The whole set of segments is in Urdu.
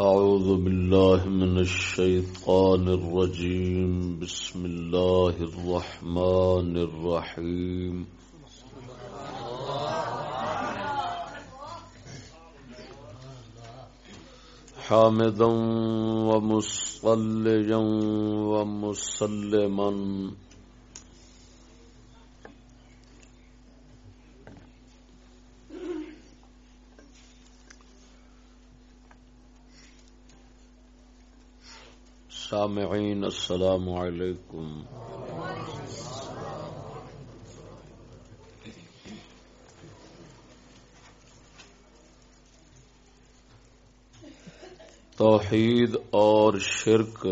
أعوذ بالله من الشيطان الرجيم. بسم الله الرحمن الرحيم. حامدا ومصليا ومسلما. سامعین السلام علیکم توحید اور شرک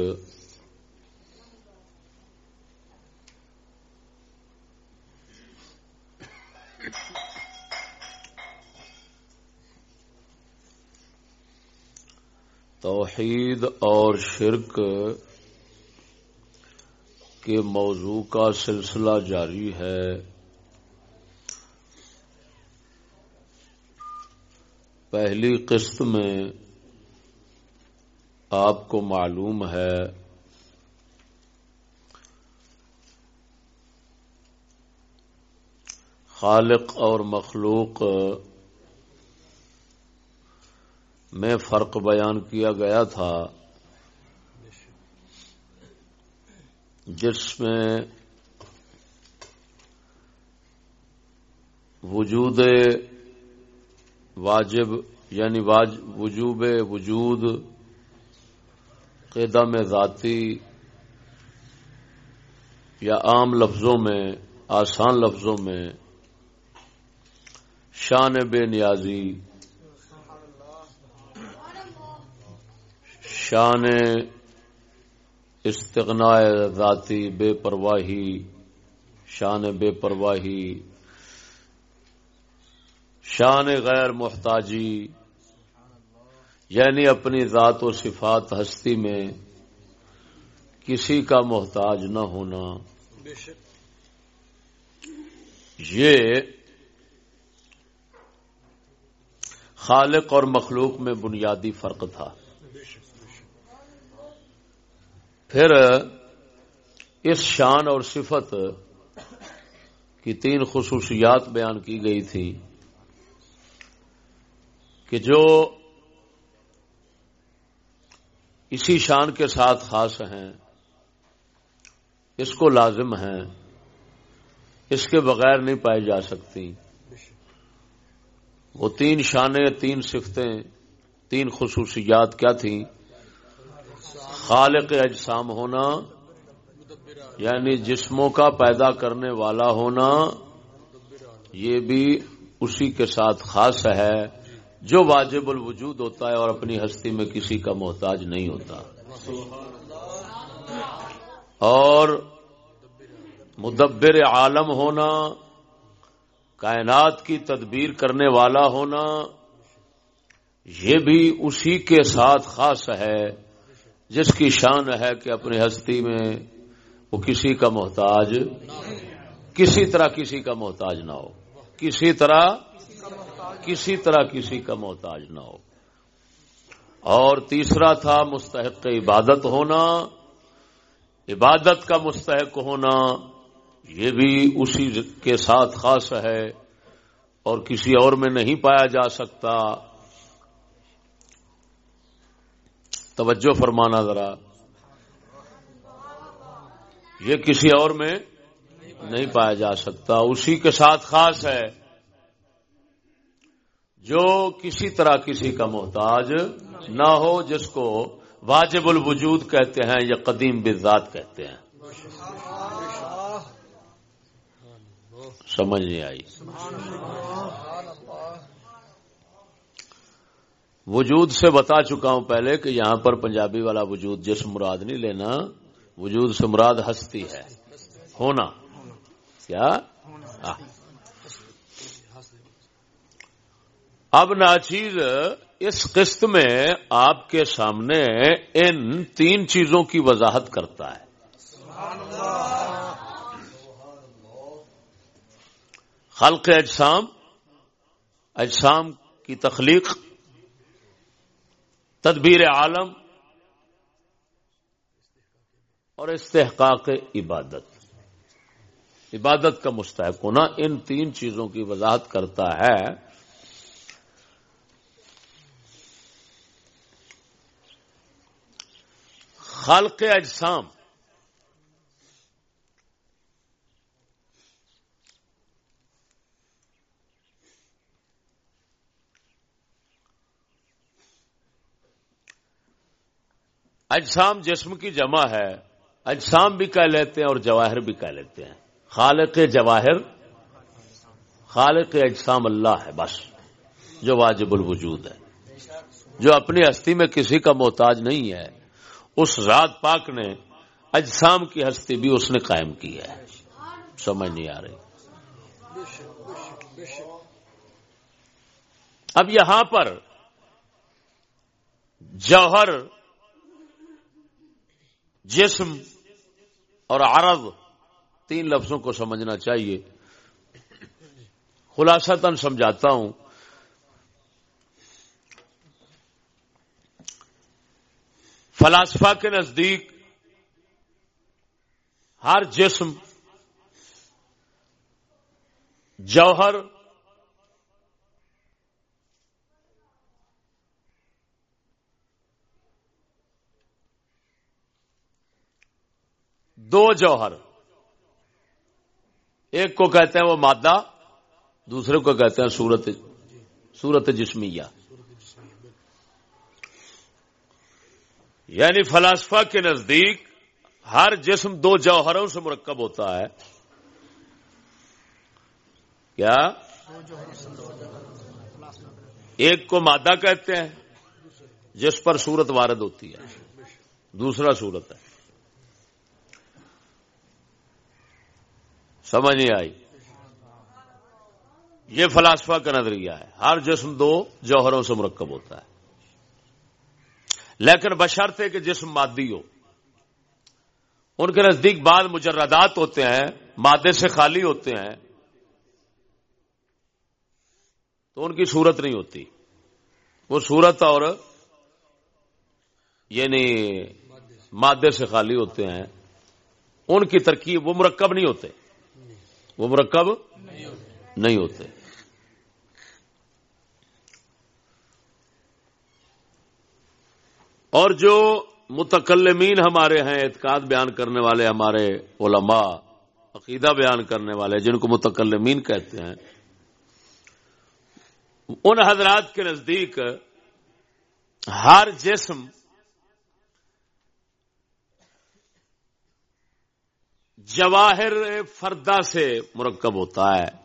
توحید اور شرک کے موضوع کا سلسلہ جاری ہے۔ پہلی قسط میں آپ کو معلوم ہے خالق اور مخلوق میں فرق بیان کیا گیا تھا جس میں وجود واجب یعنی وجوب وجود قدم ذاتی یا عام لفظوں میں، آسان لفظوں میں شان بے نیازی شان استغناء ذاتی بے پرواہی شان بے پرواہی شان غیر محتاجی یعنی اپنی ذات و صفات ہستی میں کسی کا محتاج نہ ہونا۔ یہ خالق اور مخلوق میں بنیادی فرق تھا۔ پھر اس شان اور صفت کی تین خصوصیات بیان کی گئی تھی کہ جو اسی شان کے ساتھ خاص ہیں، اس کو لازم ہیں، اس کے بغیر نہیں پائی جا سکتی۔ وہ تین شانیں، تین صفتیں، تین خصوصیات کیا تھیں؟ خالق اجسام ہونا یعنی جسموں کا پیدا کرنے والا ہونا، یہ بھی اسی کے ساتھ خاص ہے، جو واجب الوجود ہوتا ہے اور اپنی ہستی میں کسی کا محتاج نہیں ہوتا۔ اور مدبر عالم ہونا، کائنات کی تدبیر کرنے والا ہونا، یہ بھی اسی کے ساتھ خاص ہے۔ جس کی شان ہے کہ اپنی ہستی میں وہ کسی کا محتاج، کسی طرح کسی کا محتاج نہ ہو۔ کسی طرح کسی طرح کسی کا محتاج نہ ہو۔ اور تیسرا تھا مستحق عبادت ہونا۔ عبادت کا مستحق ہونا یہ بھی اسی کے ساتھ خاص ہے اور کسی اور میں نہیں پایا جا سکتا۔ توجہ فرمانا ذرا۔ یہ کسی اور میں نہیں پایا جا سکتا، اسی کے ساتھ خاص ہے۔ جو کسی طرح کسی کا محتاج نہ ہو، جس کو واجب الوجود کہتے ہیں یا قدیم بذات کہتے ہیں۔ سمجھ نہیں آئی۔ وجود سے بتا چکا ہوں پہلے کہ یہاں پر پنجابی والا وجود جس مراد نہیں لینا، وجود سے مراد ہستی ہے۔ ہونا۔ کیا؟ ہاں۔ اب ناچیز، اس قسط میں آپ کے سامنے ان تین چیزوں کی وضاحت کرتا ہے۔ خلق اجسام اجسام کی تخلیق تدبیر عالم اور استحقاق عبادت۔ عبادت کا مستحق ہونا ان تین چیزوں کی وضاحت کرتا ہے۔ خالق اجسام۔ اجسام جسم کی جمع ہے، اجسام بھی کہہ لیتے ہیں اور جواہر بھی کہہ لیتے ہیں۔ خالق جواہر، خالق اجسام اللہ ہے بس، جو واجب الوجود ہے۔ جو اپنی ہستی میں کسی کا محتاج نہیں ہے۔ اس رات پاک نے اجسام کی ہستی بھی اس نے قائم کی ہے۔ سمجھ نہیں آ رہی۔ اب یہاں پر جوہر جسم اور عرض، تین لفظوں کو سمجھنا چاہیے۔ خلاصہ تن سمجھاتا ہوں۔ فلاسفہ کے نزدیک ہر جسم جوہر دو جوہر۔ ایک کو کہتے ہیں وہ مادہ، دوسرے کو کہتے ہیں سورت سورت جسمیہ۔ یعنی فلاسفہ کے نزدیک ہر جسم دو جوہروں سے مرکب ہوتا ہے۔ کیا؟ ایک کو مادہ کہتے ہیں، جس پر صورت وارد ہوتی ہے۔ دوسرا صورت ہے۔ سمجھ نہیں آئی۔ یہ فلاسفہ کا نظریہ ہے۔ ہر جسم دو جوہروں سے مرکب ہوتا ہے۔ لیکن بشرتے کہ جسم مادی ہو۔ ان کے نزدیک بعد مجردات ہوتے ہیں، مادے سے خالی ہوتے ہیں۔ تو ان کی صورت نہیں ہوتی۔ وہ صورت اور یعنی مادے سے خالی ہوتے ہیں۔ ان کی ترکیب وہ مرکب نہیں ہوتے۔ وہ مرکب نہیں ہوتے۔ اور جو متکلمین ہمارے ہیں، اعتقاد بیان کرنے والے ہمارے علماء، عقیدہ بیان کرنے والے، جن کو متکلمین کہتے ہیں، ان حضرات کے نزدیک ہر جسم جواہر فردا سے مرکب ہوتا ہے۔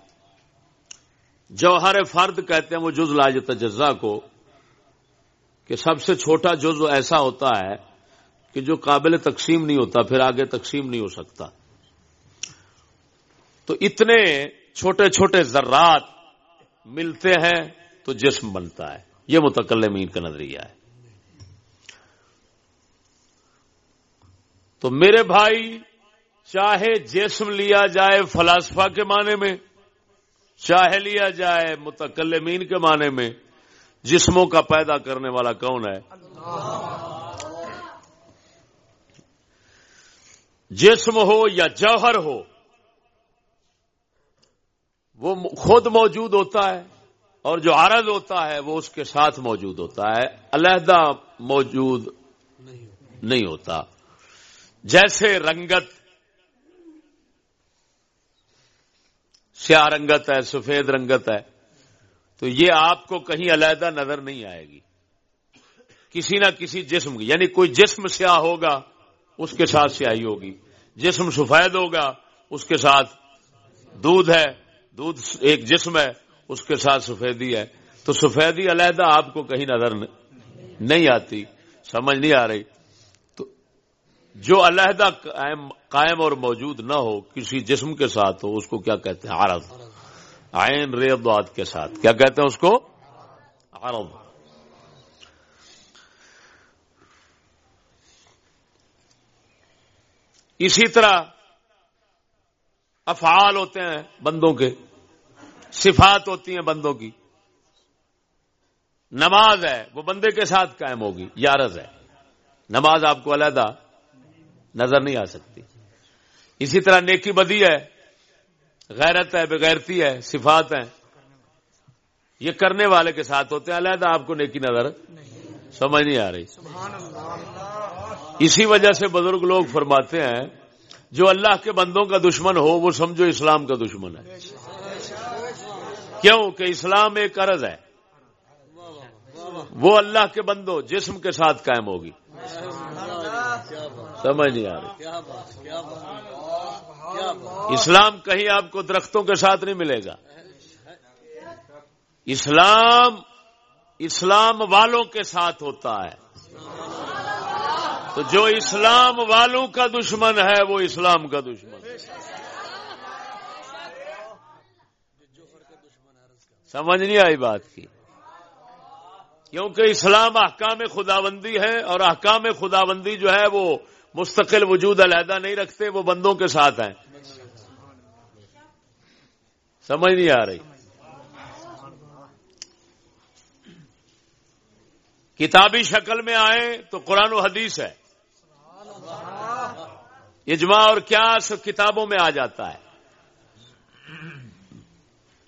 جوہر فرد کہتے ہیں وہ جز لاج تجزا کو، کہ سب سے چھوٹا جز ایسا ہوتا ہے کہ جو قابل تقسیم نہیں ہوتا، پھر آگے تقسیم نہیں ہو سکتا۔ تو اتنے چھوٹے چھوٹے ذرات ملتے ہیں تو جسم بنتا ہے۔ یہ متکل مین کا نظریہ ہے۔ تو میرے بھائی چاہے جسم لیا جائے فلاسفہ کے معنی میں، چاہے لیا جائے متکلمین کے معنی میں، جسموں کا پیدا کرنے والا کون ہے؟ جسم ہو یا جوہر ہو، وہ خود موجود ہوتا ہے اور جو عرض ہوتا ہے وہ اس کے ساتھ موجود ہوتا ہے، علیحدہ موجود نہیں ہوتا۔ جیسے رنگت سیاہ رنگت ہے، سفید رنگت ہے، تو یہ آپ کو کہیں علیحدہ نظر نہیں آئے گی۔ کسی نہ کسی جسم کی یعنی کوئی جسم سیاہ ہوگا، اس کے ساتھ سیاہی ہوگی۔ جسم سفید ہوگا، اس کے ساتھ دودھ ہے، دودھ ایک جسم ہے، اس کے ساتھ سفیدی ہے۔ تو سفیدی علیحدہ آپ کو کہیں نظر نہیں آتی، سمجھ نہیں آ رہی۔ جو علیحدہ قائم اور موجود نہ ہو، کسی جسم کے ساتھ ہو، اس کو کیا کہتے ہیں؟ عرض. آئین ریدواد کے ساتھ. کیا کہتے ہیں اس کو؟ عرض. اسی طرح افعال ہوتے ہیں بندوں کے، صفات ہوتی ہیں بندوں کی۔ نماز ہے، وہ بندے کے ساتھ قائم ہوگی یارز ہے۔ نماز آپ کو علیحدہ نظر نہیں آ سکتی۔ اسی طرح نیکی بدی ہے، غیرت ہے، بغیرتی ہے، صفات ہیں۔ یہ کرنے والے کے ساتھ ہوتے ہیں، علیحدہ آپ کو نیکی نظر سمجھ نہیں آ رہی۔ اسی وجہ سے بزرگ لوگ فرماتے ہیں، جو اللہ کے بندوں کا دشمن ہو، وہ سمجھو اسلام کا دشمن ہے۔ کیوں؟ کہ اسلام ایک عرض ہے۔ وہ اللہ کے بندو جسم کے ساتھ قائم ہوگی۔ سمجھ نہیں آ رہی۔ اسلام کہیں آپ کو درختوں کے ساتھ نہیں ملے گا۔ اسلام اسلام والوں کے ساتھ ہوتا ہے۔ تو جو اسلام والوں کا دشمن ہے وہ اسلام کا دشمن سمجھ نہیں آئی بات کی۔ کیونکہ اسلام احکام خداوندی ہے اور احکام خداوندی جو ہے وہ مستقل وجود علیحدہ نہیں رکھتے، وہ بندوں کے ساتھ ہیں۔ سمجھ نہیں آ رہی۔ کتابی شکل میں آئے تو قرآن و حدیث ہے۔ اجماع اور کیا کتابوں میں آ جاتا ہے۔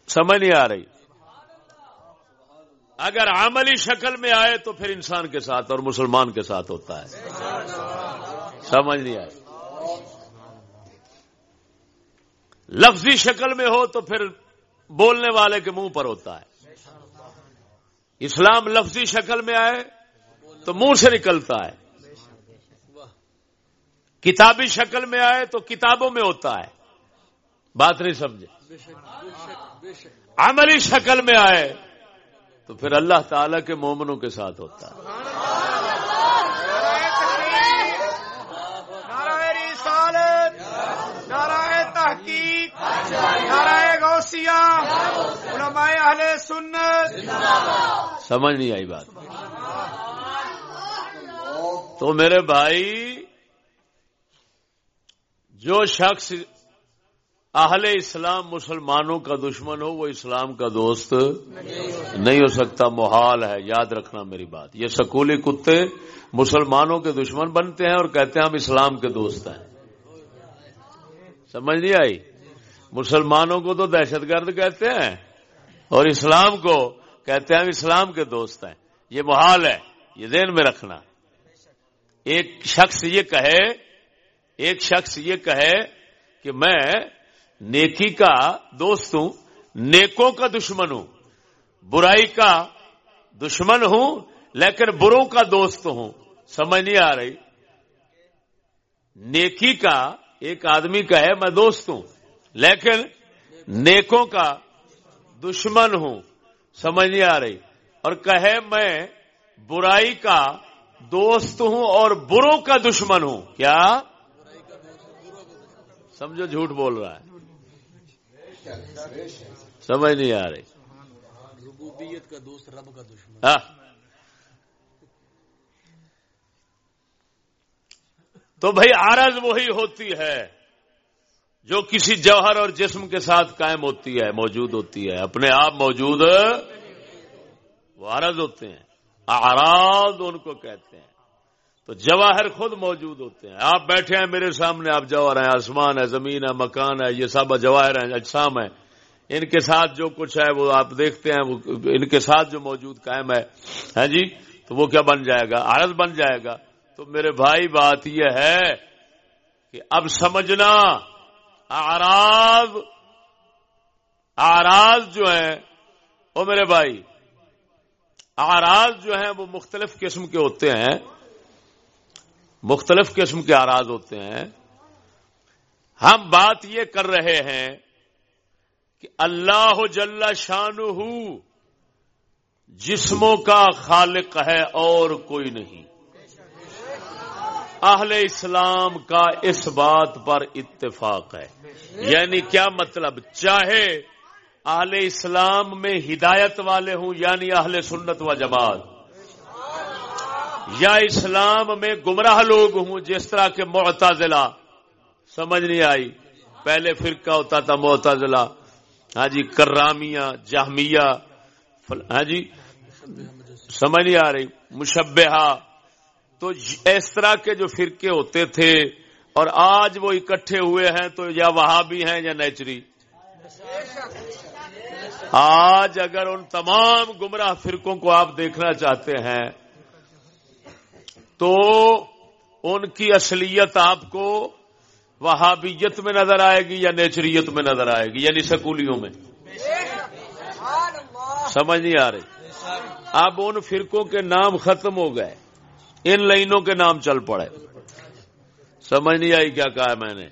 سمجھ نہیں آ رہی۔ اگر عملی شکل میں آئے تو پھر انسان کے ساتھ اور مسلمان کے ساتھ ہوتا ہے۔ سمجھ نہیں آئے لفظی شکل میں ہو تو پھر بولنے والے کے منہ پر ہوتا ہے۔ اسلام لفظی شکل میں آئے تو منہ سے نکلتا ہے۔ کتابی شکل میں آئے تو کتابوں میں ہوتا ہے۔ بات نہیں سمجھے۔ عملی شکل میں آئے تو پھر اللہ تعالی کے مومنوں کے ساتھ ہوتا ہے۔ سمجھ نہیں آئی بات۔ تو میرے بھائی، جو شخص اہل اسلام مسلمانوں کا دشمن ہو، وہ اسلام کا دوست نہیں ہو سکتا۔ محال ہے، یاد رکھنا میری بات۔ یہ سکولی کتے مسلمانوں کے دشمن بنتے ہیں اور کہتے ہیں ہم اسلام کے دوست ہیں۔ سمجھ نہیں آئی؟ مسلمانوں کو تو دہشت گرد کہتے ہیں اور اسلام کو کہتے ہیں ہم اسلام کے دوست ہیں۔ یہ محال ہے، یہ ذہن میں رکھنا۔ ایک شخص یہ کہے، ایک شخص یہ کہے کہ میں نیکی کا دوست ہوں، نیکوں کا دشمن ہوں، برائی کا دشمن ہوں، لیکن بروں کا دوست ہوں۔ سمجھ نہیں آ رہی۔ نیکی کا ایک آدمی کا ہے میں دوست ہوں۔ لیکن نیکوں کا دشمن ہوں۔ سمجھ نہیں آ رہی۔ اور کہے میں برائی کا دوست ہوں اور بروں کا دشمن ہوں۔ کیا؟ سمجھو جھوٹ بول رہا ہے۔ سمجھ نہیں آ رہی۔ ربوبیت کا دوست رب کا دشمن۔ ہاں۔ تو بھائی آرز وہی ہوتی ہے۔ جو کسی جوہر اور جسم کے ساتھ قائم ہوتی ہے، موجود ہوتی ہے۔ اپنے آپ موجود وہ آرز ہوتے ہیں آراز ان کو کہتے ہیں۔ تو جواہر خود موجود ہوتے ہیں۔ آپ بیٹھے ہیں میرے سامنے، آپ جواہر ہیں، آسمان ہے، زمین ہے، مکان ہے، یہ سب جواہر ہیں، اجسام ہیں۔ ان کے ساتھ جو کچھ ہے، وہ آپ دیکھتے ہیں، وہ ان کے ساتھ جو موجود قائم ہے۔ ہاں جی؟ تو وہ کیا بن جائے گا؟ عرض بن جائے گا۔ تو میرے بھائی، بات یہ ہے کہ اب سمجھنا آراز آراز جو ہیں وہ میرے بھائی آراز جو ہیں وہ مختلف قسم کے ہوتے ہیں، مختلف قسم کے آراز ہوتے ہیں۔ ہم بات یہ کر رہے ہیں کہ اللہ جل شان جسموں کا خالق ہے اور کوئی نہیں۔ اہل اسلام کا اس بات پر اتفاق ہے۔ یعنی کیا مطلب؟ چاہے اہل اسلام میں ہدایت والے ہوں یعنی اہل سنت و جماعت، یا اسلام میں گمراہ لوگ ہوں، جس طرح کے معتزلہ، سمجھ نہیں آئی؟ پہلے فرقہ ہوتا تھا معتزلہ۔ ہاں جی کرامیہ، جہمیہ ہاں جی سمجھ نہیں آ رہی مشبہ تو اس طرح کے جو فرقے ہوتے تھے اور آج وہ اکٹھے ہوئے ہیں تو یا وہاں بھی ہیں یا نیچری۔ آج اگر ان تمام گمراہ فرقوں کو آپ دیکھنا چاہتے ہیں تو ان کی اصلیت آپ کو وہابیت میں نظر آئے گی یا نیچریت میں نظر آئے گی یعنی سکولیوں میں۔ سمجھ نہیں آ رہی؟ اب ان فرقوں کے نام ختم ہو گئے۔ ان لائنوں کے نام چل پڑے۔ سمجھ نہیں آئی کیا کہا میں نے۔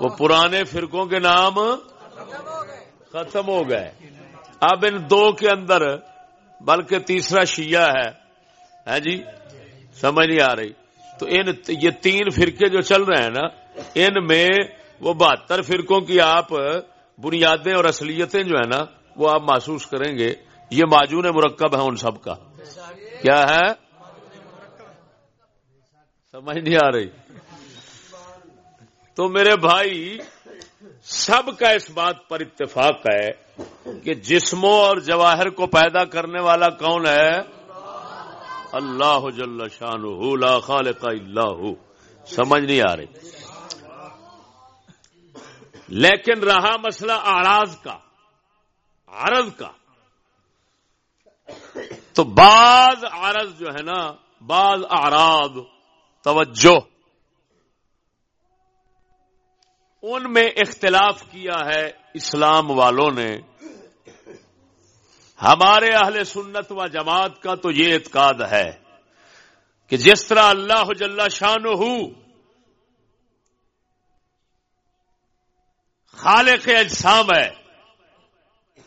وہ پرانے فرقوں کے نام ختم ہو گئے۔ اب ان دو کے اندر بلکہ تیسرا شیعہ ہے۔ ہاں جی؟ سمجھ نہیں آ رہی۔ تو ان یہ تین فرقے جو چل رہے ہیں نا، ان میں وہ بہتر فرقوں کی آپ بنیادیں اور اصلیتیں جو ہے نا، وہ آپ محسوس کریں گے۔ یہ معجون مرکب ہے ان سب کا۔ کیا ہے؟ سمجھ نہیں آ رہی۔ تو میرے بھائی، سب کا اس بات پر اتفاق ہے کہ جسموں اور جواہر کو پیدا کرنے والا کون ہے؟ اللہ جل شان لا خالق اللہ سمجھ نہیں آ رہی۔ لیکن رہا مسئلہ آراز کا، عرض کا۔ تو بعض عرض جو ہے نا، بعض آراز توجہ۔ ان میں اختلاف کیا ہے اسلام والوں نے۔ ہمارے اہل سنت و جماعت کا تو یہ اعتقاد ہے کہ جس طرح اللہ جل شان ہو خالق اجسام ہے،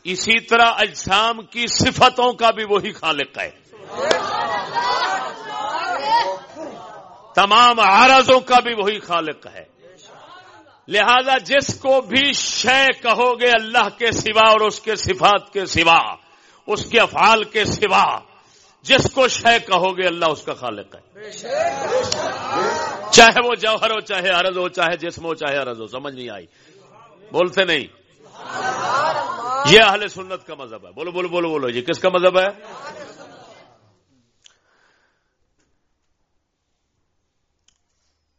اسی طرح اجسام کی صفتوں کا بھی وہی خالق ہے۔ تمام آرزوں کا بھی وہی خالق ہے۔ لہذا جس کو بھی شے کہو گے اللہ کے سوا اور اس کے صفات کے سوا، اس کے افعال کے سوا، جس کو شے کہو گے اللہ اس کا خالق ہے۔ چاہے وہ جوہر ہو، چاہے عرض ہو، چاہے جسم ہو، چاہے عرض ہو، سمجھ نہیں آئی۔ بولتے نہیں۔ یہ اہل سنت کا مذہب ہے۔ بولو بولو بولو بولو یہ کس کا مذہب ہے؟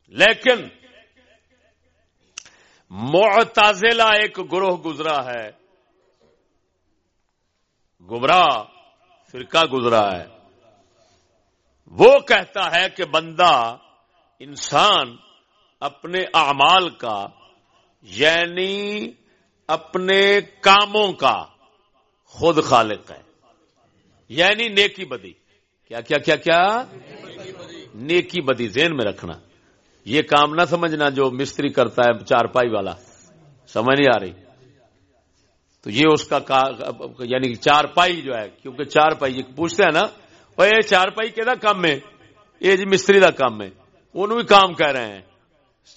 لیکن معتازلہ ایک گروہ گزرا ہے۔ گمراہ فرقہ گزرا ہے۔ وہ کہتا ہے کہ بندہ انسان اپنے اعمال کا یعنی اپنے کاموں کا خود خالق ہے۔ یعنی نیکی بدی۔ کیا کیا کیا کیا؟ نیکی بدی ذہن میں رکھنا۔ یہ کام نہ سمجھنا جو مستری کرتا ہے چار پائی والا۔ سمجھ نہیں آ رہی۔ تو یہ اس کا یعنی چار پائی جو ہے، کیونکہ چار پائی پوچھتے ہیں نا یہ چار پائی کہ کام ہے؟ یہ جی مستری کا کام ہے۔ ان بھی کام کہہ رہے ہیں۔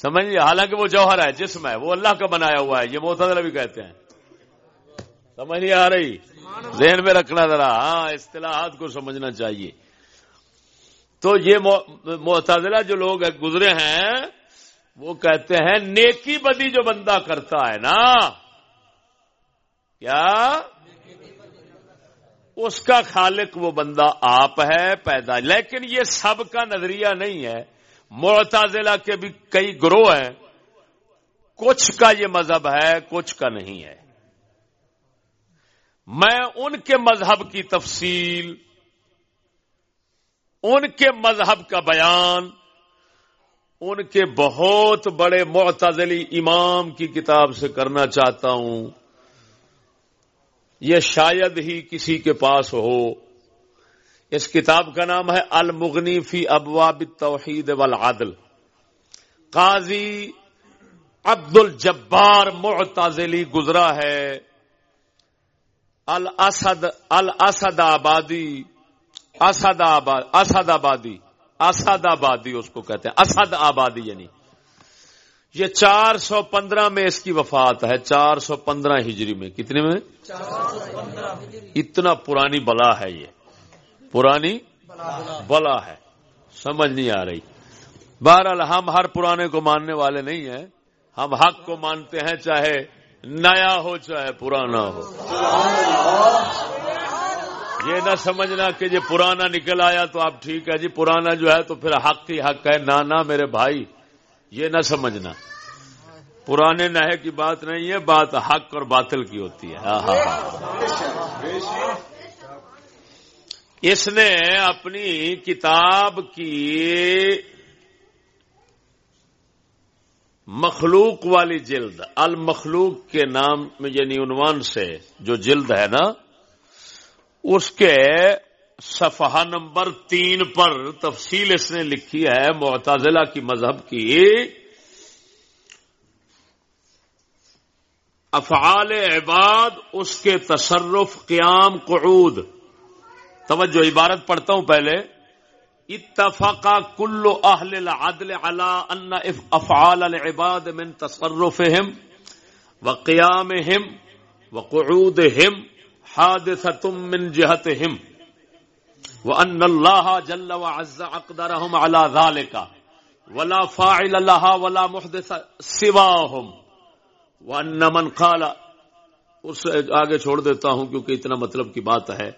سمجھ حالانکہ وہ جوہر ہے، جسم ہے، وہ اللہ کا بنایا ہوا ہے، یہ محتدر بھی کہتے ہیں۔ سمجھ نہیں آ رہی۔ ذہن میں رکھنا ذرا ہاں اصطلاحات کو سمجھنا چاہیے۔ تو یہ معتدلہ جو لوگ گزرے ہیں، وہ کہتے ہیں، نیکی بدی جو بندہ کرتا ہے نا، کیا؟ اس کا خالق وہ بندہ آپ ہے، پیدا لیکن یہ سب کا نظریہ نہیں ہے۔ معتازلہ کے بھی کئی گروہ ہیں۔ کچھ کا یہ مذہب ہے، کچھ کا نہیں ہے۔ میں ان کے مذہب کی تفصیل ان کے مذہب کا بیان، ان کے بہت بڑے معتزلی امام کی کتاب سے کرنا چاہتا ہوں۔ یہ شاید ہی کسی کے پاس ہو۔ اس کتاب کا نام ہے المغنی فی ابواب توحید والعدل۔ قاضی عبد الجبار معتزلی گزرا ہے۔ الاسد الاسد آبادی اسد آباد اسد آبادی اسد آبادی اس کو کہتے ہیں۔ اسد آبادی یعنی۔ یہ چار سو پندرہ میں اس کی وفات ہے۔ چار سو پندرہ ہجری میں۔ کتنے میں؟ اتنا پرانی بلا ہے یہ۔ پرانی بلا ہے۔ سمجھ نہیں آ رہی۔ بہرحال ہم ہر پرانے کو ماننے والے نہیں ہیں۔ ہم حق کو مانتے ہیں چاہے نیا ہو، چاہے پرانا ہو۔ یہ نہ سمجھنا کہ یہ پرانا نکل آیا تو آپ ٹھیک ہے جی پرانا جو ہے تو پھر حق ہی حق ہے، نانا میرے بھائی، یہ نہ سمجھنا۔ پرانے نہے کی بات نہیں ہے، بات حق اور باطل کی ہوتی ہے۔ اس نے اپنی کتاب کی مخلوق والی جلد، المخلوق کے نام یعنی عنوان سے جو جلد ہے نا اس کے صفحہ نمبر تین پر تفصیل اس نے لکھی ہے معتزلہ کی مذہب کی۔ افعال عباد، اس کے تصرف قیام قعود۔ توجہ، عبارت پڑھتا ہوں پہلے۔ اتفق کل اہل العدل على ان افعال العباد من تصرفهم وقيامهم وقعودهم حادثة من جهتهم وان الله جل وعز اقدرهم على ذلك، ولا فاعل لها ولا محدث سواهم. وان من قال، اس آگے چھوڑ دیتا ہوں کیونکہ اتنا مطلب کی بات ہے۔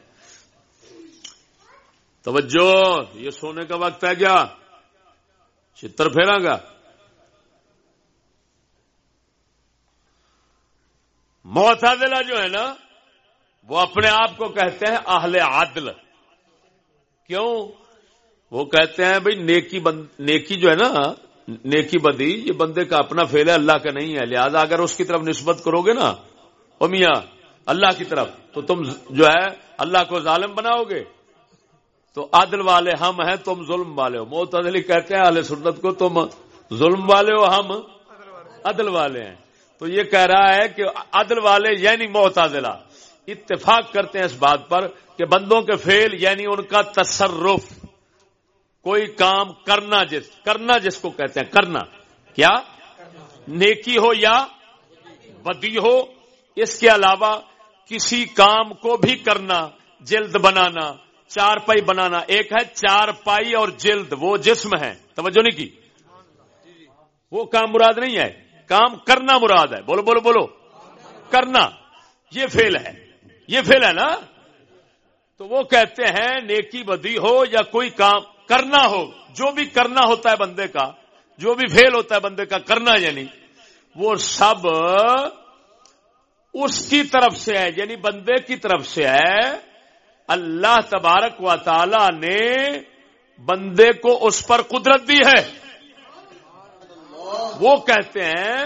توجہ، یہ سونے کا وقت ہے کیا؟ چتر پھیرا گا؟ معتدلہ جو ہے نا؟ وہ اپنے آپ کو کہتے ہیں اہل عدل۔ کیوں؟ وہ کہتے ہیں بھائی نیکی بند نیکی جو ہے نا، نیکی بدی، یہ بندے کا اپنا فیل ہے، اللہ کا نہیں ہے۔ لہذا اگر اس کی طرف نسبت کرو گے نا، او میاں، اللہ کی طرف، تو تم جو ہے اللہ کو ظالم بناؤ گے۔ تو عدل والے ہم ہیں، تم ظلم والے ہو۔ معتدلی کہتے ہیں اہل سنت کو، تم ظلم والے ہو، ہم عدل والے ہیں۔ تو یہ کہہ رہا ہے کہ عدل والے یعنی معتدلا اتفاق کرتے ہیں اس بات پر کہ بندوں کے فیل یعنی ان کا تصرف، کوئی کام کرنا جس کرنا جس کو کہتے ہیں، کرنا۔ کیا؟ نیکی ہو یا بدی ہو، اس کے علاوہ کسی کام کو بھی کرنا، جلد بنانا چار پائی بنانا۔ ایک ہے چار پائی اور جلد، وہ جسم ہے۔ توجہ نہیں کی؟ وہ کام مراد نہیں ہے۔ کام کرنا مراد ہے۔ بولو بولو بولو۔ کرنا، یہ فیل ہے۔ یہ فیل ہے نا؟ تو وہ کہتے ہیں نیکی بدی ہو یا کوئی کام کرنا ہو، جو بھی کرنا ہوتا ہے بندے کا، جو بھی فیل ہوتا ہے بندے کا، کرنا یعنی وہ سب اس کی طرف سے ہے یعنی بندے کی طرف سے ہے۔ اللہ تبارک و تعالی نے بندے کو اس پر قدرت دی ہے۔ وہ کہتے ہیں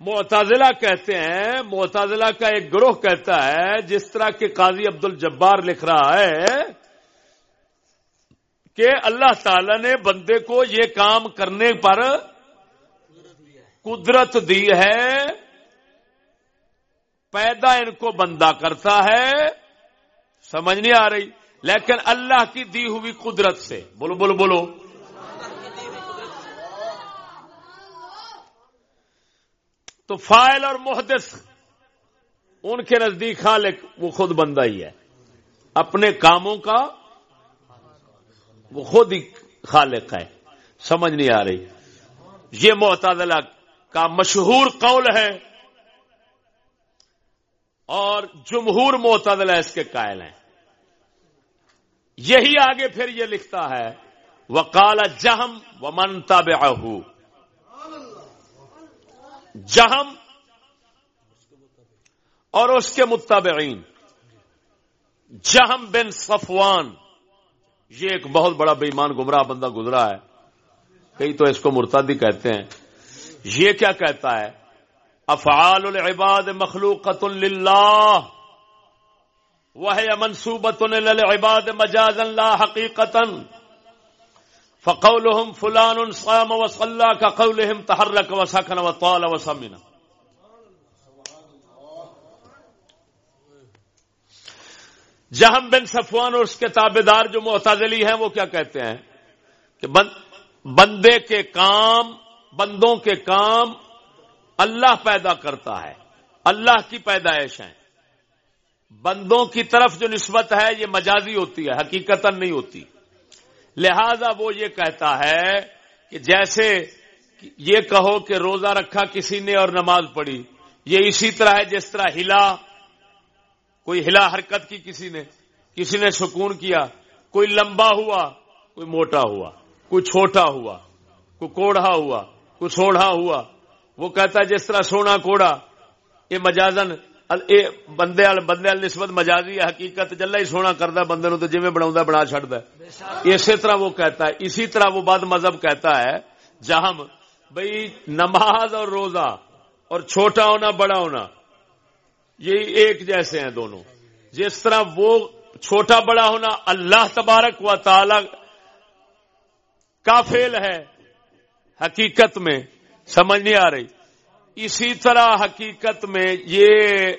معتزلہ کہتے ہیں، معتزلہ کا ایک گروہ کہتا ہے، جس طرح کے قاضی عبد الجبار لکھ رہا ہے کہ اللہ تعالی نے بندے کو یہ کام کرنے پر قدرت دی ہے، پیدا ان کو بندہ کرتا ہے، سمجھ نہیں آ رہی، لیکن اللہ کی دی ہوئی قدرت سے، بولو بولو بولو۔ تو فائل اور محدث، ان کے نزدیک خالق، وہ خود بندہ ہی ہے۔ اپنے کاموں کا وہ خود ہی خالق ہے۔ سمجھ نہیں آ رہی۔ یہ معتدلہ کا مشہور قول ہے۔ اور جمہور معتدلہ اس کے قائل ہیں۔ یہی آگے پھر یہ لکھتا ہے وکال جہم و منتا جہم اور اس کے متابعین جہم بن صفوان۔ یہ ایک بہت بڑا بےمان گمراہ بندہ گزرا ہے۔ کئی تو اس کو مرتادی کہتے ہیں۔ یہ کیا کہتا ہے؟ افعال العباد مخلوقت للہ۔ وهي منسوبة للعباد مجازا لا حقيقة فقولهم فلان صام وصلى كقولهم تحرك وسكن وطال وسمن. جہم بن صفوان اور اس کے تابے دار جو معتزلی ہیں وہ کیا کہتے ہیں؟ کہ بندے کے کام، بندوں کے کام اللہ پیدا کرتا ہے، اللہ کی پیدائش ہیں۔ بندوں کی طرف جو نسبت ہے، یہ مجازی ہوتی ہے حقیقت نہیں ہوتی۔ لہذا وہ یہ کہتا ہے کہ جیسے یہ کہو کہ روزہ رکھا کسی نے اور نماز پڑھی، یہ اسی طرح ہے جس طرح ہلا، کوئی ہلا حرکت کی کسی نے کسی نے سکون کیا، کوئی لمبا ہوا، کوئی موٹا ہوا، کوئی چھوٹا ہوا، کوئی کوڑھا ہوا، کوئی سوڑھا ہوا۔ وہ کہتا ہے جس طرح سونا کوڑا یہ مجازن بندے بندے نسبت مجازی حقیقت جلا ہی سونا کرتا بندے نو تو جی بنا بنا چڈ اسی طرح وہ کہتا ہے، اسی طرح وہ بد مذہب کہتا ہے، جہم بھائی نماز اور روزہ اور چھوٹا ہونا، بڑا ہونا یہ ایک جیسے ہیں دونوں۔ جس طرح وہ چھوٹا، بڑا ہونا، اللہ تبارک و تعالی کا فیل ہے، حقیقت میں سمجھ نہیں آ رہی۔ اسی طرح حقیقت میں یہ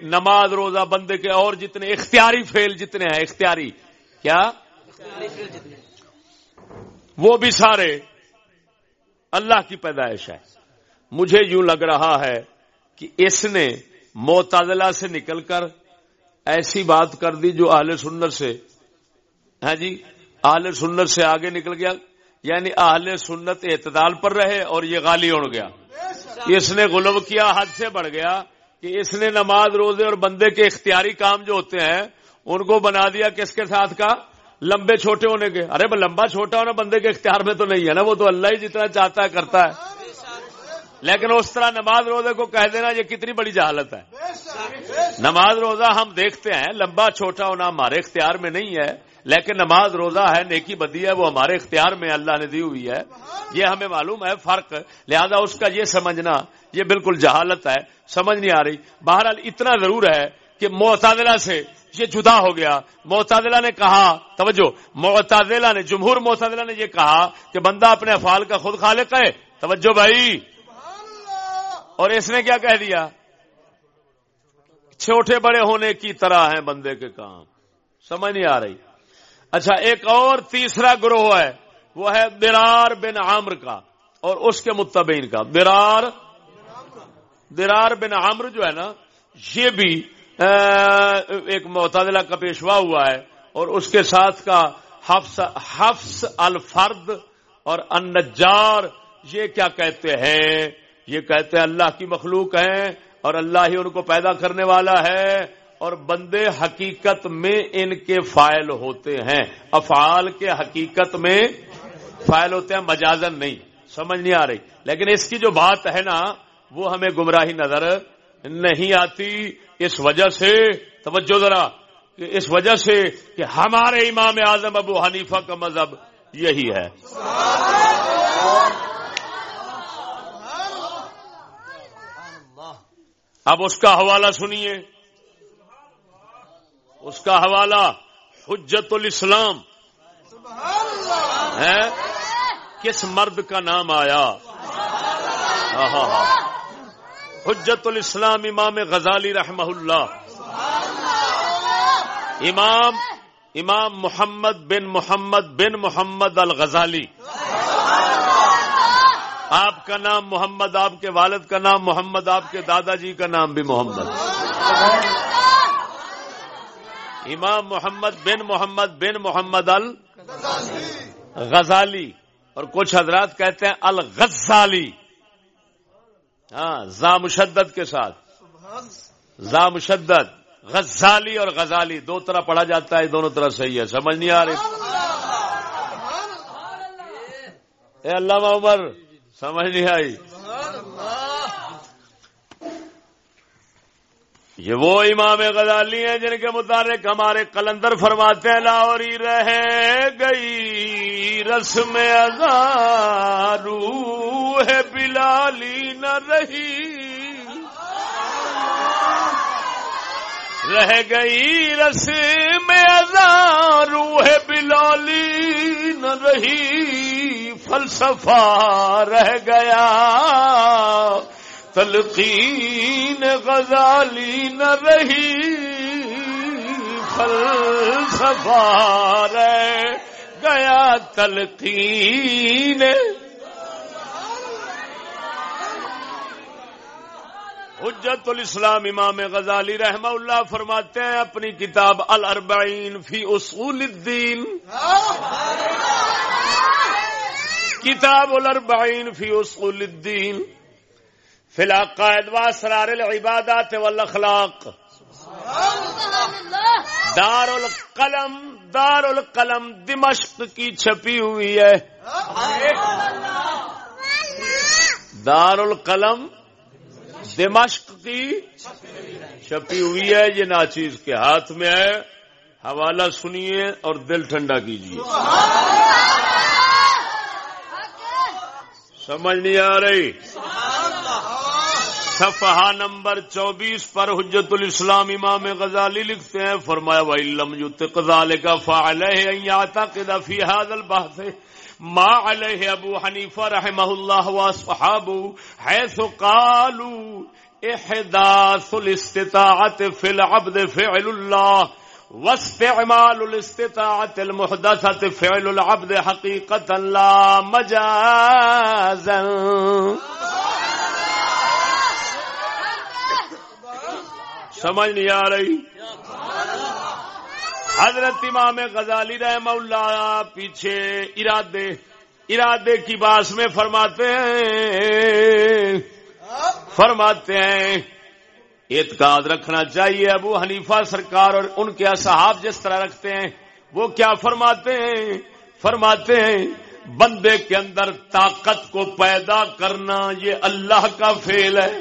نماز روزہ بندے کے اور جتنے اختیاری فیل جتنے ہیں، اختیاری کیا؟ وہ بھی سارے اللہ کی پیدائش ہے مجھے یوں لگ رہا ہے کہ اس نے معتدلہ سے نکل کر ایسی بات کر دی جو اہل سنت سے ہاں جی اہل سنت سے آگے نکل گیا یعنی اہل سنت اعتدال پر رہے اور یہ غالی اڑ گیا۔ اس نے غلب کیا، حد سے بڑھ گیا کہ اس نے نماز، روزے اور بندے کے اختیاری کام جو ہوتے ہیں، ان کو بنا دیا کس کے ساتھ کا؟ لمبے چھوٹے ہونے کے۔ ارے لمبا چھوٹا ہونا بندے کے اختیار میں تو نہیں ہے نا، وہ تو اللہ ہی جتنا چاہتا ہے، کرتا ہے۔ لیکن اس طرح نماز، روزے کو کہہ دینا، یہ کتنی بڑی جہالت ہے۔ نماز، روزہ ہم دیکھتے ہیں، لمبا، چھوٹا ہونا ہمارے اختیار میں نہیں ہے۔ لیکن نماز روزہ ہے نیکی بدی ہے وہ ہمارے اختیار میں اللہ نے دی ہوئی ہے۔ یہ ہمیں معلوم ہے فرق لہذا اس کا یہ سمجھنا یہ بالکل جہالت ہے سمجھ نہیں آ رہی۔ بہرحال اتنا ضرور ہے کہ معتادلہ سے یہ جدا ہو گیا۔ معتادلہ نے کہا توجہ معتادلہ نے جمہور معتادلہ نے یہ کہا کہ بندہ اپنے افعال کا خود خالق ہے۔ توجہ بھائی۔ اور اس نے کیا کہہ دیا؟ چھوٹے بڑے ہونے کی طرح ہیں بندے کے کام۔ سمجھ نہیں آ رہی۔ اچھا ایک اور تیسرا گروہ ہے، وہ ہے برار بن عامر کا، اور اس کے متبین کا۔ برار برار بن عامر جو ہے نا، یہ بھی ایک معتدلہ کا پیشوا ہوا ہے، اور اس کے ساتھ کا حفظ حفظ الفرد اور النجار، یہ کیا کہتے ہیں؟ یہ کہتے ہیں اللہ کی مخلوق ہیں، اور اللہ ہی ان کو پیدا کرنے والا ہے۔ اور بندے حقیقت میں ان کے فائل ہوتے ہیں۔ افعال کے حقیقت میں فائل ہوتے ہیں مجازن نہیں۔ سمجھ نہیں آ رہی۔ لیکن اس کی جو بات ہے نا، وہ ہمیں گمراہی نظر نہیں آتی۔ اس وجہ سے، توجہ ذرا اس وجہ سے کہ ہمارے امام اعظم ابو حنیفہ کا مذہب یہی ہے۔ اب اس کا حوالہ سنیے۔ اس کا حوالہ حجت الاسلام ہے؟ کس مرد کا نام آیا؟ حجت الاسلام امام غزالی رحمہ اللہ۔ امام امام محمد بن محمد بن محمد الغزالی۔ آپ کا نام محمد، آپ کے والد کا نام محمد، آپ کے دادا جی کا نام بھی محمد۔ امام محمد بن محمد بن محمد ال غزالی۔ اور کچھ حضرات کہتے ہیں الغزالی۔ ہاں زا مشدد کے ساتھ۔ زا مشدد غزالی اور غزالی۔ دو طرح پڑھا جاتا ہے دونوں طرح صحیح ہے۔ سمجھ نہیں آ رہی؟ اے اللہ عمر سمجھ نہیں آئی؟ یہ وہ امام غزالی ہیں جن کے متعلق ہمارے قلندر فرماتے ہیں، لاہوری رہ گئی، رسم روح بلالی نہ رہی۔ رہ گئی، رسم روح بلالی نہ رہی۔ فلسفہ رہ گیا۔ تلقین غزالی نہ رہی فلسفہ رہ گیا تلقین۔ حجت الاسلام امام غزالی رحمہ اللہ فرماتے ہیں، اپنی کتاب الاربعین فی اصول الدین۔ کتاب الاربعین فی اصول الدین۔ فی العقائد واسرار العبادات والاخلاق. دار القلم دار القلم دمشق کی چھپی ہوئی ہے. دار القلم دمشق کی چھپی ہوئی ہے یہ ناچیز کے ہاتھ میں ہے۔ حوالہ سنیے اور دل ٹھنڈا کیجیے۔ سمجھ نہیں آ رہی؟ صفحہ نمبر چوبیس پر حجت الاسلام امام غزالی لکھتے ہیں، فرمایا وَإِلَّمْ يُتِقْ ذَلِكَ فَعَلَيْهِ أَن يَعْتَقِدَ فِي هَذَا الْبَحْثِ ما عليه ابو حنیفہ رحمہ اللہ واصحابه حيث قالوا احداث الاستطاعت في العبد فعل الله واستعمال الاستطاعت المحدثت فعل العبد حقیقتا لا مجازا سمجھ نہیں آ رہی۔ حضرت امام غزالی رحم اللہ پیچھے ارادے ارادے کی باس میں فرماتے ہیں۔ فرماتے ہیں، اعتقاد رکھنا چاہیے ابو حنیفہ سرکار اور ان کے اصحاب جس طرح رکھتے ہیں، وہ کیا فرماتے ہیں؟ فرماتے ہیں، بندے کے اندر طاقت کو پیدا کرنا یہ اللہ کا فیل ہے۔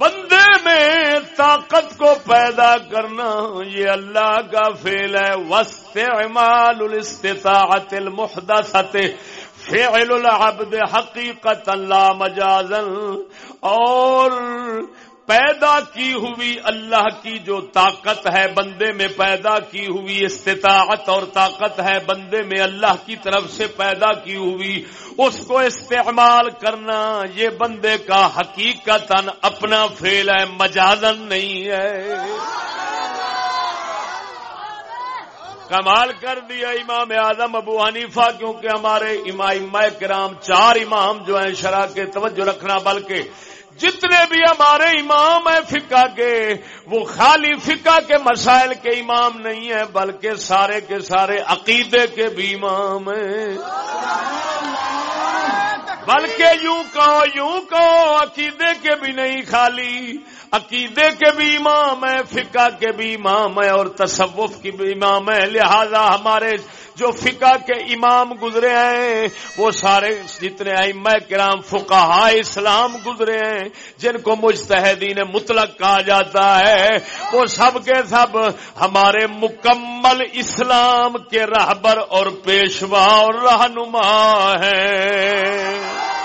بندے میں طاقت کو پیدا کرنا یہ اللہ کا فیل ہے۔ وسط الاستطاعت المحدثت فعل العبد حقیقت اللہ مجازن اور پیدا کی ہوئی اللہ کی جو طاقت ہے بندے میں پیدا کی ہوئی استطاعت اور طاقت ہے بندے میں اللہ کی طرف سے پیدا کی ہوئی اس کو استعمال کرنا، یہ بندے کا حقیقت اپنا فیل ہے مجازن نہیں ہے۔ کمال کر دیا امام اعظم ابو حنیفہ، کیونکہ ہمارے امام کرام چار امام جو ہیں، شرح کے توجہ رکھنا، بلکہ جتنے بھی ہمارے امام ہیں فقہ کے، وہ خالی فقہ کے مسائل کے امام نہیں ہیں، بلکہ سارے کے سارے عقیدے کے بھی امام ہیں۔ بلکہ یوں کہو یوں کہو، عقیدے کے بھی نہیں خالی۔ عقیدے کے بھی امام ہے فقہ کے بھی امام ہے اور تصوف کی بھی امام ہے لہذا ہمارے جو فقہ کے امام گزرے ہیں، وہ سارے جتنے ائمہ کرام فقہا اسلام گزرے ہیں، جن کو مجتہدین مطلق کہا جاتا ہے، وہ سب کے سب ہمارے مکمل اسلام کے رہبر اور پیشوا اور رہنما ہیں۔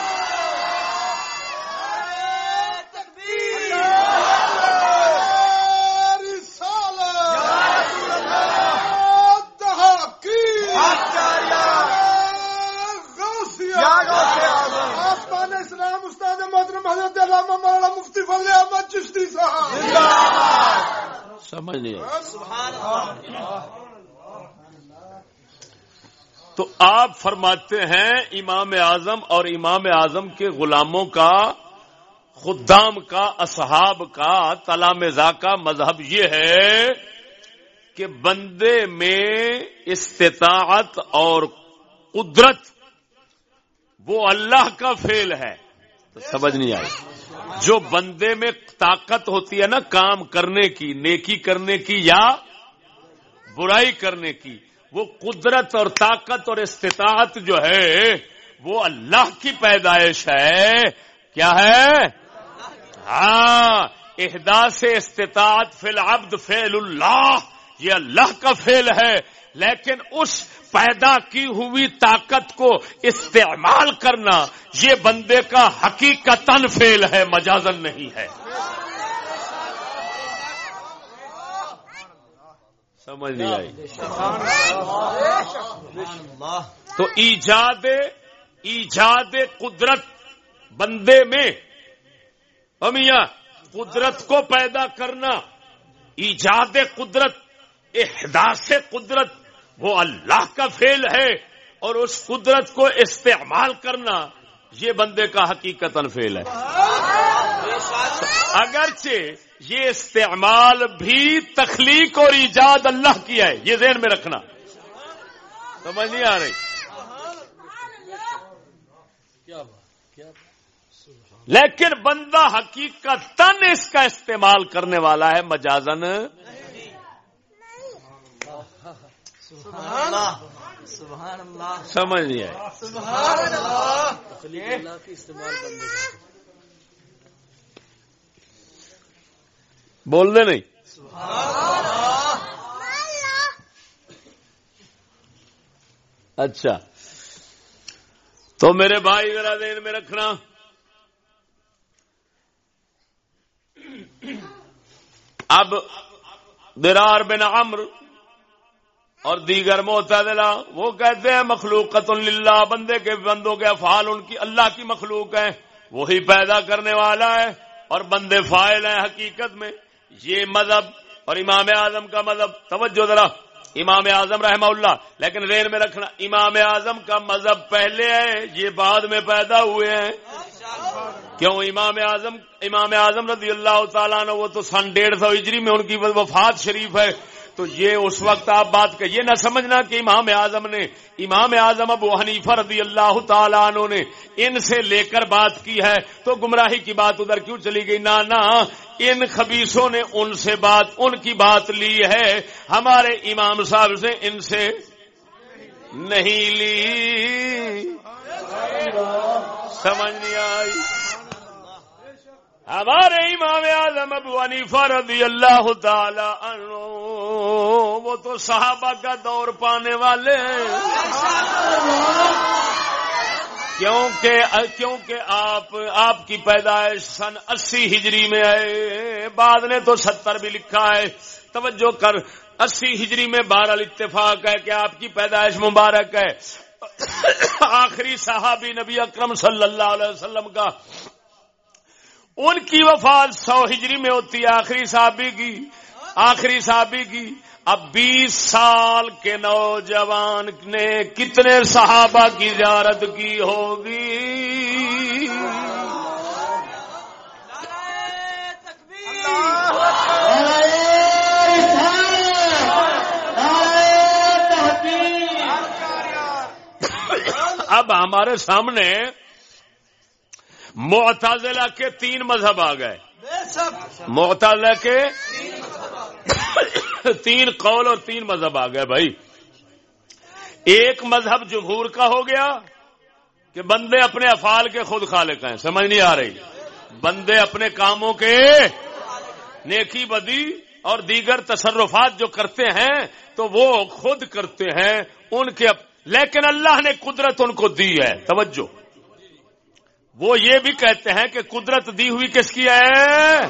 سمجھ نہیں تو آپ فرماتے ہیں امام اعظم اور امام اعظم کے غلاموں کا خدام کا اصحاب کا تلامزا کا مذہب یہ ہے کہ بندے میں استطاعت اور قدرت وہ اللہ کا فیل ہے۔ تو سمجھ نہیں آئی۔ جو بندے میں طاقت ہوتی ہے نا کام کرنے کی، نیکی کرنے کی یا برائی کرنے کی، وہ قدرت اور طاقت اور استطاعت جو ہے، وہ اللہ کی پیدائش ہے۔ کیا ہے؟ ہاں احداث استطاعت فی العبد فعل اللہ، یہ اللہ کا فعل ہے۔ لیکن اس پیدا کی ہوئی طاقت کو استعمال کرنا یہ بندے کا حقیقت فیل ہے مجازن نہیں ہے۔ سمجھ نہیں آئی۔ تو ایجاد ایجاد قدرت بندے میں، امیاں، قدرت کو پیدا کرنا، ایجاد قدرت، احداث قدرت وہ اللہ کا فیل ہے اور اس قدرت کو استعمال کرنا یہ بندے کا حقیقت فیل ہے۔ اگرچہ یہ استعمال بھی تخلیق اور ایجاد اللہ کی ہے، یہ ذہن میں رکھنا۔ سمجھ نہیں آ رہی؟ لیکن بندہ حقیقت تن اس کا استعمال کرنے والا ہے مجازن سمجھ نہیں آئے بول دے نہیں. اچھا. تو میرے بھائی ذرا دین میں رکھنا. اب درار بن عمر اور دیگر معتدلا وہ کہتے ہیں مخلوق للہ، بندے کے بندوں کے افعال ان کی اللہ کی مخلوق ہے وہی پیدا کرنے والا ہے اور بندے فائل ہیں حقیقت میں۔ یہ مذہب اور امام اعظم کا مذہب، توجہ ذرا، امام اعظم رحمہ اللہ، لیکن رین میں رکھنا، امام اعظم کا مذہب پہلے ہے، یہ بعد میں پیدا ہوئے ہیں۔ کیوں؟ امام اعظم امام اعظم رضی اللہ تعالیٰ نے وہ تو سن ڈیڑھ سو ہجری میں ان کی وفات شریف ہے۔ تو یہ اس وقت آپ بات کہ یہ نہ سمجھنا کہ امام اعظم نے امام اعظم ابو حنیفہ رضی اللہ تعالیٰ عنہ نے ان سے لے کر بات کی ہے تو گمراہی کی بات ادھر کیوں چلی گئی؟ نہ نہ، ان خبیصوں نے ان سے بات ان کی بات لی ہے۔ ہمارے امام صاحب سے ان سے نہیں لی۔ سمجھ نہیں آئی۔ ہمارے امام اعظم ابو حنیفہ رضی اللہ تعالی عنہ، وہ تو صحابہ کا دور پانے والے ہیں۔ کیونکہ کیونکہ آپ آپ کی پیدائش سن اسی ہجری میں آئے، بعد نے تو ستر بھی لکھا ہے۔ توجہ کر، اسی ہجری میں بہرحال اتفاق ہے کہ آپ کی پیدائش مبارک ہے۔ آخری صحابی نبی اکرم صلی اللہ علیہ وسلم کا ان کی وفات سو ہجری میں ہوتی ہے، آخری صحابی کی، آخری صحابی کی۔ اب بیس سال کے نوجوان نے کتنے صحابہ کی زیارت کی ہوگی؟ اب ہمارے سامنے معتزلہ کے تین مذہب آ گئے۔ معتزلہ کے تین قول اور تین مذہب آ گئے بھائی۔ ایک مذہب جمہور کا ہو گیا کہ بندے اپنے افعال کے خود خالق ہیں سمجھ نہیں آ رہی۔ بندے اپنے کاموں کے نیکی بدی اور دیگر تصرفات جو کرتے ہیں تو وہ خود کرتے ہیں ان کے لیکن اللہ نے قدرت ان کو دی ہے توجہ۔ وہ یہ بھی کہتے ہیں کہ قدرت دی ہوئی کس کی ہے؟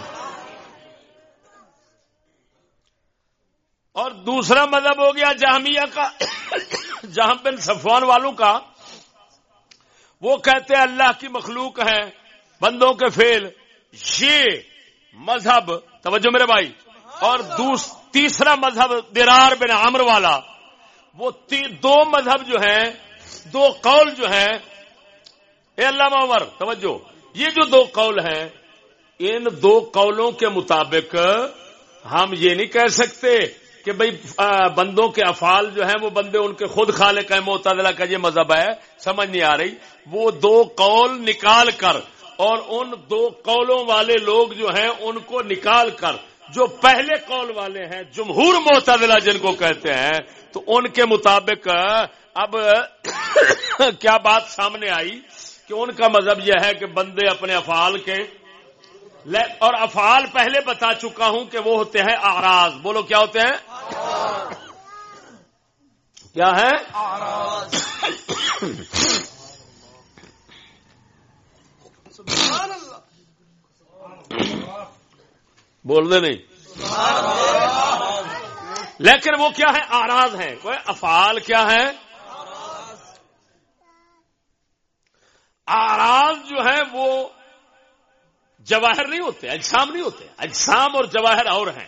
اور دوسرا مذہب ہو گیا جامعہ کا، جہاں بن صفوان والوں کا، وہ کہتے ہیں اللہ کی مخلوق ہے بندوں کے فیل۔ یہ مذہب، توجہ میرے بھائی، اور تیسرا مذہب درار بن عمر والا۔ وہ دو مذہب جو ہیں، دو قول جو ہیں اے اللہ عمر، توجہ۔ یہ جو دو قول ہیں، ان دو قولوں کے مطابق ہم یہ نہیں کہہ سکتے کہ بھئی بندوں کے افعال جو ہیں، وہ بندے ان کے خود خالق ہیں معتدلہ کا یہ مذہب ہے، سمجھ نہیں آ رہی۔ وہ دو قول نکال کر اور ان دو قولوں والے لوگ جو ہیں، ان کو نکال کر، جو پہلے قول والے ہیں، جمہور معتدلہ جن کو کہتے ہیں، تو ان کے مطابق اب کیا بات سامنے آئی؟ کہ ان کا مذہب یہ ہے کہ بندے اپنے افعال کے اور افعال پہلے بتا چکا ہوں کہ وہ ہوتے ہیں آراز بولو کیا ہوتے ہیں؟ کیا ہے بول دے نہیں۔ لیکن وہ کیا ہے آراز ہیں۔ کوئی افعال کیا ہے آراز جو ہے وہ جواہر نہیں ہوتے، اجسام نہیں ہوتے۔ اجسام اور جواہر اور ہیں۔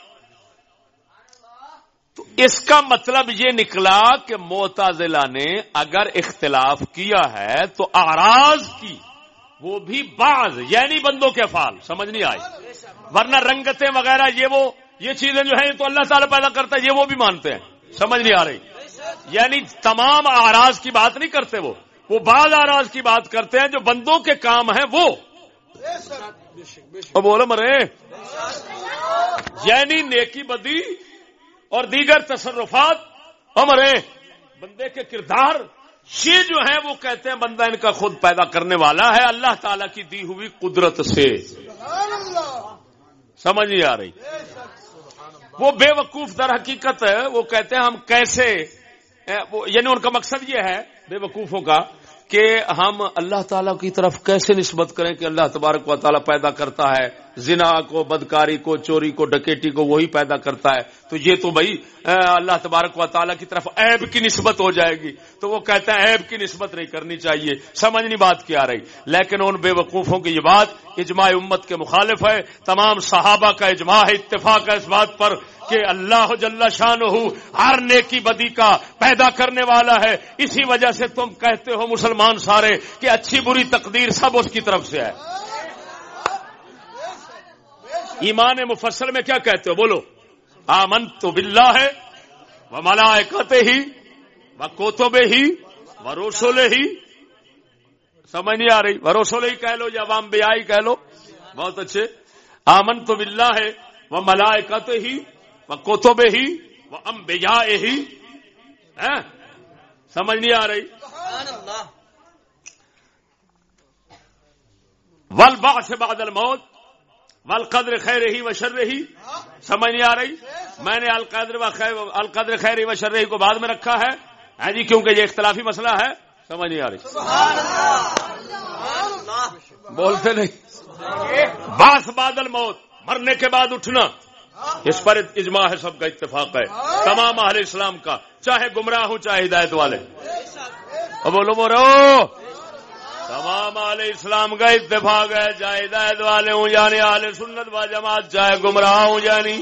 تو اس کا مطلب یہ نکلا کہ موتازلہ نے اگر اختلاف کیا ہے تو آراز کی، وہ بھی بعض یعنی بندوں کے فال سمجھ نہیں آئی۔ ورنہ رنگتیں وغیرہ، یہ وہ، یہ چیزیں جو ہیں تو اللہ تعالی پیدا کرتا ہے، یہ وہ بھی مانتے ہیں۔ سمجھ نہیں آ رہی۔ یعنی تمام آراز کی بات نہیں کرتے وہ۔ وہ بعض آراز کی بات کرتے ہیں جو بندوں کے کام ہیں وہ۔ بولو مرے۔ یعنی نیکی بدی اور دیگر تصرفات۔ اور مرے، بندے کے کردار یہ جو ہے وہ کہتے ہیں بندہ ان کا خود پیدا کرنے والا ہے، اللہ تعالی کی دی ہوئی قدرت سے۔ سمجھ نہیں آ رہی۔ وہ بے وقوف در حقیقت ہے، وہ کہتے ہیں ہم کیسے یعنی ان کا مقصد یہ ہے، بے وقوفوں کا کہ ہم اللہ تعالیٰ کی طرف کیسے نسبت کریں کہ اللہ تبارک و تعالیٰ پیدا کرتا ہے؟ زنا کو، بدکاری کو، چوری کو ڈکیٹی کو، وہی پیدا کرتا ہے۔ تو یہ تو بھائی اللہ تبارک و تعالیٰ کی طرف عیب کی نسبت ہو جائے گی۔ تو وہ کہتے ہیں عیب کی نسبت نہیں کرنی چاہیے۔ سمجھنی بات کیا رہی۔ لیکن ان بے وقوفوں کی یہ بات اجماع امت کے مخالف ہے۔ تمام صحابہ کا اجماع ہے، اتفاق ہے اس بات پر کہ اللہ جل شان ہر نیکی بدی کا پیدا کرنے والا ہے۔ اسی وجہ سے تم کہتے ہو مسلمان سارے کہ اچھی بری تقدیر سب اس کی طرف سے ہے۔ ایمان مفصل میں کیا کہتے ہو؟ بولو. آمن تو بلّہ ہے وہ ملا کہتے ہی وہ کوتوبے ہی وہ روسولے ہی سمجھ نہیں آ رہی؟ وہ روسولے ہی کہہ لو یا وام بیائی کہہ لو. بہت اچھے. آمن تو بلّہ ہے وہ ملا کہتے ہی وہ کوتوبے ہی وہ ام بیا ہی سمجھ نہیں آ رہی؟ ول با سے بادل موت ول قدر خیر ہی و شر رہی سمجھ نہیں آ رہی؟ میں نے القدر القدر خیر و شر رہی کو بعد میں رکھا ہے. ہاں جی کیونکہ یہ اختلافی مسئلہ ہے. سمجھ نہیں آ رہی؟ بولتے نہیں. باس بادل موت مرنے کے بعد اٹھنا. اس پر اجماع ہے سب کا اتفاق ہے. تمام اہل اسلام کا چاہے گمراہ ہوں چاہے ہدایت والے. بولو بولو. تمام عال اسلام کا اتفاق ہے چاہے ہدایت والے ہوں یعنی آل سنت و جماعت چاہے گمراہ ہوں یعنی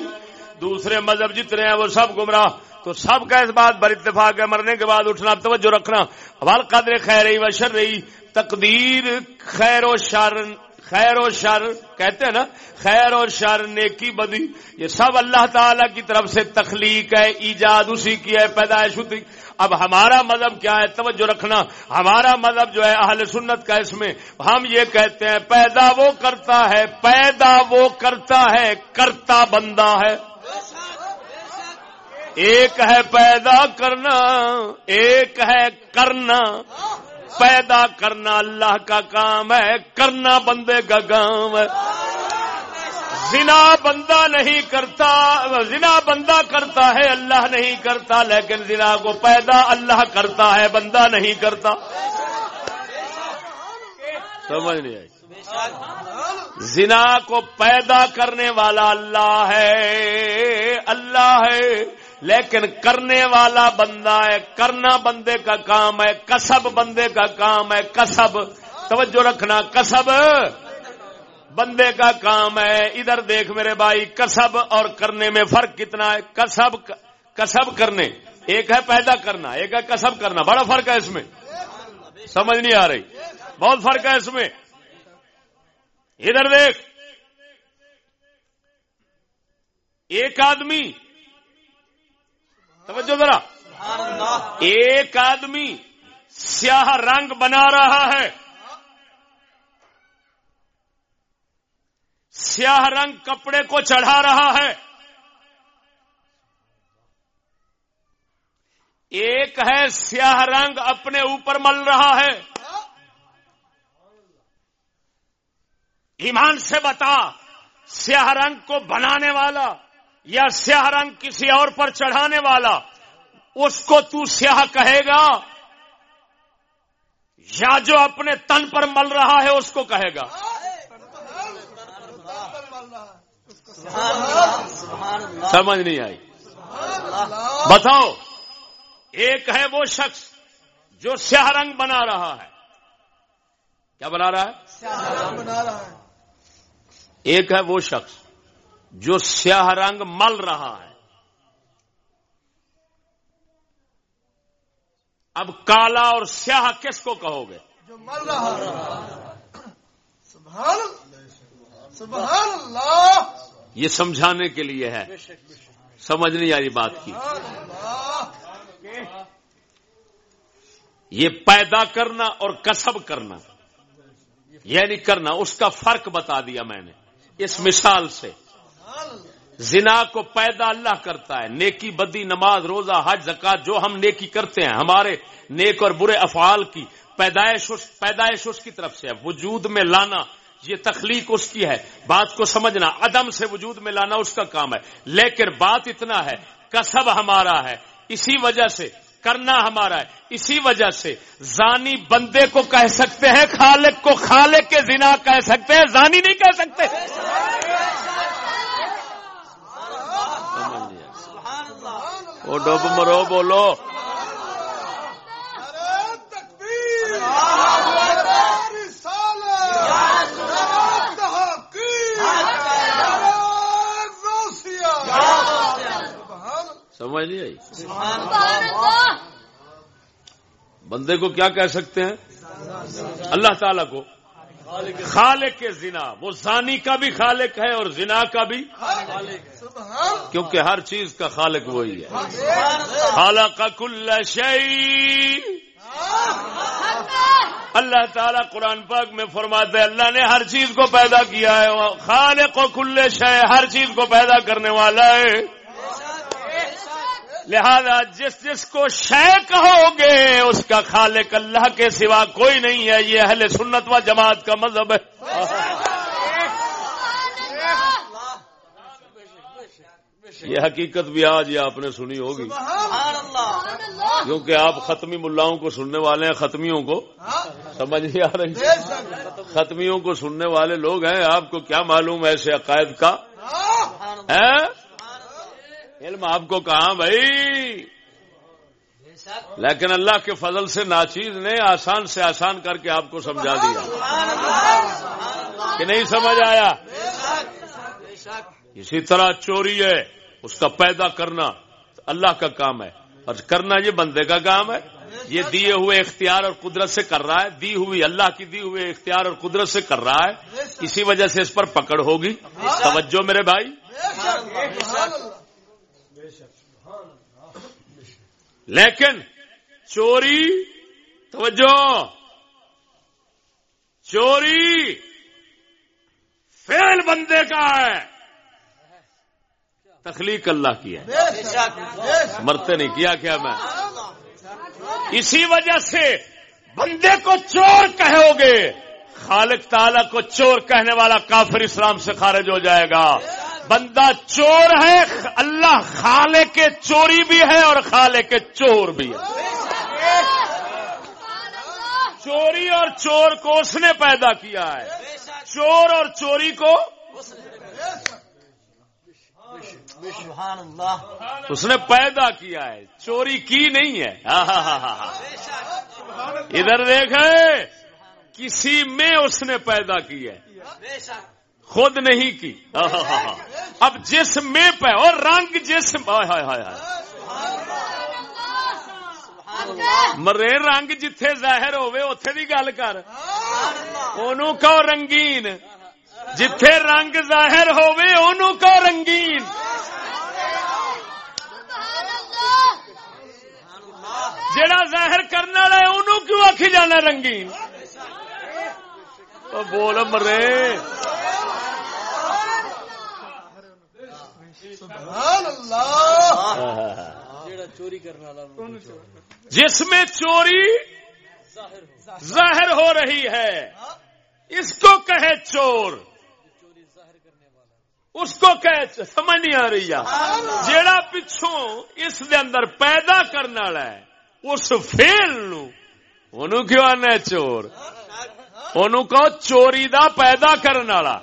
دوسرے مذہب جتنے ہیں، وہ سب گمراہ۔ تو سب کا اس بات پر اتفاق ہے، مرنے کے بعد اٹھنا، توجہ رکھنا۔ حوال قدر خیر رہی و شر رہی تقدیر خیر و شر خیر و شر، کہتے ہیں نا، خیر اور شر، نیکی بدی، یہ سب اللہ تعالی کی طرف سے تخلیق ہے، ایجاد اسی کی ہے، پیدائش ہوتی اب ہمارا مذہب کیا ہے؟ توجہ رکھنا، ہمارا مذہب جو ہے اہل سنت کا اس میں، ہم یہ کہتے ہیں، پیدا وہ کرتا ہے، پیدا وہ کرتا ہے، کرتا بندہ ہے۔ ایک ہے پیدا کرنا، ایک ہے کرنا۔ پیدا کرنا اللہ کا کام ہے، کرنا بندے کا کام ہے۔ زنا بندہ نہیں کرتا، زنا بندہ کرتا ہے، اللہ نہیں کرتا، لیکن زنا کو پیدا اللہ کرتا ہے، بندہ نہیں کرتا۔ سمجھ نہیں آئی۔ زنا کو پیدا کرنے والا اللہ ہے اللہ ہے۔ لیکن کرنے والا بندہ ہے، کرنا بندے کا کام ہے، کسب بندے کا کام ہے، کسب۔ توجہ رکھنا، کسب۔ بندے کا کام ہے، ادھر دیکھ میرے بھائی، کسب۔ اور کرنے میں فرق کتنا ہے؟ کسب کسب کرنے۔ ایک ہے پیدا کرنا، ایک ہے کسب کرنا۔ بڑا فرق ہے اس میں۔ سمجھ نہیں آ رہی۔ بہت فرق ہے اس میں۔ ادھر دیکھ۔ ایک آدمی توجہ ذرا۔ ایک آدمی سیاہ رنگ بنا رہا ہے۔ سیاہ رنگ کپڑے کو چڑھا رہا ہے۔ ایک ہے سیاہ رنگ اپنے اوپر مل رہا ہے۔ ایمان سے بتا، سیاہ رنگ کو بنانے والا یا سیاہ رنگ کسی اور پر چڑھانے والا اس کو تو سیاہ کہے گا یا جو اپنے تن پر مل رہا ہے اس کو کہے گا۔ سمجھ نہیں آئی۔ بتاؤ ایک ہے وہ شخص جو سیاہ رنگ بنا رہا ہے۔ کیا بنا رہا ہے؟ ایک ہے وہ شخص۔ جو سیاہ رنگ مل رہا ہے۔ اب کالا اور سیاہ کس کو کہو گے؟ جو مل رہا سبحان اللہ یہ سمجھانے کے لیے ہے۔ سمجھ نہیں آئی بات کی۔ یہ پیدا کرنا اور کسب کرنا یعنی کرنا اس کا فرق بتا دیا میں نے۔ اس مثال سے۔ زنا کو پیدا اللہ کرتا ہے، نیکی بدی نماز روزہ حج زکات جو ہم نیکی کرتے ہیں، ہمارے نیک اور برے افعال کی پیدائش پیدائش اس کی طرف سے ہے۔ وجود میں لانا، یہ تخلیق اس کی ہے۔ بات کو سمجھنا، عدم سے وجود میں لانا اس کا کام ہے۔ لیکن بات اتنا ہے، کسب ہمارا ہے۔ اسی وجہ سے، کرنا ہمارا ہے۔ اسی وجہ سے، زانی بندے کو کہہ سکتے ہیں، خالق کو خالق کے زنا کہہ سکتے ہیں، زانی نہیں کہہ سکتے۔ وہ ڈب مرو بولو۔ سمجھ نہیں آئی؟ بندے کو کیا کہہ سکتے ہیں؟ اللہ تعالی کو۔ خالق زنا. وہ زانی کا بھی خالق ہے اور زنا کا بھی کیونکہ ہر چیز کا خالق وہی ہے. خالق. کل شعی اللہ تعالیٰ قرآن پاک میں فرماتے اللہ نے ہر چیز کو پیدا کیا ہے خالق و کل شے ہر چیز کو پیدا کرنے والا ہے۔ لہذا جس جس کو شے کہو گے، اس کا خالق اللہ کے سوا کوئی نہیں ہے۔ یہ اہل سنت و جماعت کا مذہب ہے۔ یہ حقیقت بھی آج یہ آپ نے سنی ہوگی۔ کیونکہ آپ ختمی ملاؤں کو سننے والے ہیں، ختمیوں کو۔ سمجھ نہیں آ رہی۔ ختمیوں کو سننے والے لوگ ہیں، آپ کو کیا معلوم ہے ایسے عقائد کا؟ علم آپ کو کہاں بھائی؟ لیکن اللہ کے فضل سے ناچیز نے آسان سے آسان کر کے آپ کو سمجھا دیا۔ کہ نہیں سمجھ آیا؟ اسی طرح چوری ہے، اس کا پیدا کرنا اللہ کا کام ہے۔ اور کرنا یہ بندے کا کام ہے۔ یہ دیے ہوئے اختیار اور قدرت سے کر رہا ہے۔ دی ہوئی اللہ کی دی ہوئے اختیار اور قدرت سے کر رہا ہے۔ اسی وجہ سے اس پر پکڑ ہوگی۔ توجہ میرے بھائی۔ لیکن چوری، توجہ، چوری فیل بندے کا ہے۔ تخلیق اللہ کی ہے۔ مرتے نہیں، کیا کیا میں؟ اسی وجہ سے بندے کو چور کہو گے، خالق تعالی کو چور کہنے والا کافر اسلام سے خارج ہو جائے گا۔ بندہ چور ہے، اللہ خالے کے چوری بھی ہے اور خالے کے چور بھی ہے۔ چوری اور چور کو اس نے پیدا کیا ہے۔ چور اور چوری کو اس نے پیدا کیا ہے۔ چوری کی نہیں ہے۔ ہاں، ہاں، ہاں، ادھر دیکھے کسی میں اس نے پیدا کی ہے۔ خود نہیں کی۔ اب جس میں پہ، اور رنگ جس مرے، رنگ جتھے ظاہر ہوئے اتے بھی گل کر۔ کہ رنگین۔ جتھے رنگ ظاہر ہوئے انہوں کو رنگین۔ جڑا ظاہر کرنے والا ہے انہوں کیوں آخی جانا رنگین؟ بول مرے۔ چوری جس میں چوری ظاہر ہو۔ رہی ہے اس کو کہے چور۔ اس کو کہ سمجھ نہیں آ رہی جیڑا پچھوں اس دے اندر پیدا کرنے والا ہے اس فیل نو کیوں آنا چور؟ ان چوری دا پیدا کرنے والا۔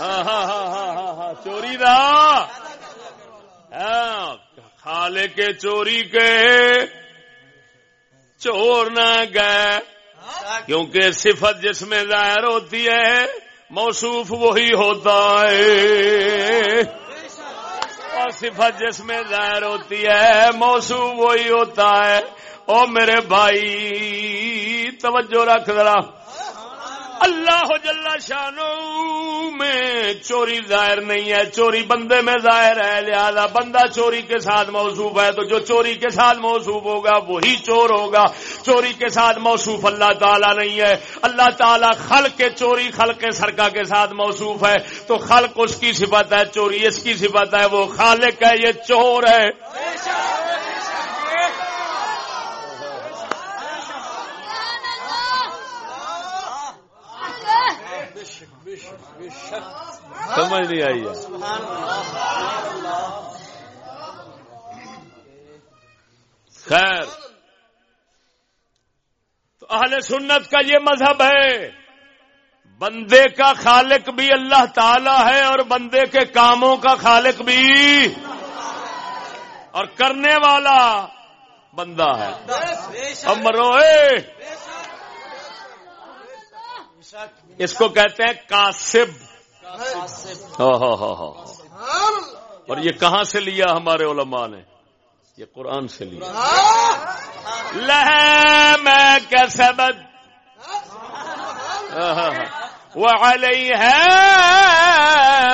ہاں ہاں ہاں ہاں ہاں ہاں۔ چوری دا۔ ہاں، خالے کے چوری کے چور نہ گئے۔ کیونکہ صفت جس میں ظاہر ہوتی ہے، موصوف وہی ہوتا ہے۔ اور صفت جس میں ظاہر ہوتی ہے، موصوف وہی ہوتا ہے۔ او میرے بھائی، توجہ رکھ ذرا۔ اللہ جل شانو میں چوری ظاہر نہیں ہے، چوری بندے میں ظاہر ہے، لہذا بندہ چوری کے ساتھ موصوف ہے تو جو چوری کے ساتھ موصوف ہوگا وہی چور ہوگا۔ چوری کے ساتھ موصوف اللہ تعالیٰ نہیں ہے۔ اللہ تعالیٰ خلق کے چوری خلق کے سرکا کے ساتھ موصوف ہے۔ تو خلق اس کی صفت ہے، چوری اس کی صفت ہے، وہ خالق ہے، یہ چور ہے۔ سمجھ نہیں آئی ہے۔ خیر۔ تو اہل سنت کا یہ مذہب ہے بندے کا خالق بھی اللہ تعالی ہے اور بندے کے کاموں کا خالق بھی۔ اور کرنے والا بندہ ہے۔ امروئے اس کو کہتے ہیں کاسب۔ اور یہ کہاں سے لیا ہمارے علماء نے؟ یہ قرآن سے لیا۔ لہ میں کسبت وہ علیہ ہے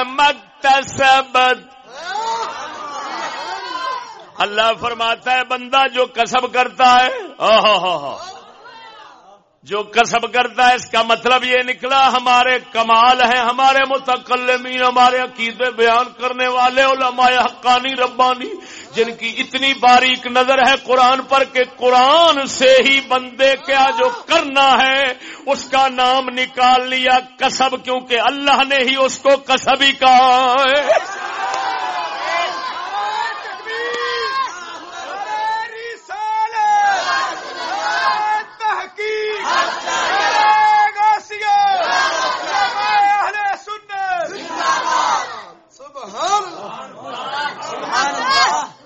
مکتسبت اللہ۔ فرماتا ہے بندہ جو کسب کرتا ہے۔ جو کسب کرتا ہے، اس کا مطلب یہ نکلا، ہمارے کمال ہیں، ہمارے متقلمین ہمارے عقیدے بیان کرنے والے، علماء حقانی، ربانی، جن کی اتنی باریک نظر ہے قرآن پر کہ قرآن سے ہی بندے کیا جو کرنا ہے، اس کا نام نکال لیا کسب کیونکہ اللہ نے ہی اس کو کسب ہی کہا ہے۔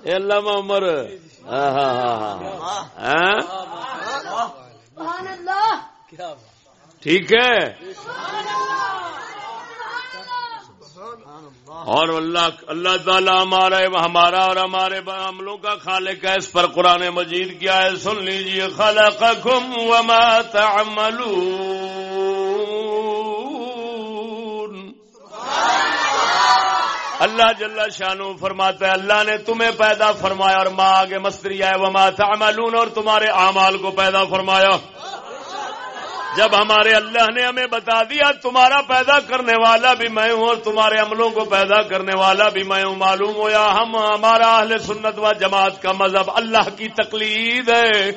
علامہ عمر ہاں ہاں ہاں ٹھیک ہے؟ اور اللہ اللہ تعالیٰ ہمارا ہمارا اور ہمارے عملوں کا خالق ہے اس پر قرآن مجید کیا ہے؟ سن لیجیے خلقکم وما تعملون. اللہ جل شانو فرماتا ہے، اللہ نے تمہیں پیدا فرمایا اور ماں آگے مستری آئے وہ ماں تعملون، اور تمہارے اعمال کو پیدا فرمایا۔ جب ہمارے اللہ نے ہمیں بتا دیا، تمہارا پیدا کرنے والا بھی میں ہوں اور تمہارے عملوں کو پیدا کرنے والا بھی میں ہوں، معلوم ہو یا ہم، ہمارا اہل سنت و جماعت کا مذہب اللہ کی تقلید ہے۔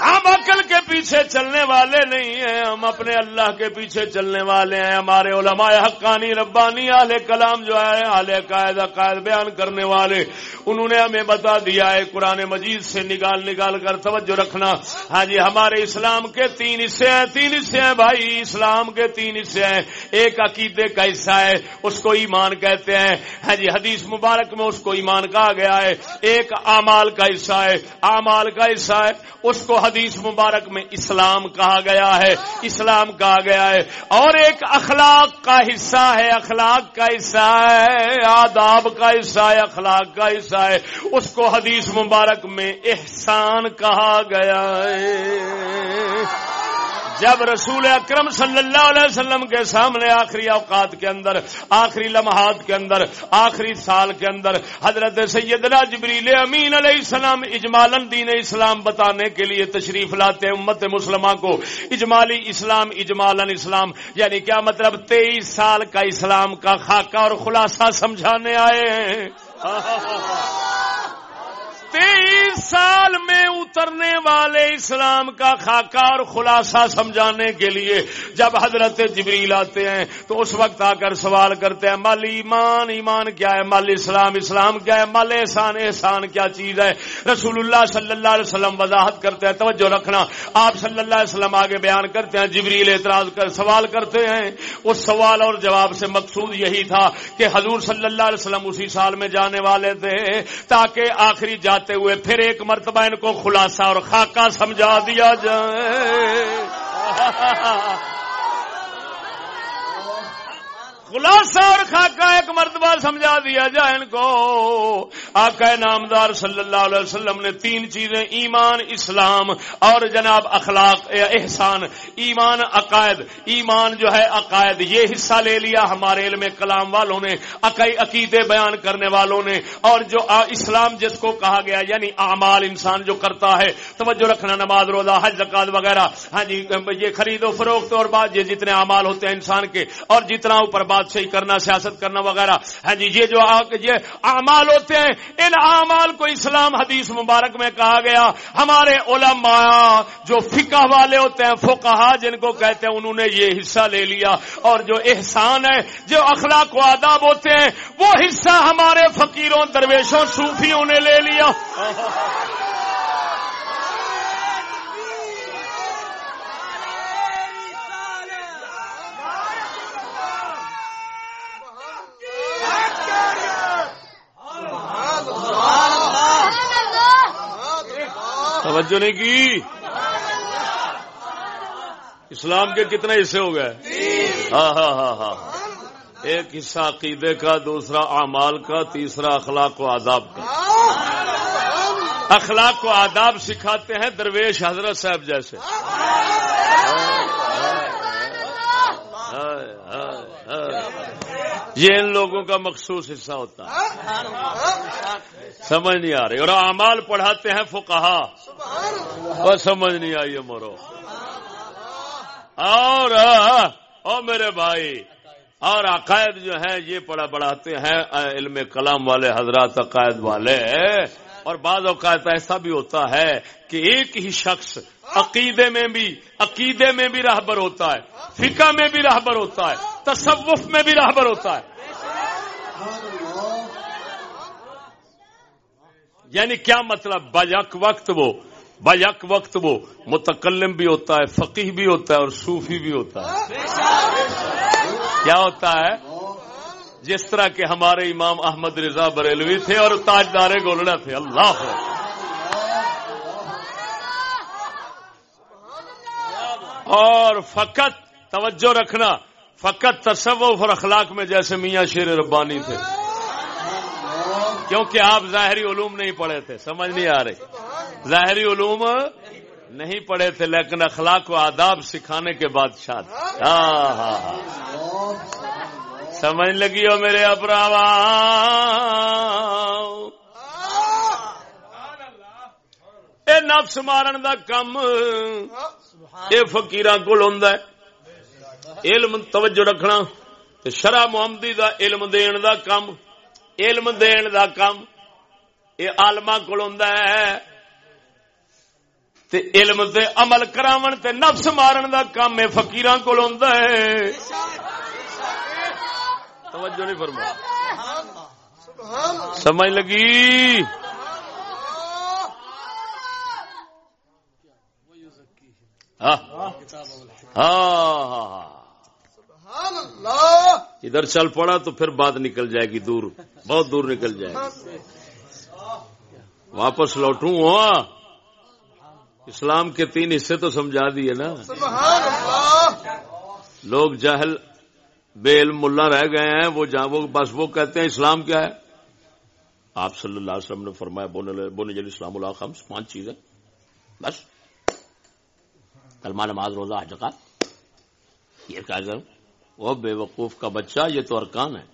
ہم عقل کے پیچھے چلنے والے نہیں ہیں، ہم اپنے اللہ کے پیچھے چلنے والے ہیں۔ ہمارے علماء حقانی، ربانی، اہل کلام جو ہے اہل قائد، عقائد بیان کرنے والے، انہوں نے ہمیں بتا دیا ہے، قرآن مجید سے نکال نکال کر توجہ رکھنا۔ ہاں جی ہمارے اسلام کے تین حصے ہیں، تین حصے ہیں بھائی۔ اسلام کے تین حصے ہیں۔ ایک عقیدے کا حصہ ہے، اس کو ایمان کہتے ہیں۔ ہاں جی حدیث مبارک میں اس کو ایمان کہا گیا ہے۔ ایک امال کا حصہ ہے۔ امال کا حصہ ہے، اس کو حدیث مبارک میں اسلام کہا گیا ہے، اسلام کہا گیا ہے۔ اور ایک اخلاق کا حصہ ہے، اخلاق کا حصہ ہے، آداب کا حصہ ہے، اخلاق کا حصہ ہے۔ اس کو حدیث مبارک میں احسان کہا گیا ہے۔ جب رسول اکرم صلی اللہ علیہ وسلم کے سامنے آخری اوقات کے اندر، آخری لمحات کے اندر، آخری سال کے اندر حضرت سیدنا جبریل امین علیہ السلام اجمالن دین اسلام بتانے کے لیے تشریف لاتے امت مسلمہ کو۔ اجمالی اسلام اجمالن اسلام یعنی کیا مطلب تیئیس سال کا اسلام کا خاکہ اور خلاصہ سمجھانے آئے ہیں؟ تیئیس سال میں اترنے والے اسلام کا خاکہ اور خلاصہ سمجھانے کے لیے جب حضرت جبریل آتے ہیں تو اس وقت آ کر سوال کرتے ہیں مل ایمان ایمان کیا ہے؟ مل اسلام اسلام کیا ہے؟ مل احسان احسان کیا چیز ہے؟ رسول اللہ صلی اللہ علیہ وسلم وضاحت کرتے ہیں، توجہ رکھنا۔ آپ صلی اللہ علیہ وسلم آگے بیان کرتے ہیں، جبریل اعتراض کر سوال کرتے ہیں۔ اس سوال اور جواب سے مقصود یہی تھا کہ حضور صلی اللہ علیہ وسلم اسی سال میں جانے والے تھے تاکہ آخری جات جاتے ہوئے پھر ایک مرتبہ ان کو خلاصہ اور خاکہ سمجھا دیا جائے۔ خلاصہ اور خاکہ ایک مرتبہ سمجھا دیا جائے ان کو۔ آقا نامدار صلی اللہ علیہ وسلم نے تین چیزیں، ایمان، اسلام اور جناب اخلاق احسان، ایمان، عقائد۔ ایمان جو ہے، عقائد، یہ حصہ لے لیا ہمارے علم کلام والوں نے عقیدے بیان کرنے والوں نے۔ اور جو اسلام جس کو کہا گیا یعنی اعمال انسان جو کرتا ہے، توجہ رکھنا، نماز، روزہ، حج زکات وغیرہ۔ ہاں جی یہ خرید و فروخت اور بعد یہ جتنے اعمال ہوتے ہیں انسان کے، اور جتنا اوپر بات صحیح کرنا، سیاست کرنا وغیرہ۔ ہاں جی یہ جو یہ اعمال ہوتے ہیں، ان اعمال کو اسلام حدیث مبارک میں کہا گیا۔ ہمارے علماء جو فقہ والے ہوتے ہیں، فقہا جن کو کہتے ہیں، انہوں نے یہ حصہ لے لیا۔ اور جو احسان ہے، جو اخلاق و آداب ہوتے ہیں، وہ حصہ ہمارے فقیروں، درویشوں، صوفیوں نے لے لیا۔ توجہ نہیں کی؟ اسلام کے کتنے حصے ہو گئے؟ ہاں ہاں ہاں ہاں۔ ایک حصہ عقیدے کا، دوسرا اعمال کا، تیسرا اخلاق و آداب کا۔ اخلاق و آداب سکھاتے ہیں درویش حضرت صاحب جیسے۔ یہ ان لوگوں کا مخصوص حصہ ہوتا ہے۔ سمجھ نہیں آ رہی۔ اور اعمال پڑھاتے ہیں فقہا۔ اور سمجھ نہیں آئی مرو اور، او میرے بھائی، اور عقائد جو ہیں، یہ پڑھا پڑھاتے ہیں علم کلام والے، حضرات عقائد والے۔ اور بعض اوقات ایسا بھی ہوتا ہے کہ ایک ہی شخص عقیدے میں بھی، عقیدے میں بھی راہبر ہوتا ہے، فقہ میں بھی راہبر ہوتا ہے، تصوف میں بھی راہبر ہوتا ہے۔ یعنی کیا مطلب؟ بجک وقت وہ بجک وقت وہ۔ متکلم بھی ہوتا ہے فقیح بھی ہوتا ہے اور صوفی بھی ہوتا ہے۔ کیا ہوتا ہے؟ جس طرح کے ہمارے امام احمد رضا بریلوی تھے اور تاجدار گولڑا تھے، اللہ اور فقط توجہ رکھنا، فقط تصوف اور اخلاق میں جیسے میاں شیر ربانی تھے۔ کیونکہ آپ ظاہری علوم نہیں پڑھے تھے، سمجھ نہیں آ رہے ظاہری علوم نہیں پڑھے تھے، لیکن اخلاق و آداب سکھانے کے بعد شاد ہاں ہاں ہاں۔ سمجھ لگی ہو میرے اپراوا اے نفس مارن دا کم یہ فکیر کو علم، توجہ رکھنا۔ شرح محمدی دا علم دین دا کم، علم دین دا کم۔ یہ آلما کو علم تے عمل کراون تے نفس مارن دا کام ہے فکیر کو توجہ نہیں فرما۔ سمجھ لگی؟ ہاں۔ ہاں ہاں ادھر چل پڑا تو پھر بات نکل جائے گی دور۔ بہت دور نکل جائے۔ گی واپس لوٹوں ہوا اسلام کے تین حصے تو سمجھا دیے نا۔ لوگ جہل بے علم ملا رہ گئے ہیں، وہ جہاں وہ بس وہ کہتے ہیں اسلام کیا ہے؟ آپ صلی اللہ علیہ وسلم نے فرمایا بون جل اسلام اللہ خمس پانچ چیزیں۔ بس۔ کلمہ نماز، روزہ حجقات یہ کہا کروں وہ بے وقوف کا بچہ، یہ تو ارکان ہے۔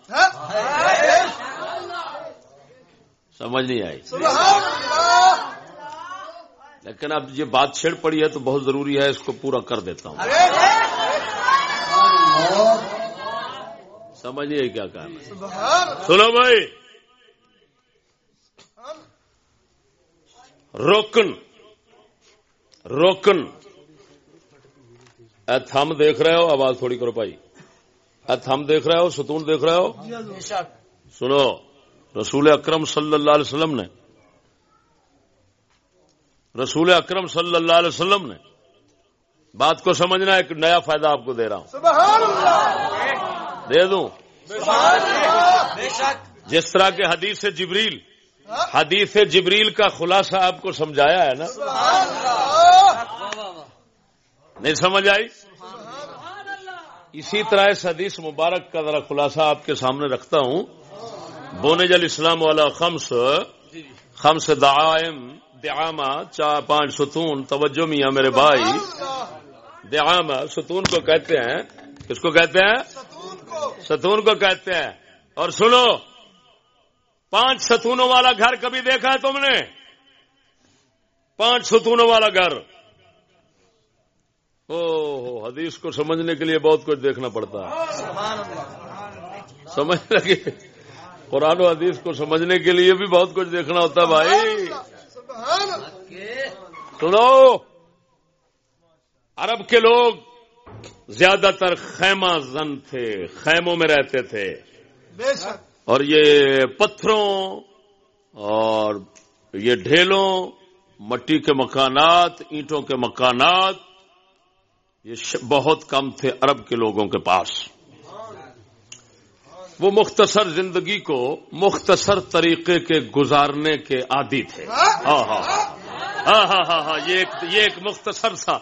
سمجھ نہیں آئی۔ لیکن اب یہ بات چھڑ پڑی ہے تو بہت ضروری ہے، اس کو پورا کر دیتا ہوں۔ سمجھ نہیں آئی کیا کہا سنو بھائی۔ روکن روکن تھم دیکھ رہے ہو آواز تھوڑی کرو بھائی۔ ہم دیکھ رہے ہو ستون دیکھ رہے ہو۔ سنو رسول اکرم صلی اللہ علیہ وسلم نے۔ رسول اکرم صلی اللہ علیہ وسلم نے۔ بات کو سمجھنا ایک نیا فائدہ آپ کو دے رہا ہوں۔ دے دوں؟ جس طرح کے حدیث جبریل حدیث جبریل کا خلاصہ آپ کو سمجھایا ہے نا؟ نہیں سمجھ آئی؟ اسی طرح اس حدیث مبارک کا ذرا خلاصہ آپ کے سامنے رکھتا ہوں۔ بونج الاسلام والا خمس خمس دعائم دعامہ چار پانچ ستون توجہ میاں میرے بھائی۔ دعامہ ستون کو کہتے ہیں۔ کس کو کہتے ہیں؟ ستون کو کہتے ہیں۔ اور سنو پانچ ستونوں والا گھر کبھی دیکھا ہے تم نے؟ پانچ ستونوں والا گھر۔ او حدیث کو سمجھنے کے لیے بہت کچھ دیکھنا پڑتا ہے۔ سمجھ لگے قرآن و حدیث کو سمجھنے کے لیے بھی بہت کچھ دیکھنا ہوتا ہے بھائی۔ سنو عرب کے لوگ زیادہ تر خیمہ زن تھے خیموں میں رہتے تھے۔ اور یہ پتھروں اور یہ ڈھیلوں مٹی کے مکانات اینٹوں کے مکانات یہ بہت کم تھے عرب کے لوگوں کے پاس۔ وہ مختصر زندگی کو مختصر طریقے کے گزارنے کے عادی تھے۔ ہاں۔ ہاں ہاں ہاں ہاں ہاں یہ ایک مختصر سا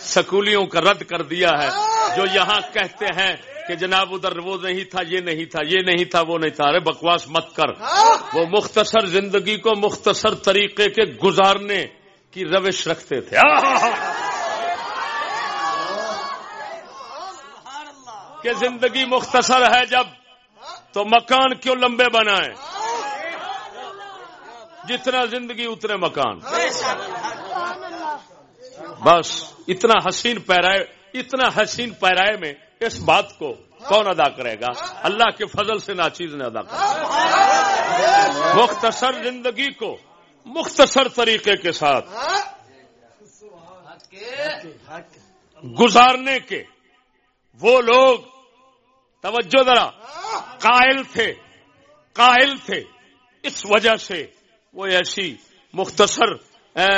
سکولیوں کا رد کر دیا ہے، جو یہاں کہتے ہیں کہ جناب ادھر وہ نہیں تھا، یہ نہیں تھا، یہ نہیں تھا، وہ نہیں تھا۔ ارے بکواس مت کر۔ وہ مختصر زندگی کو مختصر طریقے کے گزارنے کی روش رکھتے تھے۔ کہ زندگی مختصر ہے جب تو مکان کیوں لمبے بنائیں جتنا زندگی اتنے مکان۔ بس اتنا حسین پیرائے اتنا حسین پیرائے میں اس بات کو کون ادا کرے گا؟ اللہ کے فضل سے ناچیز نے ادا کر مختصر زندگی کو مختصر طریقے کے ساتھ گزارنے کے وہ لوگ توجہ ذرا قائل تھے قائل تھے۔ اس وجہ سے وہ ایسی مختصر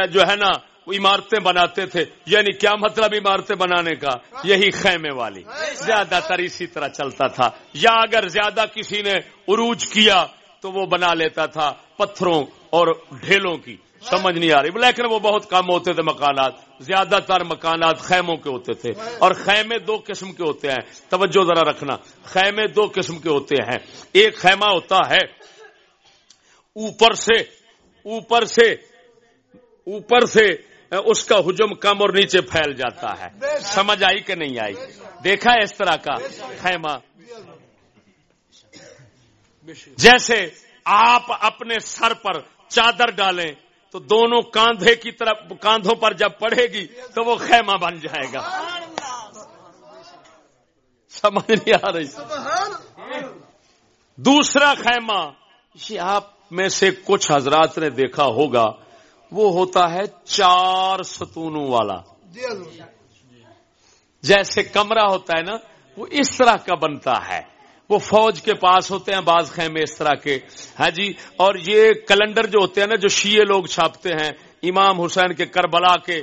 جو ہے نا، عمارتیں بناتے تھے۔ یعنی کیا مطلب عمارتیں بنانے کا؟ یہی خیمے والی۔ زیادہ تر اسی طرح چلتا تھا۔ یا اگر زیادہ کسی نے عروج کیا تو وہ بنا لیتا تھا پتھروں اور ڈھیلوں کی۔ سمجھ نہیں آ رہی۔ لیکن وہ بہت کم ہوتے تھے مکانات۔ زیادہ تر مکانات خیموں کے ہوتے تھے۔ اور خیمے دو قسم کے ہوتے ہیں۔ توجہ ذرا رکھنا۔ خیمے دو قسم کے ہوتے ہیں۔ ایک خیمہ ہوتا ہے اوپر سے اوپر سے اوپر سے اس کا حجم کم اور نیچے پھیل جاتا ہے۔ سمجھ آئی کہ نہیں آئی؟ دیکھا اس طرح کا خیمہ۔ جیسے آپ اپنے سر پر چادر ڈالیں تو دونوں کاندھے کی طرف کاندھوں پر جب پڑے گی تو وہ خیمہ بن جائے گا۔ سمجھ نہیں آ رہی۔ دوسرا خیمہ یہ آپ میں سے کچھ حضرات نے دیکھا ہوگا وہ ہوتا ہے چار ستونوں والا۔ جیسے کمرہ ہوتا ہے نا وہ اس طرح کا بنتا ہے۔ وہ فوج کے پاس ہوتے ہیں بعض خیمے اس طرح کے۔ ہاں جی اور یہ کیلنڈر جو ہوتے ہیں نا جو شیعہ لوگ چھاپتے ہیں امام حسین کے کربلا کے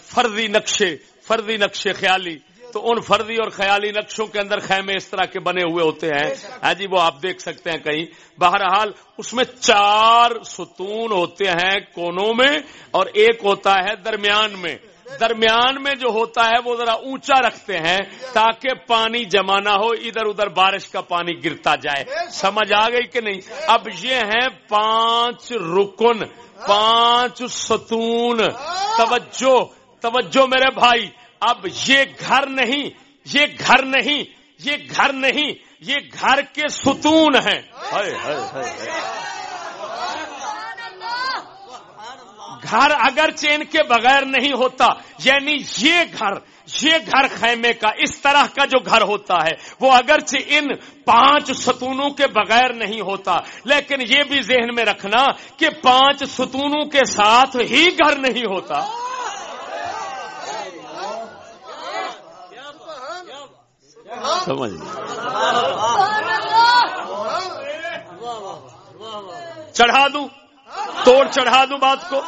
فردی نقشے فردی نقشے خیالی۔ تو ان فردی اور خیالی نقشوں کے اندر خیمے اس طرح کے بنے ہوئے ہوتے ہیں۔ ہاں جی وہ آپ دیکھ سکتے ہیں کہیں۔ بہرحال، اس میں چار ستون ہوتے ہیں کونوں میں اور ایک ہوتا ہے درمیان میں۔ درمیان میں جو ہوتا ہے، وہ ذرا اونچا رکھتے ہیں تاکہ پانی جمع نہ ہو، ادھر ادھر بارش کا پانی گرتا جائے۔ سمجھ آ گئی کہ نہیں؟ اب یہ ہیں پانچ رکن، پانچ ستون۔ توجہ توجہ میرے بھائی۔ اب یہ گھر نہیں، یہ گھر نہیں، یہ گھر نہیں، یہ گھر کے ستون ہیں۔ گھر اگر چین کے بغیر نہیں ہوتا یعنی یہ گھر یہ گھر خیمے کا، اس طرح کا جو گھر ہوتا ہے، وہ اگرچہ ان پانچ ستونوں کے بغیر نہیں ہوتا، لیکن یہ بھی ذہن میں رکھنا کہ پانچ ستونوں کے ساتھ ہی گھر نہیں ہوتا۔ سمجھ چڑھا دوں، توڑ چڑھا دوں بات کو۔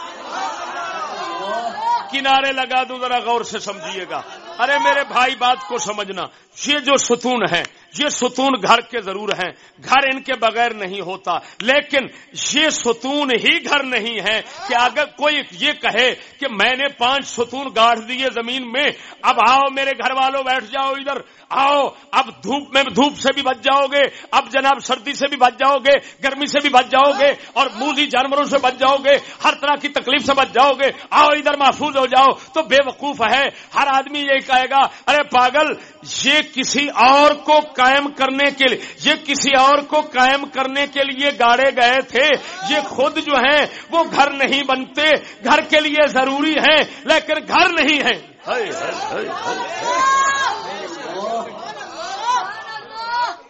کنارے لگا دوں، ذرا غور سے سمجھیے گا۔ ارے میرے بھائی، بات کو سمجھنا۔ یہ جو ستون ہے یہ ستون گھر کے ضرور ہیں۔ گھر ان کے بغیر نہیں ہوتا۔ لیکن یہ ستون ہی گھر نہیں ہے کہ اگر کوئی یہ کہے کہ میں نے پانچ ستون گاڑ دیے زمین میں، اب آؤ میرے گھر والوں بیٹھ جاؤ ادھر۔ آؤ، اب دھوپ میں دھوپ سے بھی بچ جاؤ گے۔ اب جناب سردی سے بھی بچ جاؤ گے، گرمی سے بھی بچ جاؤ گے اور موزی جانوروں سے بچ جاؤ گے، ہر طرح کی تکلیف سے بچ جاؤ گے۔ آؤ ادھر محفوظ ہو جاؤ۔ تو بے وقوف ہے۔ ہر آدمی یہی کہے گا، ارے پاگل، یہ کسی اور کو قائم کرنے کے لیے یہ کسی اور کو قائم کرنے کے لیے گاڑے گئے تھے۔ یہ خود جو ہیں وہ گھر نہیں بنتے۔ گھر کے لیے ضروری ہے لیکن گھر نہیں ہے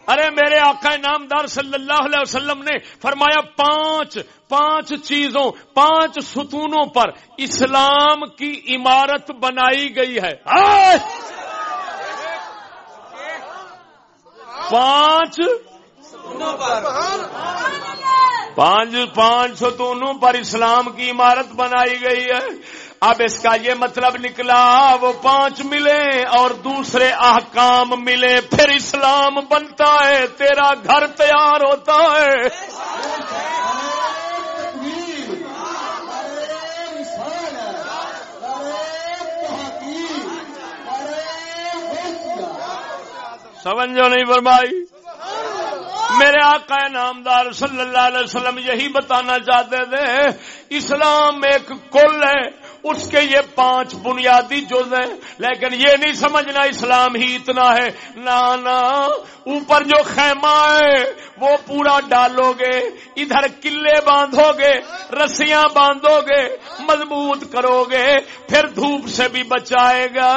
ارے میرے آقا نامدار صلی اللہ علیہ وسلم نے فرمایا پانچ پانچ چیزوں پانچ ستونوں پر اسلام کی عمارت بنائی گئی ہے۔ پانچ؟ پانچ پانچ ستونوں پر اسلام کی عمارت بنائی گئی ہے۔ اب اس کا یہ مطلب نکلا، وہ پانچ ملے اور دوسرے احکام ملے، پھر اسلام بنتا ہے، تیرا گھر تیار ہوتا ہے۔ سمجھو نہیں فرمائی۔ میرے آقا نامدار صلی اللہ علیہ وسلم یہی بتانا چاہتے تھے، اسلام ایک کل ہے۔ اس کے یہ پانچ بنیادی جز ہیں، لیکن یہ نہیں سمجھنا اسلام ہی اتنا ہے۔ نہ اوپر جو خیمہ ہے، وہ پورا ڈالو گے، ادھر قلعے باندھو گے، رسیاں باندھو گے، مضبوط کرو گے، پھر دھوپ سے بھی بچائے گا،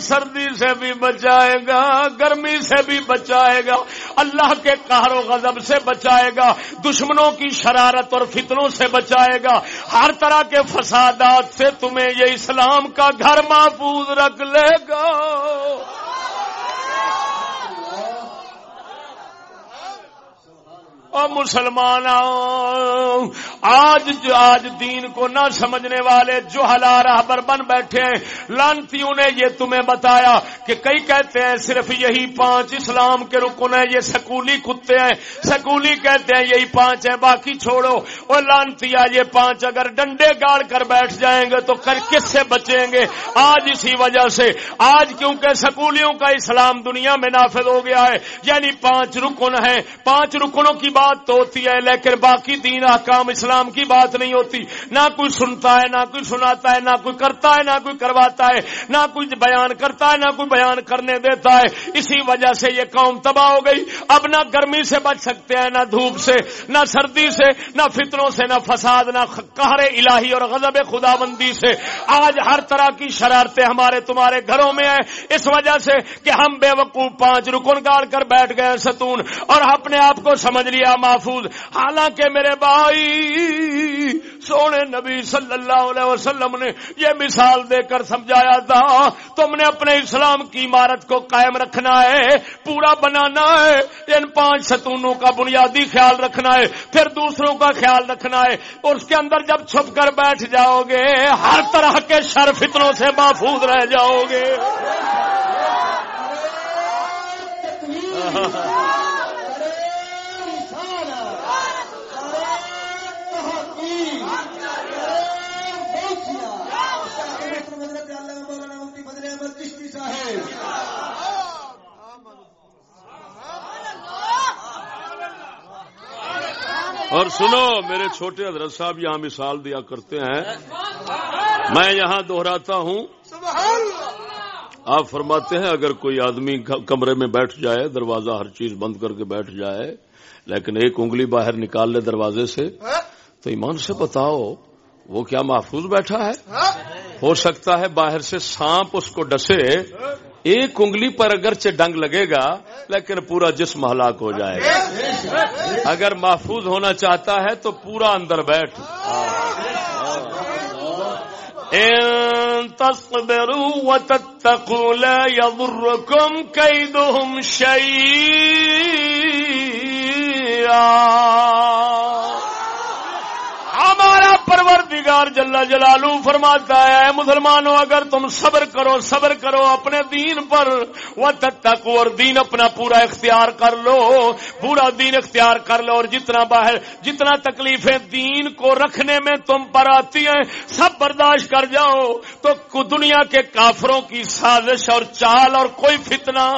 سردی سے بھی بچائے گا، گرمی سے بھی بچائے گا، اللہ کے قہر و غضب سے بچائے گا، دشمنوں کی شرارت اور فتنوں سے بچائے گا۔ ہر طرح کے فسادات سے تمہیں یہ اسلام کا گھر محفوظ رکھ لے گا۔ اور مسلمان آج جو آج دین کو نہ سمجھنے والے جو راہ پر بن بیٹھے ہیں۔ لانتیوں نے یہ تمہیں بتایا کہ کئی کہتے ہیں صرف یہی پانچ اسلام کے رکن ہیں، یہ سکولی کتے ہیں۔ سکولی کہتے ہیں یہی پانچ ہیں، باقی چھوڑو۔ اور لانتیا یہ پانچ اگر ڈنڈے گاڑ کر بیٹھ جائیں گے تو کر کس سے بچیں گے؟ آج اسی وجہ سے۔ آج کیونکہ سکولیوں کا اسلام دنیا میں نافذ ہو گیا ہے یعنی پانچ رکن ہیں۔ پانچ رکنوں کی بات تو ہوتی ہے، لیکن باقی دین احکام اسلام کی بات نہیں ہوتی۔ نہ کوئی سنتا ہے، نہ کوئی سناتا ہے، نہ کوئی کرتا ہے، نہ کوئی کرواتا ہے۔ نہ کوئی بیان کرتا ہے، نہ کوئی بیان کرنے دیتا ہے۔ اسی وجہ سے یہ قوم تباہ ہو گئی۔ اب نہ گرمی سے بچ سکتے ہیں، نہ دھوپ سے، نہ سردی سے، نہ فطروں سے، نہ فساد، نہ قہر الہی اور غضب خدا بندی سے۔ آج ہر طرح کی شرارتیں ہمارے تمہارے گھروں میں ہیں۔ اس وجہ سے کہ ہم بے وقوف پانچ رکن گاڑ کر بیٹھ گئے ستون۔ اور اپنے آپ کو سمجھ لیا، محفوظ۔ حالانکہ میرے بھائی سونے نبی صلی اللہ علیہ وسلم نے یہ مثال دے کر سمجھایا تھا، تم نے اپنے اسلام کی عمارت کو قائم رکھنا ہے، پورا بنانا ہے، ان پانچ ستونوں کا بنیادی خیال رکھنا ہے، پھر دوسروں کا خیال رکھنا ہے۔ اور اس کے اندر جب چھپ کر بیٹھ جاؤ گے، ہر طرح کے شر فطروں سے محفوظ رہ جاؤ گے۔ اور سنو، میرے چھوٹے حضرت صاحب یہاں مثال دیا کرتے ہیں۔ میں یہاں دوہراتا ہوں۔ آپ فرماتے ہیں، اگر کوئی آدمی کمرے میں بیٹھ جائے، دروازہ ہر چیز بند کر کے بیٹھ جائے، لیکن ایک انگلی باہر نکال لے دروازے سے، تو ایمان سے بتاؤ، وہ کیا محفوظ بیٹھا ہے؟ ہو سکتا ہے باہر سے سانپ اس کو ڈسے ایک انگلی پر اگرچہ ڈنگ لگے گا، لیکن پورا جسم ہلاک ہو جائے گا۔ اگر محفوظ ہونا چاہتا ہے تو پورا اندر بیٹھ۔ يضركم كيدهم شيئا پروردگار جلا جلالو فرماتا ہے مسلمانوں، اگر تم صبر کرو صبر کرو اپنے دین پر وہ تک اور دین اپنا پورا اختیار کر لو، پورا دین اختیار کر لو اور جتنا باہر، جتنا تکلیفیں دین کو رکھنے میں تم پر آتی ہیں، سب برداشت کر جاؤ، تو دنیا کے کافروں کی سازش اور چال اور کوئی فتنہ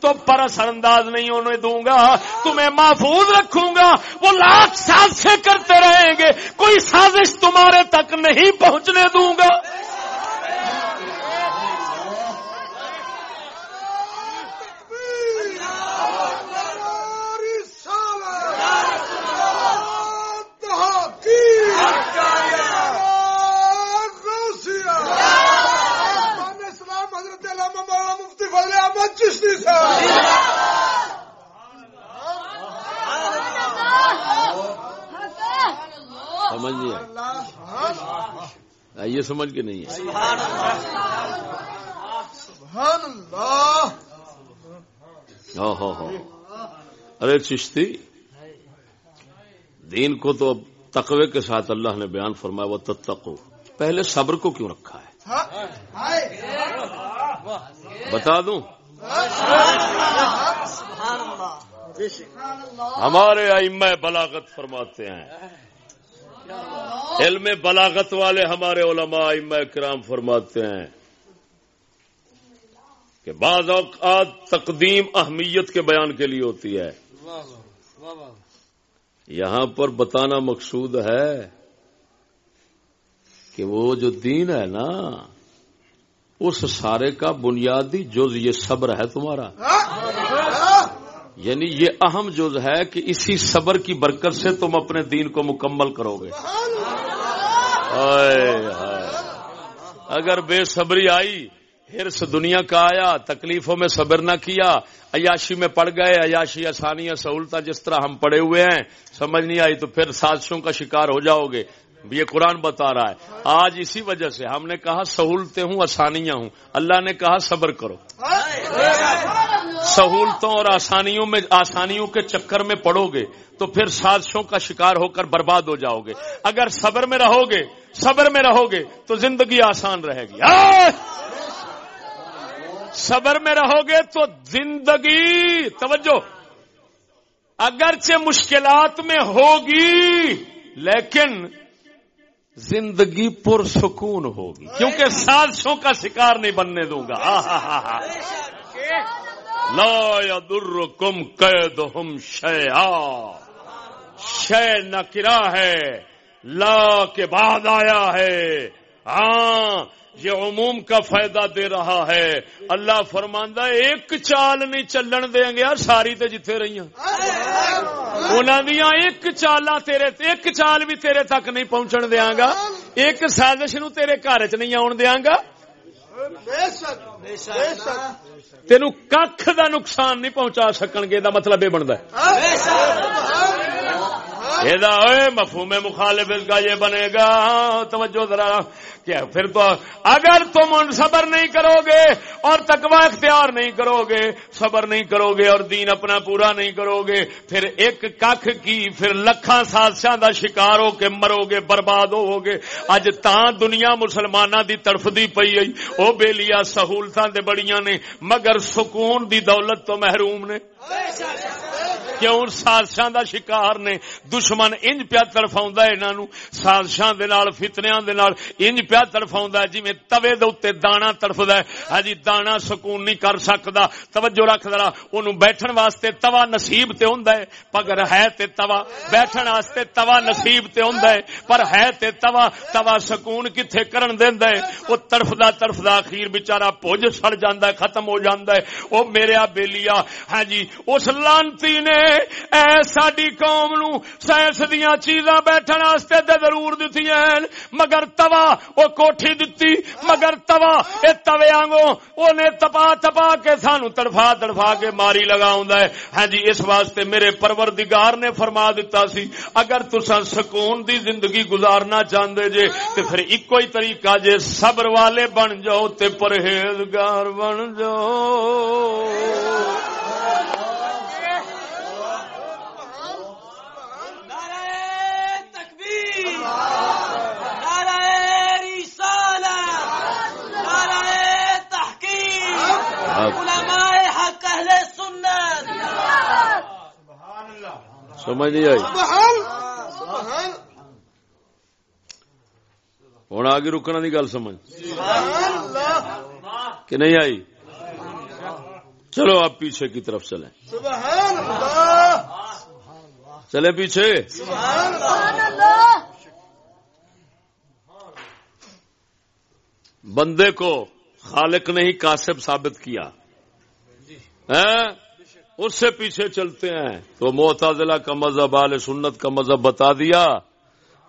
تو پر اثر انداز نہیں ہونے دوں گا، تمہیں محفوظ رکھوں گا، وہ لاکھ سال سے کرتے رہیں گے، کوئی سازش تمہارے تک نہیں پہنچنے دوں گا۔ سمجھ آئیے سمجھ کے نہیں ہے۔ ہاں ہاں ہاں۔ ارے چشتی دین کو تو اب تقوی کے ساتھ اللہ نے بیان فرمایا وہ تتقو پہلے صبر کو کیوں رکھا ہے؟ بتا دوں۔ ہمارے ائمہ بلاغت فرماتے ہیں علم بلاغت والے ہمارے علماء ائمہ کرام فرماتے ہیں کہ بعض اوقات تقدیم اہمیت کے بیان کے لیے ہوتی ہے۔ یہاں پر بتانا مقصود ہے کہ وہ جو دین ہے نا، اس سارے کا بنیادی جز یہ صبر ہے تمہارا۔ یعنی یہ اہم جز ہے کہ اسی صبر کی برکت سے تم اپنے دین کو مکمل کرو گے اگر بے صبری آئی، ہرس دنیا کا آیا، تکلیفوں میں صبر نہ کیا، عیاشی میں پڑ گئے، عیاشی آسانیاں سہولت جس طرح ہم پڑے ہوئے ہیں، سمجھ نہیں آئی تو پھر سازشوں کا شکار ہو جاؤ گے یہ قرآن بتا رہا ہے۔ آج اسی وجہ سے ہم نے کہا سہولتیں ہوں، آسانیاں ہوں۔ اللہ نے کہا صبر کرو۔ سہولتوں اور آسانیوں میں، آسانیوں کے چکر میں پڑو گے تو پھر سازشوں کا شکار ہو کر برباد ہو جاؤ گے اگر صبر میں رہو گے صبر میں رہو گے تو زندگی آسان رہے گی۔ صبر میں رہو گے تو زندگی، توجہ! اگرچہ مشکلات میں ہوگی، لیکن زندگی پرسکون ہوگی۔ کیونکہ سازشوں کا شکار نہیں بننے دوں گا۔ لا در کم قید ہم شیا شے نکرا ہے لا کے بعد آیا ہے۔ ہاں یہ عموم کا فائدہ دے رہا ہے۔ اللہ فرماندہ ایک چال نہیں چلن دیں گے ساری تے جتھے رہی انہوں دیا ایک چالا تیرے، ایک چال بھی تیرے تک نہیں پہنچن دیا گا۔ ایک سازش نو تیرے گھر چ نہیں آن دیا گا۔ تین کھ دا نقصان نہیں پہنچا سکن گے، دا مطلب یہ بنتا ہے۔ مفہوم مخالف کا یہ بنے گا۔ توجہ ذرا۔ کیا پھر تو اگر تم ان صبر نہیں کرو گے اور تکوا اختیار نہیں کرو گے، صبر نہیں کرو گے اور دین اپنا پورا نہیں کرو گے، پھر ایک کھ کی، پھر لکھاں سادشاہ دا شکار ہو کے مرو گے، برباد ہو گے۔ اج تا دنیا مسلمانہ دی طرف دی پئی گئی او بے لیا سہولتاں دے بڑیاں نے، مگر سکون دی دولت تو محروم نے۔ کیوں سازشاں دا شکار نے؟ دشمن انج پیا تڑفاؤں انہوں سازشاں دے نال، فتنیاں دے نال انج پیا تڑفاؤں جی میں توے دے اتنے دانا تڑفدا ہے۔ ہاں جی دانا سکون نہیں کر سکدا۔ توجہ رکھ ذرا، اونوں بیٹھن واسطے توا نصیب تے ہوندا ہے۔ پگر ہے تے توا بیٹھن واسطے توا نصیب تے ہوندا ہے۔ پر ہے تے توا توا سکون کتھے کرن دیندا ہے؟ او تڑفدا تڑفدا اخیر بیچارہ پوج سڑ جاندا ہے، ختم ہو جاندا ہے۔ او میرے بیلیا ہاں جی اس لانتی نے اے ساڈی قوم نو سائنس دیاں چیزاں بیٹھن واسطے تے ضرور دتی ہیں مگر توا او کوٹھی دتی مگر توا اے توے آنگو اونے تپا تپا کے سانو تڑفا تڑفا کے ماری لگاوندا ہے ہاں جی اس واسطے میرے پروردگار نے فرما دیتا سی اگر تساں سکون دی زندگی گزارنا چاہندے جے تے پھر اکو ہی طریقہ جے صبر والے بن جاؤ تے پرہیزگار بن جاؤ علماء حق اہل سنت۔ سمجھ نہیں آئی؟ ہوں آگے رکنا کی گل سمجھ۔ کہ نہیں آئی؟ چلو آپ پیچھے کی طرف چلیں۔ سبحان اللہ۔ چلے پیچھے۔ سبحان اللہ۔ بندے کو خالق نے ہی کاسب ثابت کیا۔ اس سے پیچھے چلتے ہیں۔ تو معتزلہ کا مذہب آل سنت کا مذہب بتا دیا۔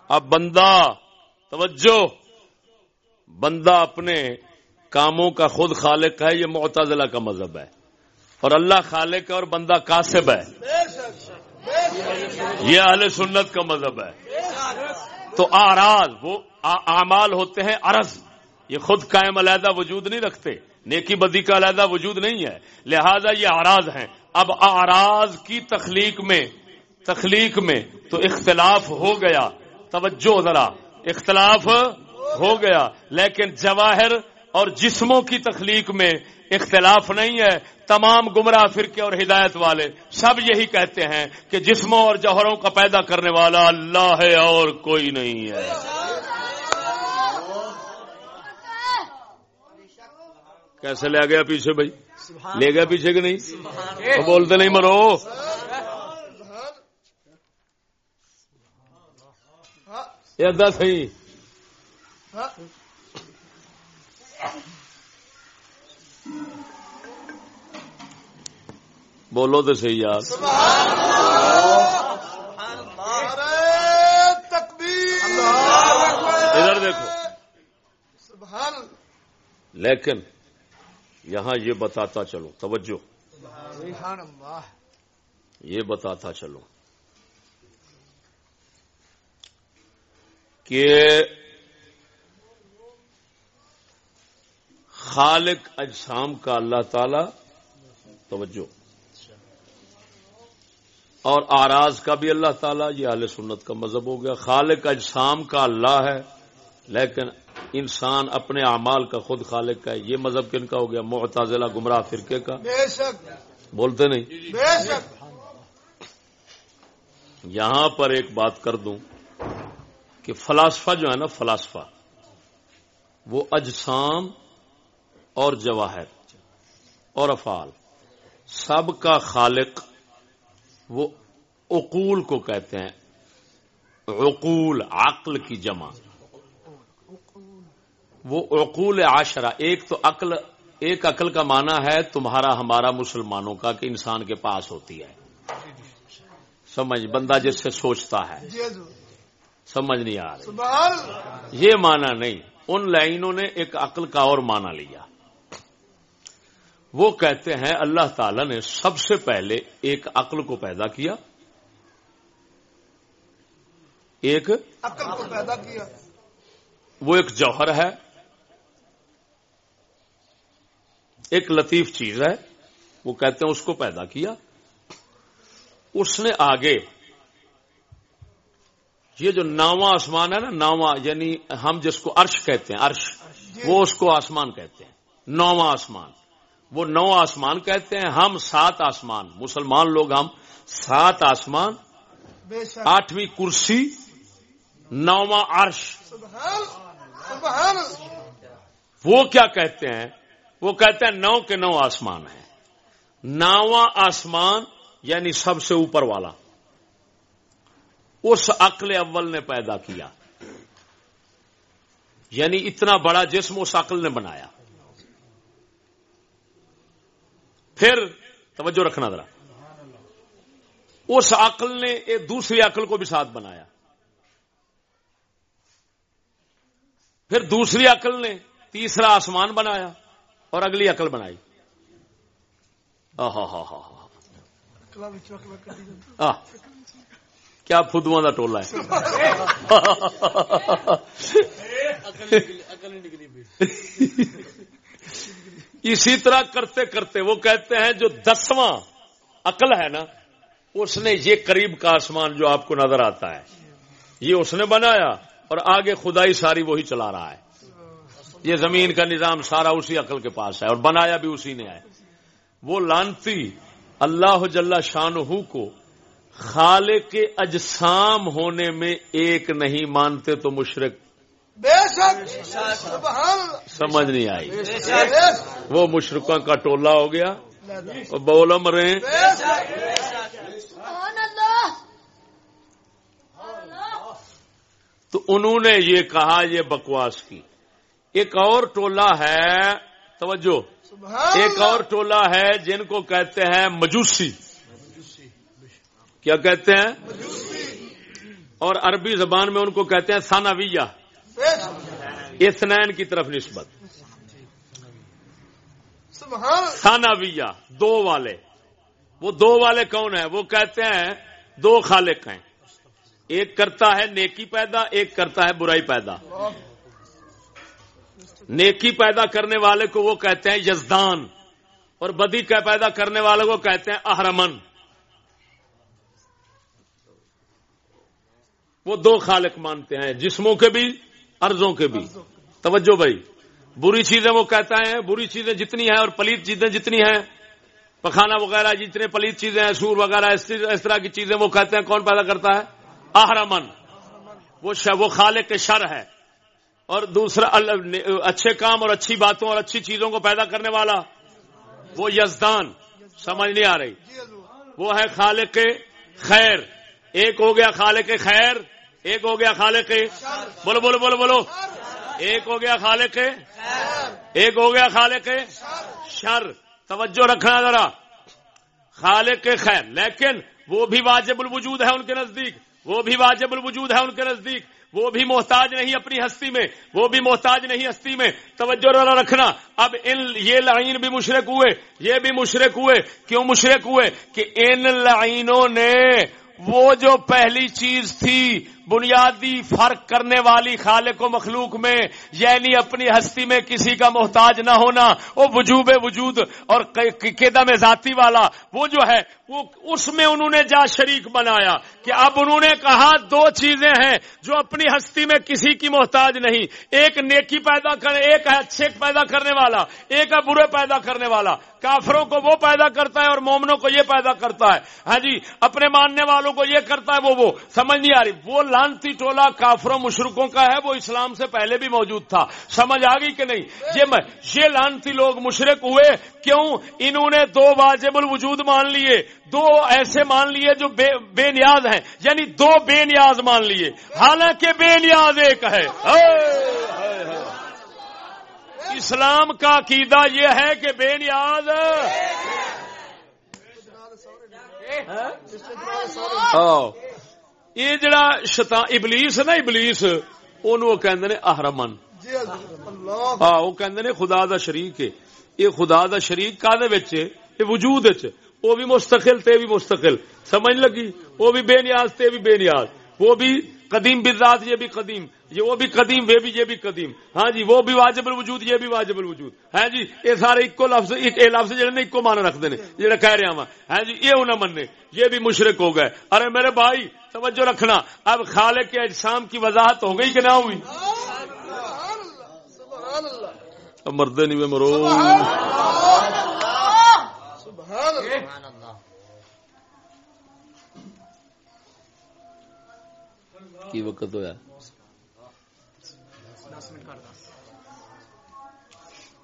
اب بندہ توجہ۔ بندہ اپنے کاموں کا خود خالق ہے یہ معتزلہ کا مذہب ہے۔ اور اللہ خالق ہے اور بندہ کاسب ہے۔ یہ اہل سنت کا مذہب ہے۔ تو آراز وہ اعمال ہوتے ہیں عرض۔ یہ خود قائم علیحدہ وجود نہیں رکھتے، نیکی بدی کا علیحدہ وجود نہیں ہے۔ لہذا یہ آراز ہیں۔ اب آراز کی تخلیق میں تخلیق میں تو اختلاف ہو گیا۔ توجہ ذرا، اختلاف ہو گیا۔ لیکن جواہر اور جسموں کی تخلیق میں اختلاف نہیں ہے۔ تمام گمراہ فرقے اور ہدایت والے سب یہی کہتے ہیں کہ جسموں اور جوہروں کا پیدا کرنے والا اللہ ہے اور کوئی نہیں ہے۔ کیسے لے گیا پیچھے بھائی؟ لے گیا پیچھے کہ نہیں؟ بولتے نہیں مرو۔ صحیح۔ بولو تو صحیح یار۔ ادھر دیکھو۔ لیکن یہاں یہ بتاتا چلو توجہ۔ یہ بتاتا چلو کہ خالق اجسام کا اللہ تعالی توجہ۔ اور آراز کا بھی اللہ تعالیٰ یہ اہل سنت کا مذہب ہو گیا۔ خالق اجسام کا اللہ ہے لیکن انسان اپنے اعمال کا خود خالق کا ہے۔ یہ مذہب کن کا ہو گیا؟ معتازلہ گمراہ فرقے کا۔ بولتے نہیں؟ یہاں پر ایک بات کر دوں کہ فلاسفہ جو ہے نا فلاسفہ وہ اجسام اور جواہر اور افعال سب کا خالق وہ عقول کو کہتے ہیں۔ عقول عقل کی جمع۔ وہ عقول عاشرہ ایک تو عقل ایک عقل کا معنی ہے تمہارا ہمارا مسلمانوں کا کہ انسان کے پاس ہوتی ہے۔ سمجھ بندہ جس سے سوچتا ہے۔ سمجھ نہیں آ رہا یہ مانا نہیں۔ ان لائنوں نے ایک عقل کا اور مانا لیا۔ وہ کہتے ہیں اللہ تعالی نے سب سے پہلے ایک عقل کو پیدا کیا۔ ایک عقل کو پیدا کیا۔ وہ ایک جوہر ہے۔ ایک لطیف چیز ہے وہ کہتے ہیں اس کو پیدا کیا۔ اس نے آگے یہ جو ناواں آسمان ہے نا ناواں یعنی ہم جس کو عرش کہتے ہیں عرش وہ اس کو آسمان کہتے ہیں نواں آسمان۔ وہ نو آسمان کہتے ہیں ہم سات آسمان مسلمان لوگ ہم سات آسمان آٹھویں کرسی نواں عرش۔ وہ کیا کہتے ہیں؟ وہ کہتے ہیں نو کے نو آسمان ہیں نواں آسمان یعنی سب سے اوپر والا۔ اس عقل اول نے پیدا کیا۔ یعنی اتنا بڑا جسم اس عقل نے بنایا۔ پھر توجہ رکھنا ذرا۔ اس عقل نے ایک دوسری عقل کو بھی ساتھ بنایا۔ پھر دوسری عقل نے تیسرا آسمان بنایا۔ اور اگلی عقل بنائی۔ ہاں, ہاں،, ہاں،, ہاں۔ کیا فدو کا ٹولا ہے۔ اسی طرح کرتے کرتے وہ کہتے ہیں جو دسواں عقل ہے نا، اس نے یہ قریب کا آسمان جو آپ کو نظر آتا ہے، یہ اس نے بنایا اور آگے خدائی ساری وہی چلا رہا ہے۔ یہ زمین کا نظام سارا اسی عقل کے پاس ہے اور بنایا بھی اسی نے ہے۔ وہ لانتی اللہ جل شاہ کو خالق کے اجسام ہونے میں ایک نہیں مانتے تو مشرق بے شک! سبحان اللہ! سمجھ نہیں آئی۔ بے شک! وہ مشرقوں کا ٹولہ ہو گیا۔ اور بولم رہے بے شک! تو انہوں نے یہ کہا یہ بکواس کی۔ ایک اور ٹولہ ہے توجہ ایک اور ٹولہ ہے جن کو کہتے ہیں مجوسی۔ کیا کہتے ہیں؟ اور عربی زبان میں ان کو کہتے ہیں ثانویہ۔ اسنین کی طرف نسبت۔ ثانویہ دو والے۔ وہ دو والے کون ہیں؟ وہ کہتے ہیں دو خالق ہیں۔ ایک کرتا ہے نیکی پیدا ایک کرتا ہے برائی پیدا۔ نیکی پیدا کرنے والے کو وہ کہتے ہیں یزدان، اور بدی کا پیدا کرنے والے کو کہتے ہیں اہرمن وہ دو خالق مانتے ہیں، جسموں کے بھی، ارضوں کے بھی۔ توجہ بھائی، بری چیزیں وہ کہتا ہے، بری چیزیں جتنی ہیں اور پلیت چیزیں جتنی ہیں۔ پخانا وغیرہ، جتنے پلیت چیزیں ہیں، سور وغیرہ، اس طرح کی چیزیں وہ کہتے ہیں، کون پیدا کرتا ہے؟ اہرمن وہ وہ خالق شر ہے۔ اور دوسرا اچھے کام اور اچھی باتوں اور اچھی چیزوں کو پیدا کرنے والا وہ یزدان، سمجھ نہیں آ رہی۔ وہ ہے خالق خیر۔ ایک ہو گیا خالق خیر، ایک ہو گیا خالق بولو بولو بولو بولو۔ ایک ہو گیا خالق ایک ہو گیا خالق شر۔ توجہ رکھنا ذرا۔ خالق خیر، لیکن وہ بھی واجب الوجود ہے ان کے نزدیک۔ وہ بھی واجب الوجود ہے ان کے نزدیک۔ وہ بھی محتاج نہیں اپنی ہستی میں، وہ بھی محتاج نہیں ہستی میں۔ توجہ رکھنا۔ اب ان، یہ لعین بھی مشرق ہوئے، یہ بھی مشرق ہوئے۔ کیوں مشرق ہوئے؟ کہ ان لعینوں نے وہ جو پہلی چیز تھی، بنیادی فرق کرنے والی خالق و مخلوق میں یعنی اپنی ہستی میں کسی کا محتاج نہ ہونا، وہ وجوب وجود اور قیدم ذاتی والا، وہ جو ہے وہ اس میں انہوں نے جا شریک بنایا کہ اب انہوں نے کہا دو چیزیں ہیں جو اپنی ہستی میں کسی کی محتاج نہیں۔ ایک نیکی پیدا کرے ایک ہے اچھے پیدا کرنے والا، ایک ہے برے پیدا کرنے والا۔ کافروں کو وہ پیدا کرتا ہے اور مومنوں کو یہ پیدا کرتا ہے۔ ہاں جی اپنے ماننے والوں کو یہ کرتا ہے، وہ وہ، سمجھ نہیں آ رہی۔ وہ لانتی ٹولہ کافروں مشرقوں کا ہے، وہ اسلام سے پہلے بھی موجود تھا۔ سمجھ آ گئی کہ نہیں؟ یہ میں، یہ لانتی لوگ مشرق ہوئے۔ کیوں؟ انہوں نے دو واجب الوجود مان لیے۔ دو ایسے مان لیے جو بے, بے نیاز ہیں یعنی دو بے نیاز مان لیے۔ حالانکہ بے نیاز ایک ہے۔ اسلام کا عقیدہ یہ ہے کہ بے نیاز۔ ہاں۔ یہ جڑا شیطان ابلیس ہے نا ابلیس اونوں کہندے نے احرمن۔ ہاں وہ کہندے نے خدا دا شریک ہے۔ یہ خدا دا شریک کادے وچ وجود وچ وہ بھی مستقل تے بھی مستقل۔ سمجھ لگی؟ وہ بھی بے نیاز تے بھی بے نیاز۔ وہ بھی قدیم بذات یہ بھی قدیم۔ یہ وہ بھی قدیم وہ بھی یہ بھی قدیم۔ ہاں جی وہ بھی واجب الوجود یہ بھی واجب الوجود۔ ہاں جی یہ سارے ایکو لفظ ایک اے لفظ جڑے نے ایکو مانا رکھتے ہیں جڑا کہہ رہا ہاں جی یہ انہیں مننے۔ یہ بھی مشرق ہو گئے۔ ارے میرے بھائی توجہ رکھنا۔ اب خالق کے اجسام کی وضاحت ہو گئی کہ نہ ہوئی؟ سبحان اللہ اب مردے نہیں مرو۔ سبحان اللہ. کی وقت ہوا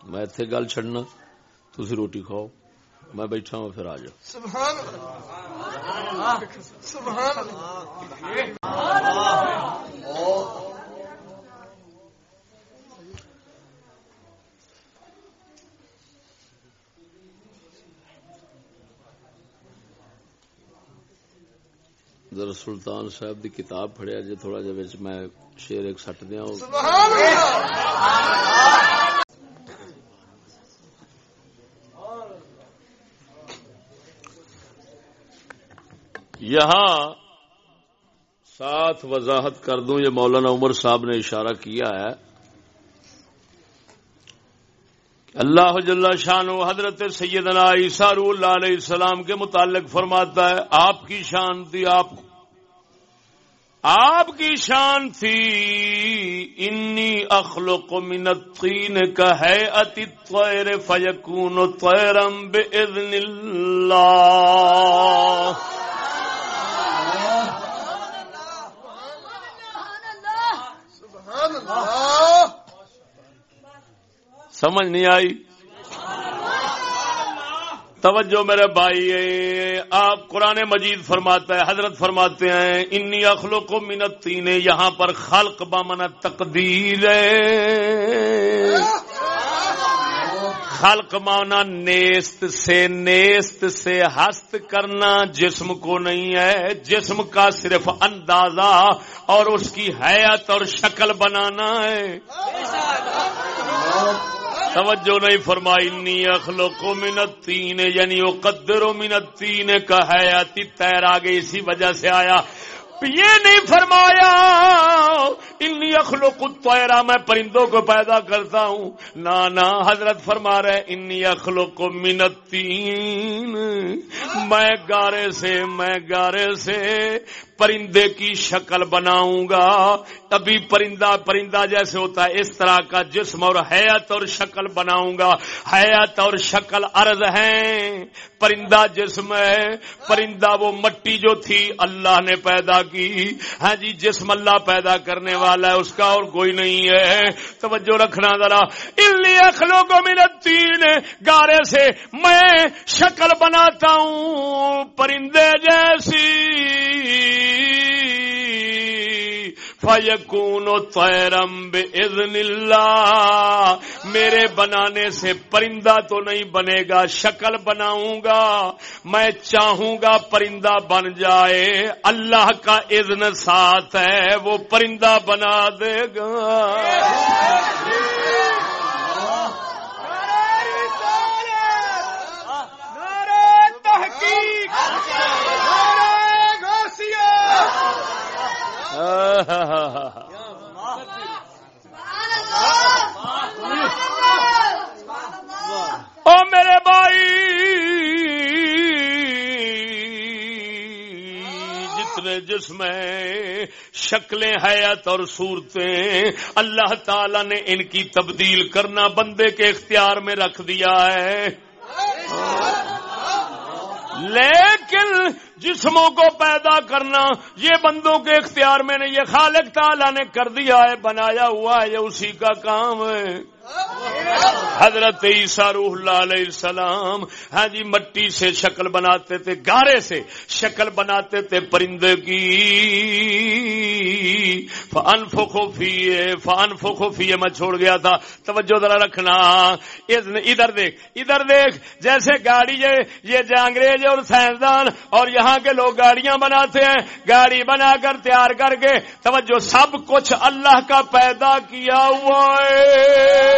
میں اتنے گل چڈنا تھی روٹی کھاؤ میں بیٹھا ہوں پھر آ جاؤ. سبحان اللہ. سبحان اللہ. ذرا سلطان صاحب دی کتاب پڑھیا جی تھوڑا جا وچ میں شیر ایک سٹ دیا سبحان اللہ یہاں ساتھ وضاحت کر دوں، یہ مولانا عمر صاحب نے اشارہ کیا ہے۔ اللہ جل شان و حضرت سیدنا عیسیٰ روح اللہ علیہ السلام کے متعلق فرماتا ہے، آپ کی شان تھی آپ آپ کی شان تھی۔ انی اخلق من الطین کا ہے اتی طیر فیکون طیرم بإذن اللہ۔ سمجھ نہیں آئی۔ توجہ میرے بھائی، آپ قرآن مجید فرماتا ہے، حضرت فرماتے ہیں، انی اخلو کو منت تین یہاں پر خلق بامن تقدیر خلق مانا نیست سے نیست سے ہست کرنا جسم کو نہیں ہے۔ جسم کا صرف اندازہ اور اس کی حیات اور شکل بنانا ہے۔ توجہ نہیں فرمائی نی اخلو کو منت تین یعنی وہ قدر و منت تین کا حیاتی تیر آگے اسی وجہ سے آیا۔ یہ نہیں فرمایا، انی اخلو کترا میں پرندوں کو پیدا کرتا ہوں۔ نانا حضرت فرما رہے انی اخلو کو منتین میں گارے سے، میں گارے سے پرندے کی شکل بناؤں گا۔ تبھی پرندہ پرندہ جیسے ہوتا ہے، اس طرح کا جسم اور حیات اور شکل بناؤں گا۔ حیات اور شکل عرض ہے پرندہ جسم ہے۔ پرندہ وہ مٹی جو تھی، اللہ نے پیدا کی۔ ہاں جی جسم اللہ پیدا کرنے والا ہے، اس کا اور کوئی نہیں ہے۔ توجہ رکھنا ذرا۔ اخلو کو منتی نے گارے سے میں شکل بناتا ہوں، پرندے جیسی۔ فیکون تیرم بزن اللہ۔ میرے بنانے سے پرندہ تو نہیں بنے گا، شکل بناؤں گا۔ میں چاہوں گا پرندہ بن جائے۔ اللہ کا اذن ساتھ ہے، وہ پرندہ بنا دے گا۔ او میرے بھائی جتنے جس میں شکلیں حیات اور صورتیں اللہ تعالی نے ان کی تبدیل کرنا بندے کے اختیار میں رکھ دیا ہے لیکن جسموں کو پیدا کرنا، یہ بندوں کے اختیار میں نے یہ خالق تعالی نے کر دیا ہے، بنایا ہوا ہے، یہ اسی کا کام ہے۔ حضرت عیسیٰ روح اللہ علیہ السلام ہاں جی مٹی سے شکل بناتے تھے، گارے سے شکل بناتے تھے پرندے کی فن فخوفی فن فخوفی میں چھوڑ گیا تھا۔ توجہ ذرا رکھنا۔ ادھر دیکھ ادھر دیکھ، جیسے گاڑی یہ انگریز اور سائنسدان اور یہاں کے لوگ گاڑیاں بناتے ہیں، گاڑی بنا کر تیار کر کے، توجہ، سب کچھ اللہ کا پیدا کیا ہوا ہے۔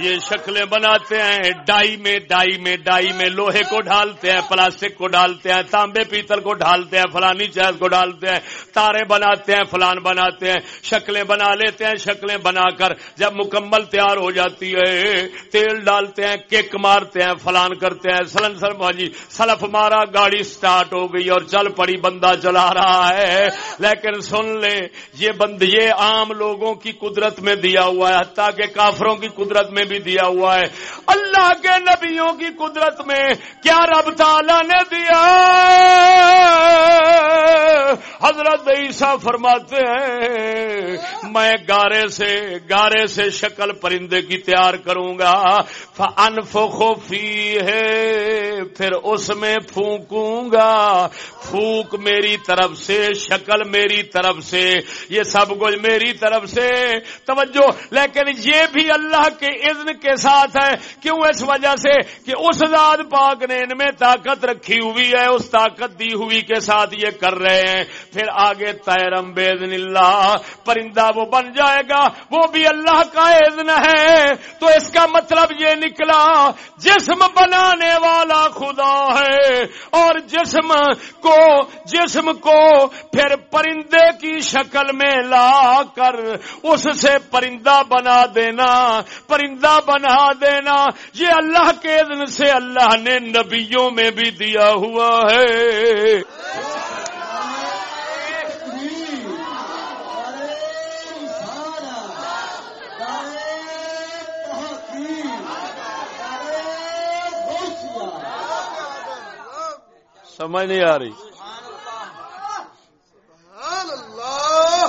یہ شکلیں بناتے ہیں، ڈائی میں ڈائی میں ڈائی میں، لوہے کو ڈالتے ہیں، پلاسٹک کو ڈالتے ہیں، تانبے پیتل کو ڈالتے ہیں، فلانی چیز کو ڈالتے ہیں، تارے بناتے ہیں، فلان بناتے ہیں، شکلیں بنا لیتے ہیں، شکلیں بنا کر جب مکمل تیار ہو جاتی ہے، تیل ڈالتے ہیں، کیک مارتے ہیں، فلان کرتے ہیں سلن سر جی سلف مارا، گاڑی سٹارٹ ہو گئی اور چل پڑی، بندہ چلا رہا ہے۔ لیکن سن لے یہ بند، یہ عام لوگوں کی قدرت میں دیا ہوا ہے، حتیٰ کہ کافروں کی قدرت میں بھی دیا ہوا ہے۔ اللہ کے نبیوں کی قدرت میں کیا رب تعالی نے دیا حضرت عیسیٰ فرماتے ہیں، میں گارے سے گارے سے شکل پرندے کی تیار کروں گا۔ فی ہے پھر اس میں پھونکوں گا۔ پھونک میری طرف سے، شکل میری طرف سے۔ یہ سب کچھ میری طرف سے۔ توجہ، لیکن یہ بھی اللہ کے اذن کے ساتھ ہے۔ کیوں اس وجہ سے کہ اس ذات پاک نے ان میں طاقت رکھی ہوئی ہے، اس طاقت دی ہوئی کے ساتھ یہ کر رہے ہیں۔ پھر آگے تیرم بیدن اللہ، پرندہ وہ بن جائے گا، وہ بھی اللہ کا اذن ہے۔ تو اس کا مطلب یہ نکلا، جسم بنانے والا خدا ہے۔ اور جسم کو جسم کو پھر پرندے کی شکل میں لا کر، اس سے پرندہ بنا دینا۔ پرندہ بنا دینا۔ یہ اللہ کے دن سے اللہ نے نبیوں میں بھی دیا ہوا ہے۔ سمجھ نہیں آ رہی سبحان اللہ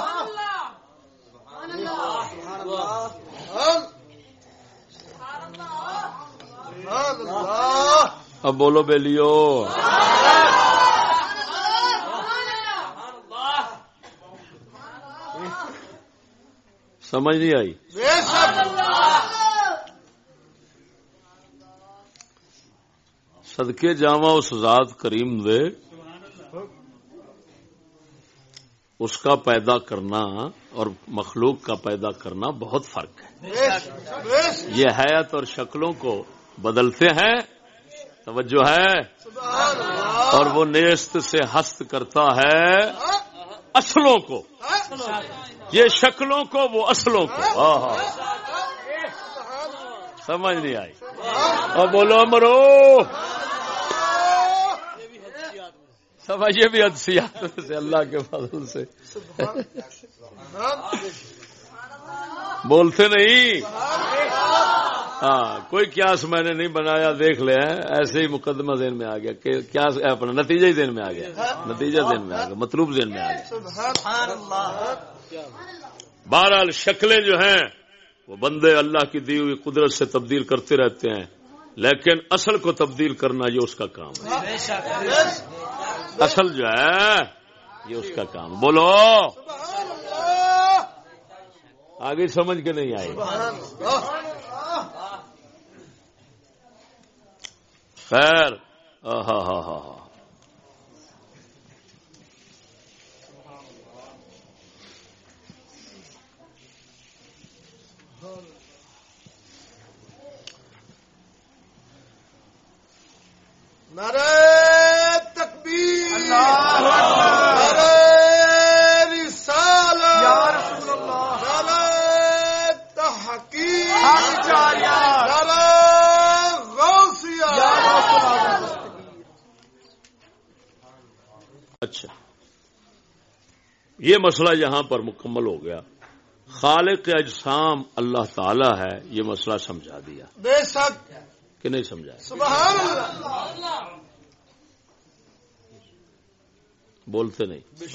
اب بولو بیلیو۔ سمجھ نہیں آئی؟ صدقے جاوا اس ذات کریم دے۔ اس کا پیدا کرنا اور مخلوق کا پیدا کرنا بہت فرق ہے۔ یہ حیات اور شکلوں کو بدلتے ہیں، توجہ ہے۔ اور وہ نیست سے ہست کرتا ہے اصلوں کو۔ یہ شکلوں کو، وہ اصلوں کو۔ سمجھ نہیں آئی۔ اور بولو مرو سمجھے بھی حدثیات سے اللہ کے فضل سے۔ بولتے نہیں۔ ہاں کوئی قیاس میں نے نہیں بنایا، دیکھ لے ہیں ایسے ہی مقدمہ ذہن میں آ گیا کہ قیاس اپنا نتیجہ ہی ذہن میں آ گیا۔ نتیجہ ذہن میں آ گیا، مطلوب ذہن میں آ گیا۔ بہرحال شکلیں جو ہیں، وہ بندے اللہ کی دی ہوئی قدرت سے تبدیل کرتے رہتے ہیں، لیکن اصل کو تبدیل کرنا یہ اس کا کام ہے۔ اصل جو ہے، یہ اس کا کام بولو! آگے سمجھ کے نہیں آئی سبحان اللہ خیر. ہاں ہاں ہاں ہاں نعرہ تکبیر. نعرہ رسالت نعرہ تحقیق نعرہ غوثیہ اچھا۔ یہ مسئلہ یہاں پر مکمل ہو گیا۔ خالق اجسام اللہ تعالی ہے یہ مسئلہ سمجھا دیا۔ بے شک۔ کہ نہیں سمجھا؟ سبحان اللہ۔ بولتے نہیں۔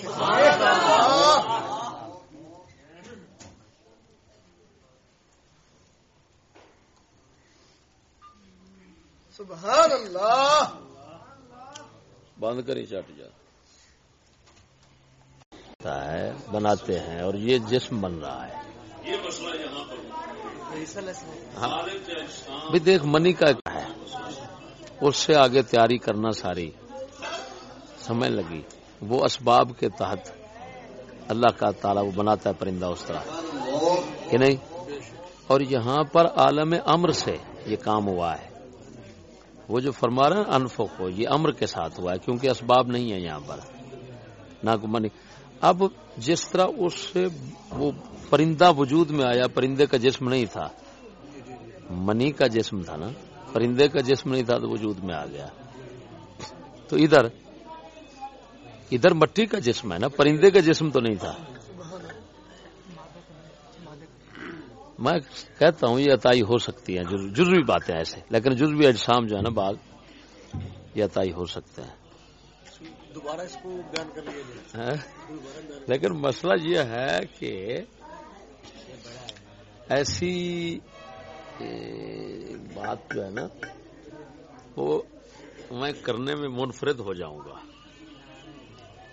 سبحان اللہ۔ بند کری چٹ جا۔ ہے بناتے ہیں اور یہ جسم بن رہا ہے۔ بھی دیکھ منی کا ہے۔ اس سے آگے تیاری کرنا ساری۔ سمجھ لگی؟ وہ اسباب کے تحت اللہ کا تعالیٰ وہ بناتا ہے پرندہ اس طرح۔ کہ نہیں؟ اور یہاں پر عالم امر سے یہ کام ہوا ہے۔ وہ جو فرما رہے ہیں انفو کو یہ امر کے ساتھ ہوا ہے کیونکہ اسباب نہیں ہے یہاں پر۔ نہ کو منی۔ اب جس طرح اس سے وہ پرندہ وجود میں آیا، پرندے کا جسم نہیں تھا۔ منی کا جسم تھا نا، پرندے کا جسم نہیں تھا تو وجود میں آ گیا۔ تو ادھر ادھر مٹی کا جسم ہے نا، پرندے کا جسم تو نہیں تھا۔ میں کہتا ہوں، یہ عطائی ہو سکتی ہے جزوی باتیں ایسے، لیکن جزوی اجسام جو ہے نا، بعض یہ عطائی ہو سکتے ہیں۔ دوبارہ اس کو بیان کر لیے؟ لیکن مسئلہ یہ ہے کہ ایسی بات جو ہے نا وہ میں کرنے میں منفرد ہو جاؤں گا۔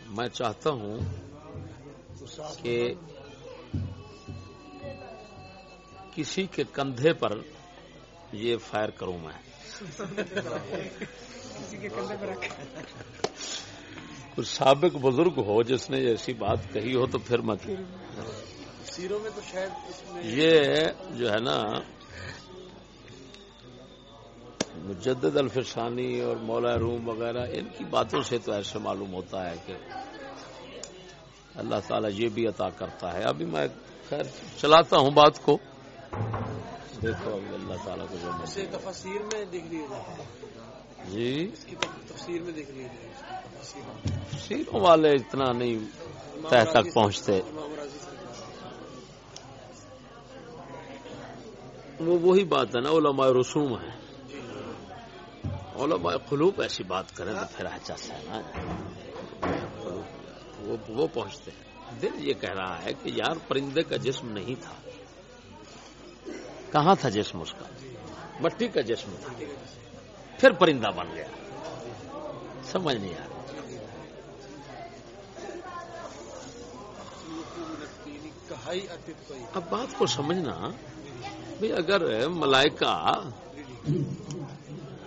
میں چاہتا ہوں کہ کسی کے کندھے پر یہ فائر کروں میں۔ کچھ سابق بزرگ ہو جس نے ایسی بات کہی ہو تو پھر مت سیروں میں تو شاید یہ جو ہے نا مجدد الفسانی اور مولا روم وغیرہ ان کی باتوں سے تو ایسے معلوم ہوتا ہے کہ اللہ تعالیٰ یہ بھی عطا کرتا ہے۔ ابھی میں خیر چلاتا ہوں بات کو۔ دیکھو ابھی اللہ تعالیٰ کو جو تفسیر میں دیکھ لیے جی؟ اس کی تفسیر میں دیکھ لیے سیروں والے اتنا نہیں تہ تک پہنچتے۔ وہ وہی بات ہے نا، علماء رسوم ہے علماء قلوب ایسی بات کریں تو پھر اچھا سا ہے نا۔ وہ پہنچتے ہیں۔ دل یہ کہہ رہا ہے کہ یار پرندے کا جسم نہیں تھا۔ کہاں تھا جسم اس کا؟ مٹی کا جسم تھا۔ پھر پرندہ بن گیا۔ سمجھ نہیں آ رہی۔ اب بات کو سمجھنا بھی اگر ملائکہ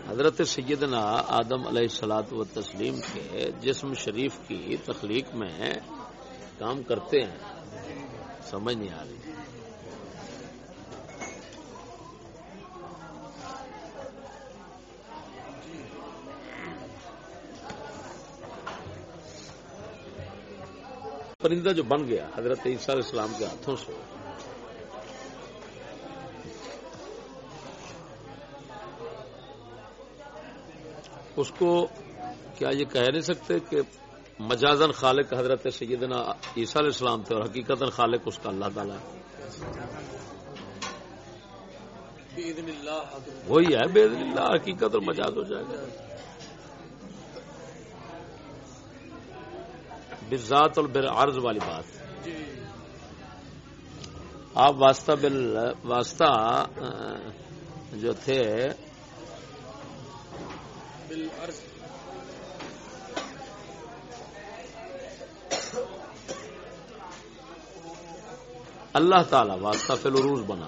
حضرت سیدنا آدم علیہ السلاط و تسلیم کے جسم شریف کی تخلیق میں کام کرتے ہیں، سمجھ نہیں آ رہی۔ پرندہ جو بن گیا حضرت عیسیٰ علیہ السلام کے ہاتھوں سے۔ اس کو کیا یہ کہہ نہیں سکتے کہ مجازن خالق حضرت سیدنا عیسیٰ علیہ السلام تھے اور حقیقت خالق اس کا اللہ تعالیٰ وہی ہے بے اللہ حقیقت اور مجاز ہو جائے گا۔ بذات اور بر عرض والی بات۔ جی۔ آپ واسطہ بل واسطہ جو تھے۔ بالعرض۔ اللہ تعالی واسطہ فل عروج بنا۔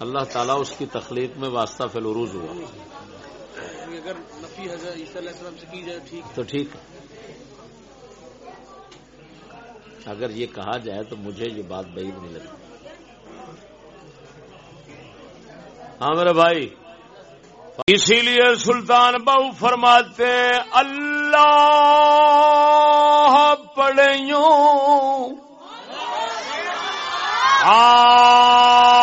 اللہ تعالیٰ اس کی تخلیق میں واسطہ فل عروج ہوا۔ اگر نفی حضرت عیسیٰ علیہ السلام سے کی جائے ٹھیک تو ٹھیک۔ اگر یہ کہا جائے تو مجھے یہ بات بعید نہیں لگتی۔ ہاں میرے بھائی اسی لیے سلطان بہو فرماتے ہیں، اللہ پڑھوں حافظ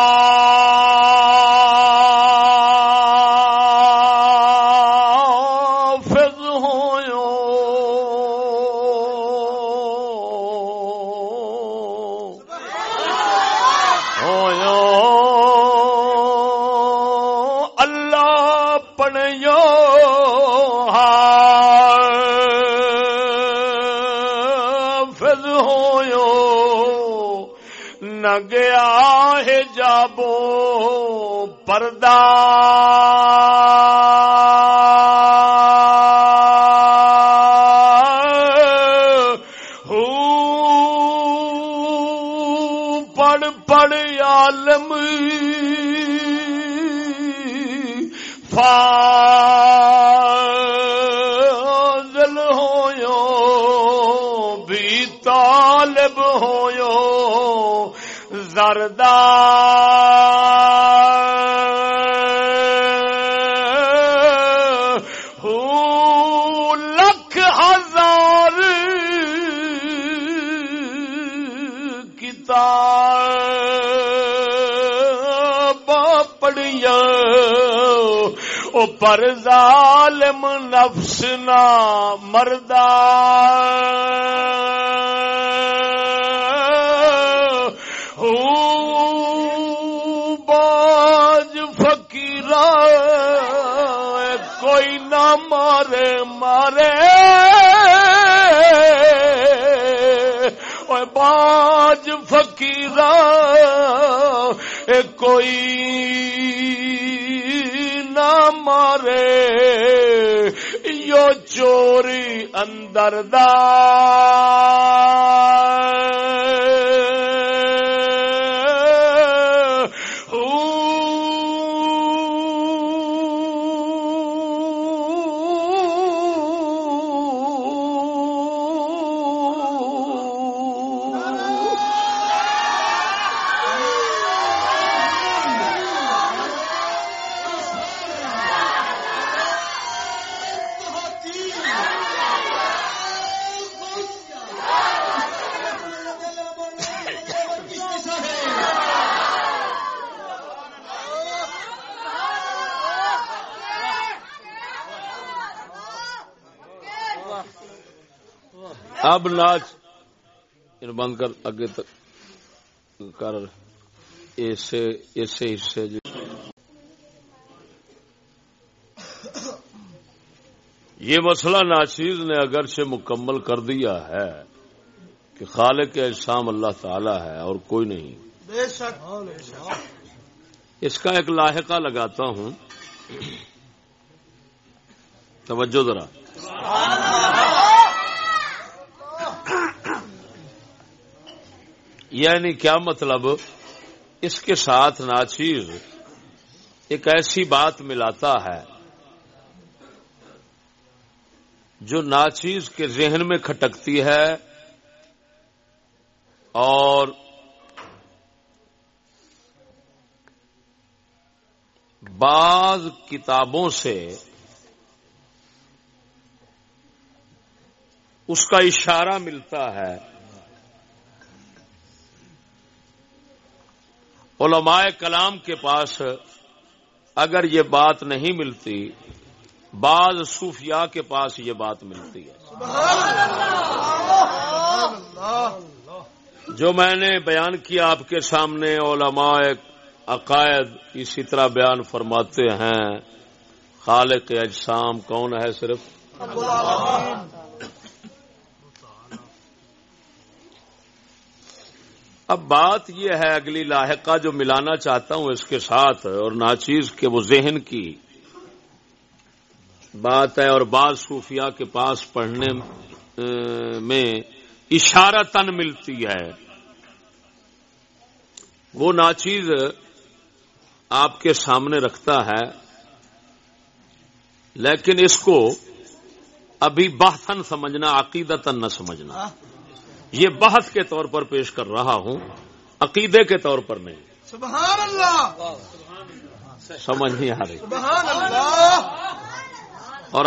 اللہ پڑھیو حافظ ہاں۔ ہویوں نہ گیا ہے جابو پردہ۔ زردہ لکھ ہزار کتاب پڑھیا او پر ظالم نفس نہ مردہ مارے مارے۔ اوے باج فقیر کوئی نہ مارے۔ یو چوری اندر دا۔ اب ناچ۔ بند کر اگے تک کر۔ ایسے حصے جو یہ مسئلہ ناچیز نے اگرچہ مکمل کر دیا ہے کہ خالق اجسام اللہ تعالی ہے اور کوئی نہیں۔ بے شک۔ اس کا ایک لاحقہ لگاتا ہوں۔ توجہ ذرا۔ یعنی کیا مطلب؟ اس کے ساتھ ناچیز ایک ایسی بات ملاتا ہے جو ناچیز کے ذہن میں کھٹکتی ہے اور بعض کتابوں سے اس کا اشارہ ملتا ہے علماء کلام کے پاس اگر یہ بات نہیں ملتی، بعض صوفیاء کے پاس یہ بات ملتی ہے۔ جو میں نے بیان کیا آپ کے سامنے، علماء عقائد اسی طرح بیان فرماتے ہیں۔ خالق اجسام کون ہے صرف؟ اب بات یہ ہے اگلی لاحقہ جو ملانا چاہتا ہوں اس کے ساتھ اور ناچیز کے وہ ذہن کی بات ہے اور بعض صوفیاء کے پاس پڑھنے میں اشارہ تن ملتی ہے۔ وہ ناچیز آپ کے سامنے رکھتا ہے، لیکن اس کو ابھی بہتن سمجھنا عقیدتن نہ سمجھنا۔ یہ بحث کے طور پر پیش کر رہا ہوں عقیدے کے طور پر نہیں۔ سبحان اللہ! سمجھ نہیں آ رہی۔ سبحان اللہ! اور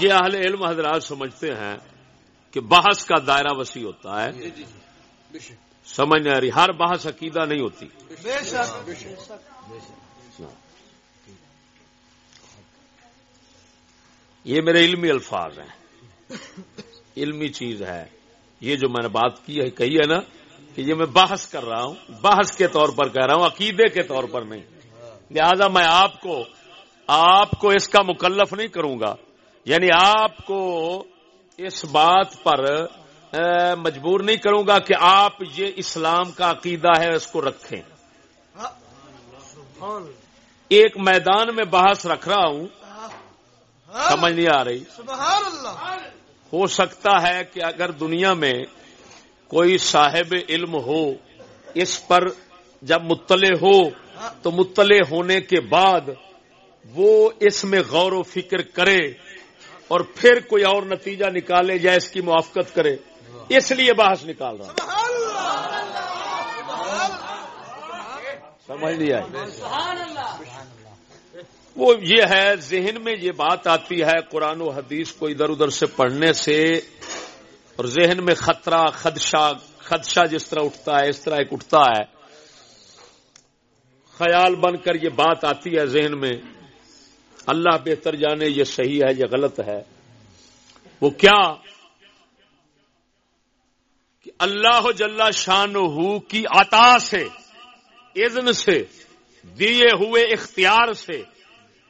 یہ اہل علم حضرات سمجھتے ہیں کہ بحث کا دائرہ وسیع ہوتا ہے۔ جی جی بے شک۔ سمجھ نہیں آ رہی۔ ہر بحث عقیدہ نہیں ہوتی۔ بے شک۔ یہ میرے علمی الفاظ ہیں۔ علمی چیز ہے۔ یہ جو میں نے بات کی ہے کہی ہے نا کہ یہ میں بحث کر رہا ہوں بحث کے طور پر کہہ رہا ہوں عقیدے کے طور پر نہیں۔ لہذا میں آپ کو آپ کو اس کا مکلف نہیں کروں گا۔ یعنی آپ کو اس بات پر مجبور نہیں کروں گا کہ آپ یہ اسلام کا عقیدہ ہے اس کو رکھیں۔ ایک میدان میں بحث رکھ رہا ہوں۔ سمجھ نہیں آ رہی۔ سبحان اللہ۔ ہو سکتا ہے کہ اگر دنیا میں کوئی صاحب علم ہو اس پر جب مطلع ہو تو مطلع ہونے کے بعد وہ اس میں غور و فکر کرے اور پھر کوئی اور نتیجہ نکالے یا اس کی موافقت کرے۔ اس لیے بحث نکال رہا ہوں۔ سمجھ آئی۔ وہ یہ ہے، ذہن میں یہ بات آتی ہے، قرآن و حدیث کو ادھر ادھر سے پڑھنے سے اور ذہن میں خطرہ، خدشہ خدشہ جس طرح اٹھتا ہے، اس طرح ایک اٹھتا ہے۔ خیال بن کر یہ بات آتی ہے ذہن میں، اللہ بہتر جانے یہ صحیح ہے یہ غلط ہے۔ وہ کیا؟ کہ اللہ جل شان ہو کی عطا سے، اذن سے، دیے ہوئے اختیار سے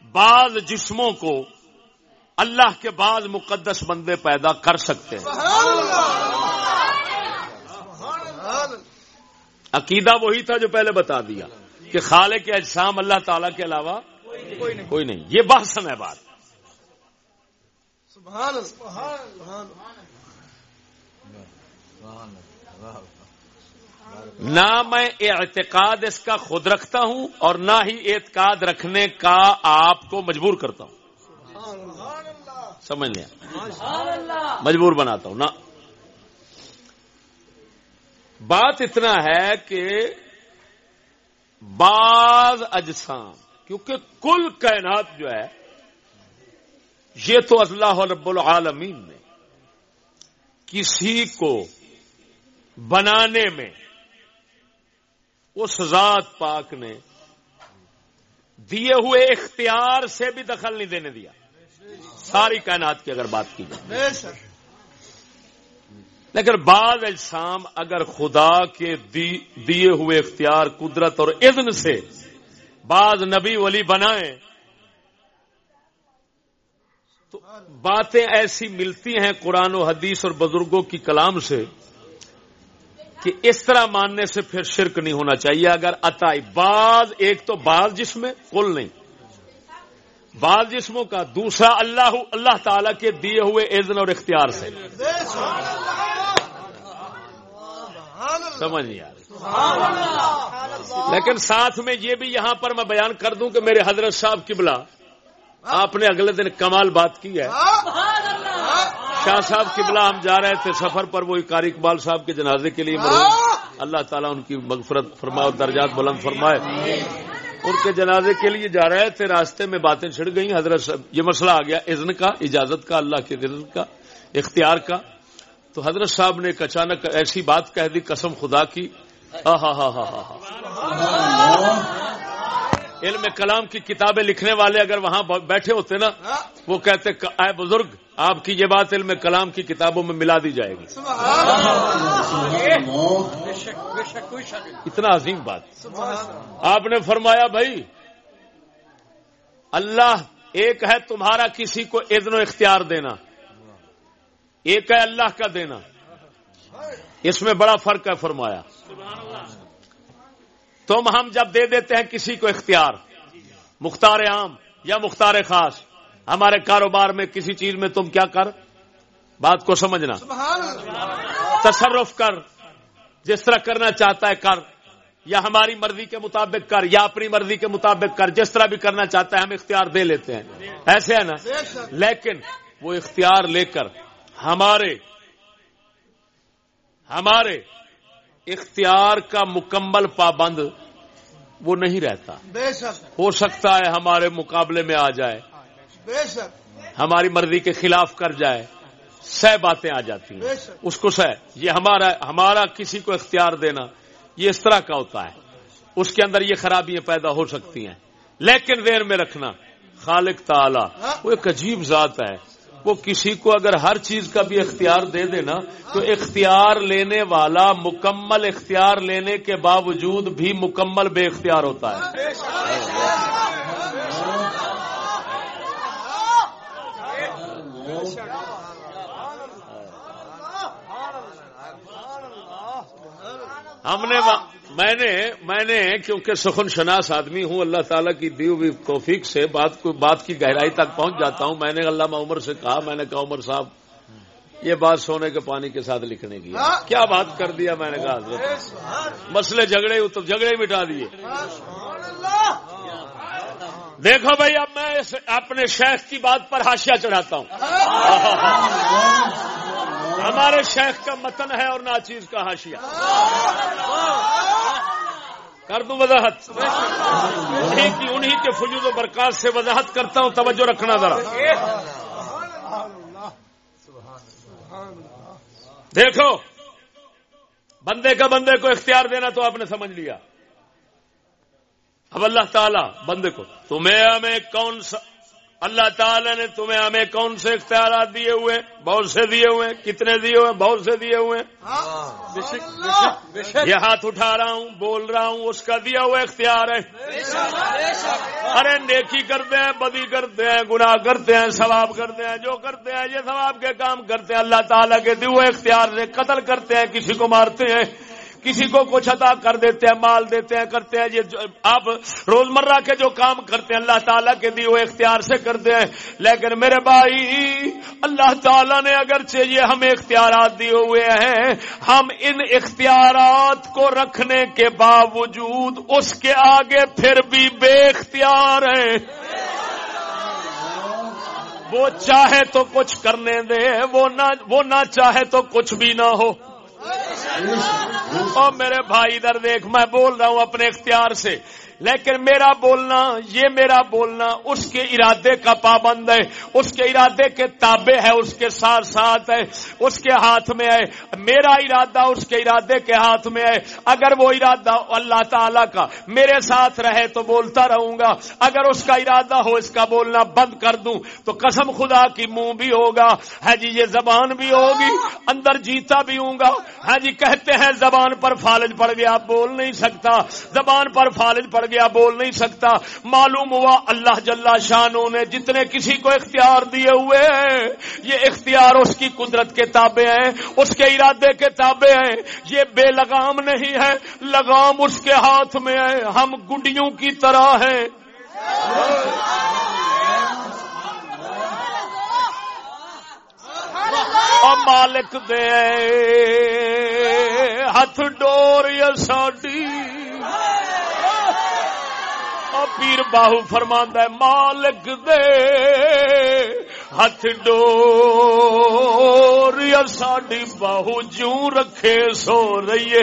بعض جسموں کو اللہ کے بعض مقدس بندے پیدا کر سکتے ہیں۔ عقیدہ وہی تھا جو پہلے بتا دیا کہ خالق کے اجسام اللہ تعالی کے علاوہ کوئی نہیں۔ یہ بحثن ہے بات۔ سبحان اللہ۔ نہ میں اعتقاد اس کا خود رکھتا ہوں اور نہ ہی اعتقاد رکھنے کا آپ کو مجبور کرتا ہوں۔ سمجھ لیا؟ مجبور بناتا ہوں۔ نہ۔ بات اتنا ہے کہ بعض اجسام، کیونکہ کل کائنات جو ہے، یہ تو اللہ رب العالمین نے کسی کو بنانے میں اس ذات پاک نے دیے ہوئے اختیار سے بھی دخل نہیں دینے دیا۔ ساری کائنات کی اگر بات کی جائے۔ لیکن بعض اجسام اگر خدا کے دی- دیے ہوئے اختیار قدرت اور اذن سے بعض نبی ولی بنائیں تو باتیں ایسی ملتی ہیں قرآن و حدیث اور بزرگوں کی کلام سے کہ اس طرح ماننے سے پھر شرک نہیں ہونا چاہیے، اگر عطائی بعض، ایک تو بعض جسم میں کل نہیں۔ بعض جسموں کا، دوسرا اللہ اللہ تعالی کے دیے ہوئے اذن اور اختیار سے۔ سمجھ نہیں آ رہی۔ لیکن ساتھ میں یہ بھی یہاں پر میں بیان کر دوں کہ میرے حضرت صاحب قبلہ، آپ نے اگلے دن کمال بات کی ہے۔ شاہ صاحب قبلہ ہم جا رہے تھے سفر پر، وہی قاری اقبال صاحب کے جنازے کے لیے مرحوم اللہ تعالیٰ ان کی مغفرت فرمائے اور درجات بلند فرمائے۔ ان کے جنازے کے لیے جا رہے تھے، راستے میں باتیں چھڑ گئی حضرت صاحب، یہ مسئلہ آ گیا، اذن کا، اجازت کا، اللہ کے اذن کا، اختیار کا۔ تو حضرت صاحب نے ایک اچانک ایسی بات کہہ دی، قسم خدا کی۔ آہا ہا ہا ہا ہا علم کلام کی کتابیں لکھنے والے اگر وہاں بیٹھے ہوتے نا وہ کہتے اے بزرگ آپ کی یہ بات علم کلام کی کتابوں میں ملا دی جائے گی۔ اتنا عظیم بات۔ آپ نے فرمایا بھائی اللہ ایک ہے تمہارا کسی کو اذن و اختیار دینا ایک ہے اللہ کا دینا۔ اس میں بڑا فرق ہے فرمایا۔ تم ہم جب دے دیتے ہیں کسی کو اختیار مختار عام یا مختار خاص ہمارے کاروبار میں کسی چیز میں تم کیا کر؟ بات کو سمجھنا۔ تصرف کر۔ جس طرح کرنا چاہتا ہے کر۔ یا ہماری مرضی کے مطابق کر یا اپنی مرضی کے مطابق کر۔ جس طرح بھی کرنا چاہتا ہے ہم اختیار دے لیتے ہیں۔ ایسے ہے نا؟ لیکن وہ اختیار لے کر ہمارے ہمارے اختیار کا مکمل پابند وہ نہیں رہتا۔ بے شک۔ ہو سکتا ہے ہمارے مقابلے میں آ جائے۔ بے شک۔ ہماری مرضی کے خلاف کر جائے۔ سہ باتیں آ جاتی ہیں۔ اس کو سہ۔ یہ ہمارا ہمارا کسی کو اختیار دینا یہ اس طرح کا ہوتا ہے۔ اس کے اندر یہ خرابیاں پیدا ہو سکتی ہیں۔ لیکن دیر میں رکھنا خالق تعالی وہ ایک عجیب ذات ہے۔ وہ کسی کو اگر ہر چیز کا بھی اختیار دے دینا، تو اختیار لینے والا مکمل اختیار لینے کے باوجود بھی مکمل بے اختیار ہوتا ہے۔ ہم نے میں نے میں نے کیونکہ سخن شناس آدمی ہوں اللہ تعالیٰ کی دی ہوئی توفیق سے بات کو بات کی گہرائی تک پہنچ جاتا ہوں۔ میں نے علامہ عمر سے کہا میں نے کہا عمر صاحب یہ بات سونے کے پانی کے ساتھ لکھنے کی ہے۔ کیا بات کر دیا میں نے کہا حضرت؟ مسئلے جھگڑے جھگڑے مٹا دیے۔ دیکھو بھائی اب میں اپنے شیخ کی بات پر ہاشیا چڑھاتا ہوں۔ ہمارے شیخ کا متن ہے اور ناچیز کا ہاشیا کر دوں وضاحت؟ انہیں کی انہیں کے فجود و برکات سے وضاحت کرتا ہوں، توجہ رکھنا ذرا۔ دیکھو، بندے کا بندے کو اختیار دینا تو آپ نے سمجھ لیا۔ اب اللہ تعالیٰ بندے کو، تمہیں ہمیں کون سا اللہ تعالیٰ نے تمہیں ہمیں کون سے اختیارات دیے ہوئے بہت سے دیے ہوئے کتنے دیے ہوئے بہت سے دیے ہوئے یہ ہاتھ اٹھا رہا ہوں بول رہا ہوں اس کا دیا ہوا اختیار ہے۔ ارے نیکی کرتے ہیں بدی کرتے ہیں گناہ کرتے ہیں ثواب کرتے ہیں جو کرتے ہیں یہ ثواب کے کام کرتے ہیں۔ اللہ تعالیٰ کے دیے ہوئے اختیار سے قتل کرتے ہیں کسی کو مارتے ہیں۔ کسی کو کچھ عطا کر دیتے ہیں، مال دیتے ہیں، کرتے ہیں، یہ آپ روزمرہ کے جو کام کرتے ہیں، اللہ تعالیٰ کے دیے ہوئے اختیار سے کرتے ہیں۔ لیکن میرے بھائی، اللہ تعالیٰ نے اگرچہ یہ ہمیں اختیارات دیے ہوئے ہیں، ہم ان اختیارات کو رکھنے کے باوجود اس کے آگے پھر بھی بے اختیار ہیں۔ وہ چاہے تو کچھ کرنے دے وہ نہ وہ نہ چاہے تو کچھ بھی نہ ہو۔ او میرے بھائی ادھر دیکھ میں بول رہا ہوں اپنے اختیار سے۔ لیکن میرا بولنا، یہ میرا بولنا اس کے ارادے کا پابند ہے، اس کے ارادے کے تابع ہے، اس کے ساتھ ساتھ ہے، اس کے ہاتھ میں ہے۔ میرا ارادہ اس کے ارادے کے ہاتھ میں ہے۔ اگر وہ ارادہ اللہ تعالی کا میرے ساتھ رہے تو بولتا رہوں گا۔ اگر اس کا ارادہ ہو اس کا بولنا بند کر دوں تو قسم خدا کی منہ بھی ہوگا۔ ہے جی یہ زبان بھی ہوگی، اندر جیتا بھی ہوں گا۔ ہے ہاں جی کہتے ہیں زبان پر فالج پڑ گیا، بول نہیں سکتا۔ زبان پر فالج پڑ گیا بول نہیں سکتا۔ معلوم ہوا اللہ جل شانوں نے جتنے کسی کو اختیار دیے ہوئے ہیں، یہ اختیار اس کی قدرت کے تابع ہیں، اس کے ارادے کے تابع ہیں۔ یہ بے لگام نہیں ہے، لگام اس کے ہاتھ میں ہے۔ ہم گڈیوں کی طرح ہیں۔ اور مالک دے ہاتھ ڈور یا ساڈی۔ پیر باہو فرما ہے، مالک دے ہاتھ ڈور، یا ساڈی باہو جوں رکھے سو رہیے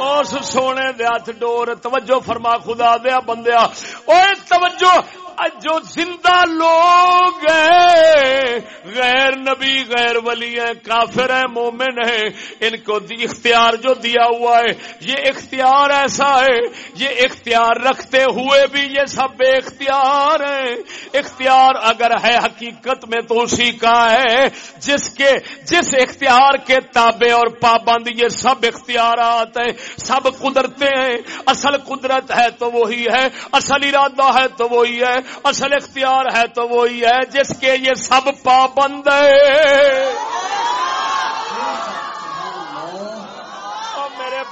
اس سونے دے ہاتھ ڈور، توجہ فرما خدا دیا بندیا۔ اوے توجہ جو زندہ لوگ ہیں، غیر نبی، غیر ولی ہیں، کافر ہیں، مومن ہیں، ان کو اختیار جو دیا ہوا ہے، یہ اختیار ایسا ہے، یہ اختیار رکھتے ہوئے بھی یہ سب بے اختیار ہیں۔ اختیار اگر ہے حقیقت میں تو اسی کا ہے، جس کے، جس اختیار کے تابع اور پابند یہ سب اختیارات ہیں، سب قدرتے ہیں۔ اصل قدرت ہے تو وہی ہے، اصل ارادہ ہے تو وہی ہے اصل اختیار ہے تو وہی ہے جس کے یہ سب پابند ہے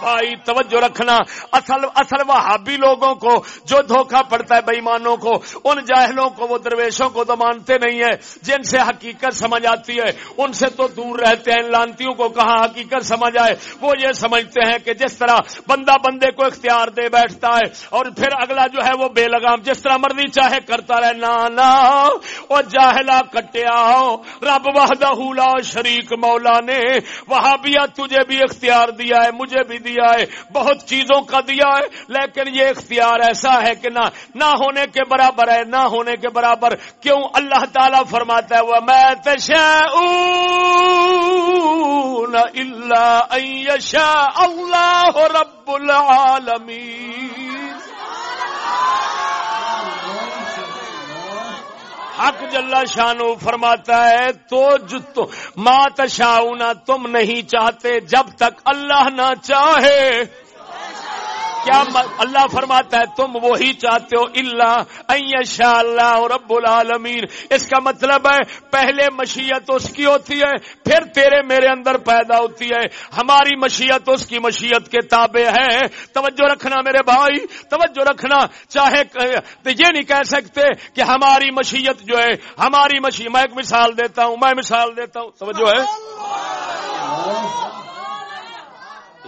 بھائی توجہ رکھنا۔ اصل اصل وہابی لوگوں کو جو دھوکہ پڑتا ہے بےمانوں کو، ان جاہلوں کو، وہ درویشوں کو تو مانتے نہیں ہے جن سے حقیقت سمجھ آتی ہے، ان سے تو دور رہتے ہیں۔ لانتیوں کو کہاں حقیقت سمجھ آئے؟ وہ یہ سمجھتے ہیں کہ جس طرح بندہ بندے کو اختیار دے بیٹھتا ہے اور پھر اگلا جو ہے وہ بے لگام، جس طرح مرضی چاہے کرتا رہے۔ نانا وہ جاہلا کٹیا رب وحدہ شریک، مولا نے وہاں بھی تجھے بھی اختیار دیا ہے، مجھے بھی دیا ہے، بہت چیزوں کا دیا ہے، لیکن یہ اختیار ایسا ہے کہ نہ نہ ہونے کے برابر ہے، نہ ہونے کے برابر۔ کیوں؟ اللہ تعالیٰ فرماتا ہے وہ میں اللہ اللہ رب العالمین حق جلا شانو فرماتا ہے، تو مات شاؤنا تم نہیں چاہتے، جب تک اللہ نہ چاہے۔ کیا اللہ فرماتا ہے تم وہی چاہتے ہو اللہ شاء اللہ رب العالمین. اس کا مطلب ہے پہلے مشیت اس کی ہوتی ہے پھر تیرے میرے اندر پیدا ہوتی ہے. ہماری مشیت اس کی مشیت کے تابع ہے. توجہ رکھنا میرے بھائی توجہ رکھنا. چاہے یہ نہیں کہہ سکتے کہ ہماری مشیت جو ہے ہماری مشیت میں ایک مثال دیتا ہوں میں مثال دیتا ہوں. توجہ ہے.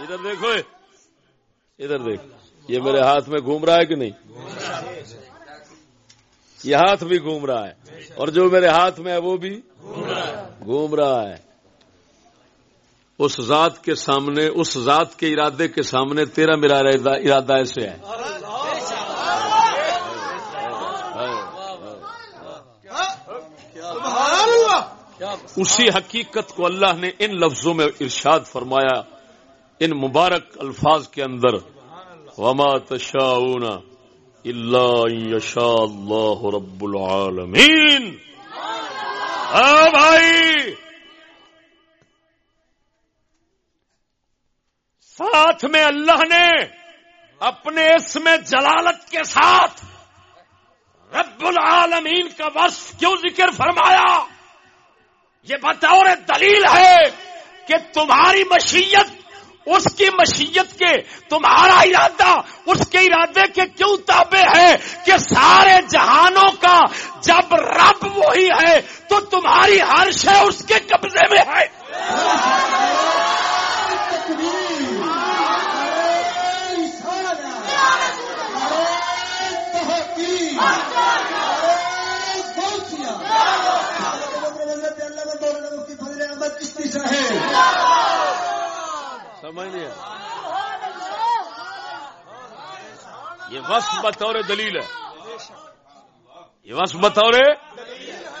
ادھر دیکھو۔ ادھر دیکھ یہ میرے ہاتھ میں گھوم رہا ہے کہ نہیں؟ یہ ہاتھ بھی گھوم رہا ہے۔ اور جو میرے ہاتھ میں ہے وہ بھی گھوم رہا ہے۔ اس ذات کے سامنے اس ذات کے ارادے کے سامنے تیرا میرا ارادہ ایسے ہے۔ اسی حقیقت کو اللہ نے ان لفظوں میں ارشاد فرمایا۔ ان مبارک الفاظ کے اندر وما تشاؤون الا يشاء الله رب العالمین۔ بھائی! ساتھ میں اللہ نے اپنے اس میں جلالت کے ساتھ رب العالمین کا وصف کیوں ذکر فرمایا؟ یہ بطور دلیل ہے کہ تمہاری مشیت اس کی مشیت کے تمہارا ارادہ، اس کے ارادے کے کیوں تابع ہے کہ سارے جہانوں کا جب رب وہی ہے تو تمہاری ہر شے اس کے قبضے میں ہے۔ سمجھ یہ وصف بطور دلیل ہے۔ یہ وصف بطور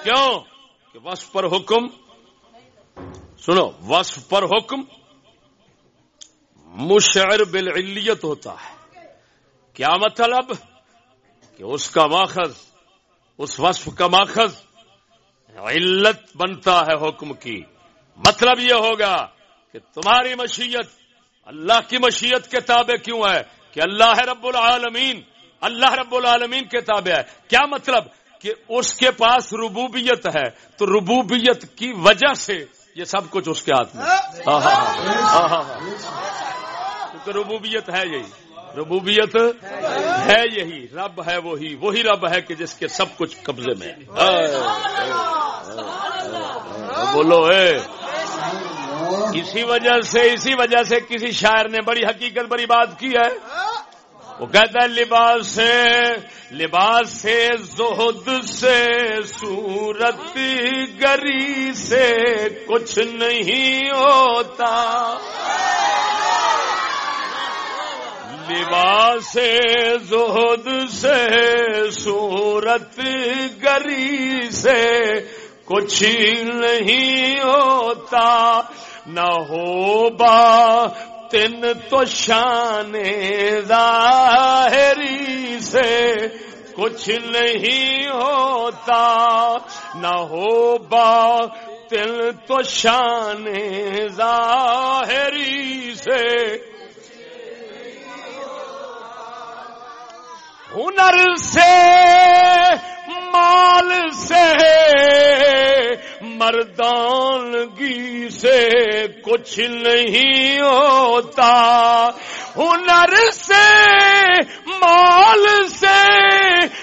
کیوں؟ کہ وصف پر حکم، سنو، وصف پر حکم مشعر بالعلیت ہوتا ہے۔ کیا مطلب؟ کہ اس کا ماخذ، اس وصف کا ماخذ علت بنتا ہے حکم کی۔ مطلب یہ ہوگا کہ تمہاری مشیت اللہ کی مشیت کے تابع کیوں ہے کہ اللہ رب العالمین اللہ رب العالمین کے تابع ہے کیا مطلب کہ اس کے پاس ربوبیت ہے تو ربوبیت کی وجہ سے یہ سب کچھ اس کے ہاتھ میں ہاں ہاں ہاں کیونکہ ربوبیت ہے یہی ربوبیت ہے یہی رب ہے وہی وہی رب ہے کہ جس کے سب کچھ قبضے میں بولو اے اسی وجہ سے اسی وجہ سے کسی شاعر نے بڑی حقیقت، بڑی بات کی ہے۔ وہ کہتا ہے، لباس سے لباس سے زہد سے، صورت گری سے کچھ نہیں ہوتا۔ لباس سے زہد سے، صورت گری سے کچھ نہیں ہوتا، نہ ہو با تن تو شان ظاہری سے۔ کچھ نہیں ہوتا، نہ ہو با تن تو شان ظاہری سے۔ ہنر سے مال سے مردانگی سے کچھ نہیں ہوتا۔ ہنر سے، مال سے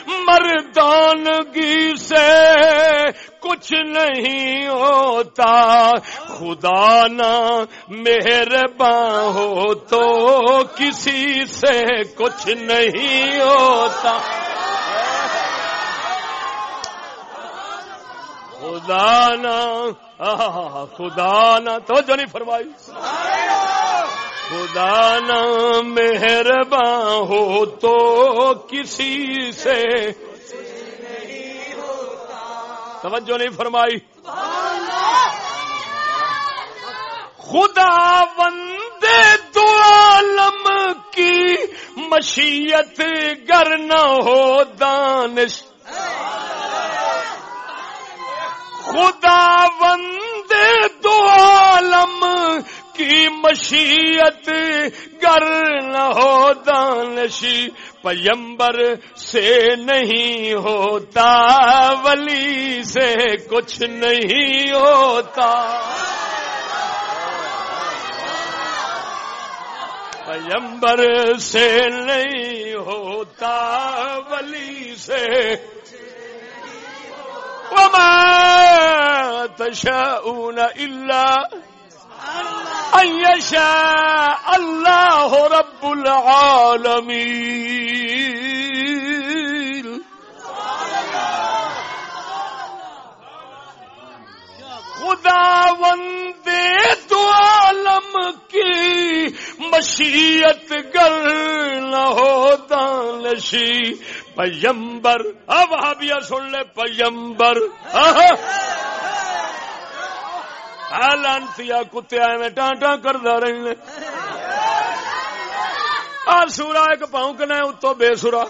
مردانگی سے کچھ نہیں ہوتا۔ خدا نہ مہربان ہو تو کسی سے کچھ نہیں ہوتا۔ خدا نا خدا نا تو جو نہیں فرمائی. خدا نا مہربان ہو تو کسی سے. توجہ نہیں فرمائی. خدا بندے دو عالم کی مشیت گر نہ ہو دانش. خدا بندے دو عالم کی مشیت گر نہ ہو دانشی، پیمبر سے نہیں ہوتا، ولی سے کچھ نہیں ہوتا۔ پیمبر سے نہیں ہوتا، ولی سے وما تشاءون إلا أن يشاء الله رب العالمين. خدا وندے تو عالم کی مشیت گر دانشی پیمبر اب ہابیا سن لے پیمبر لانتی کتیا میں ٹانٹا کردا رہے آ سورا ایک پونکنا اتو بے سورا۔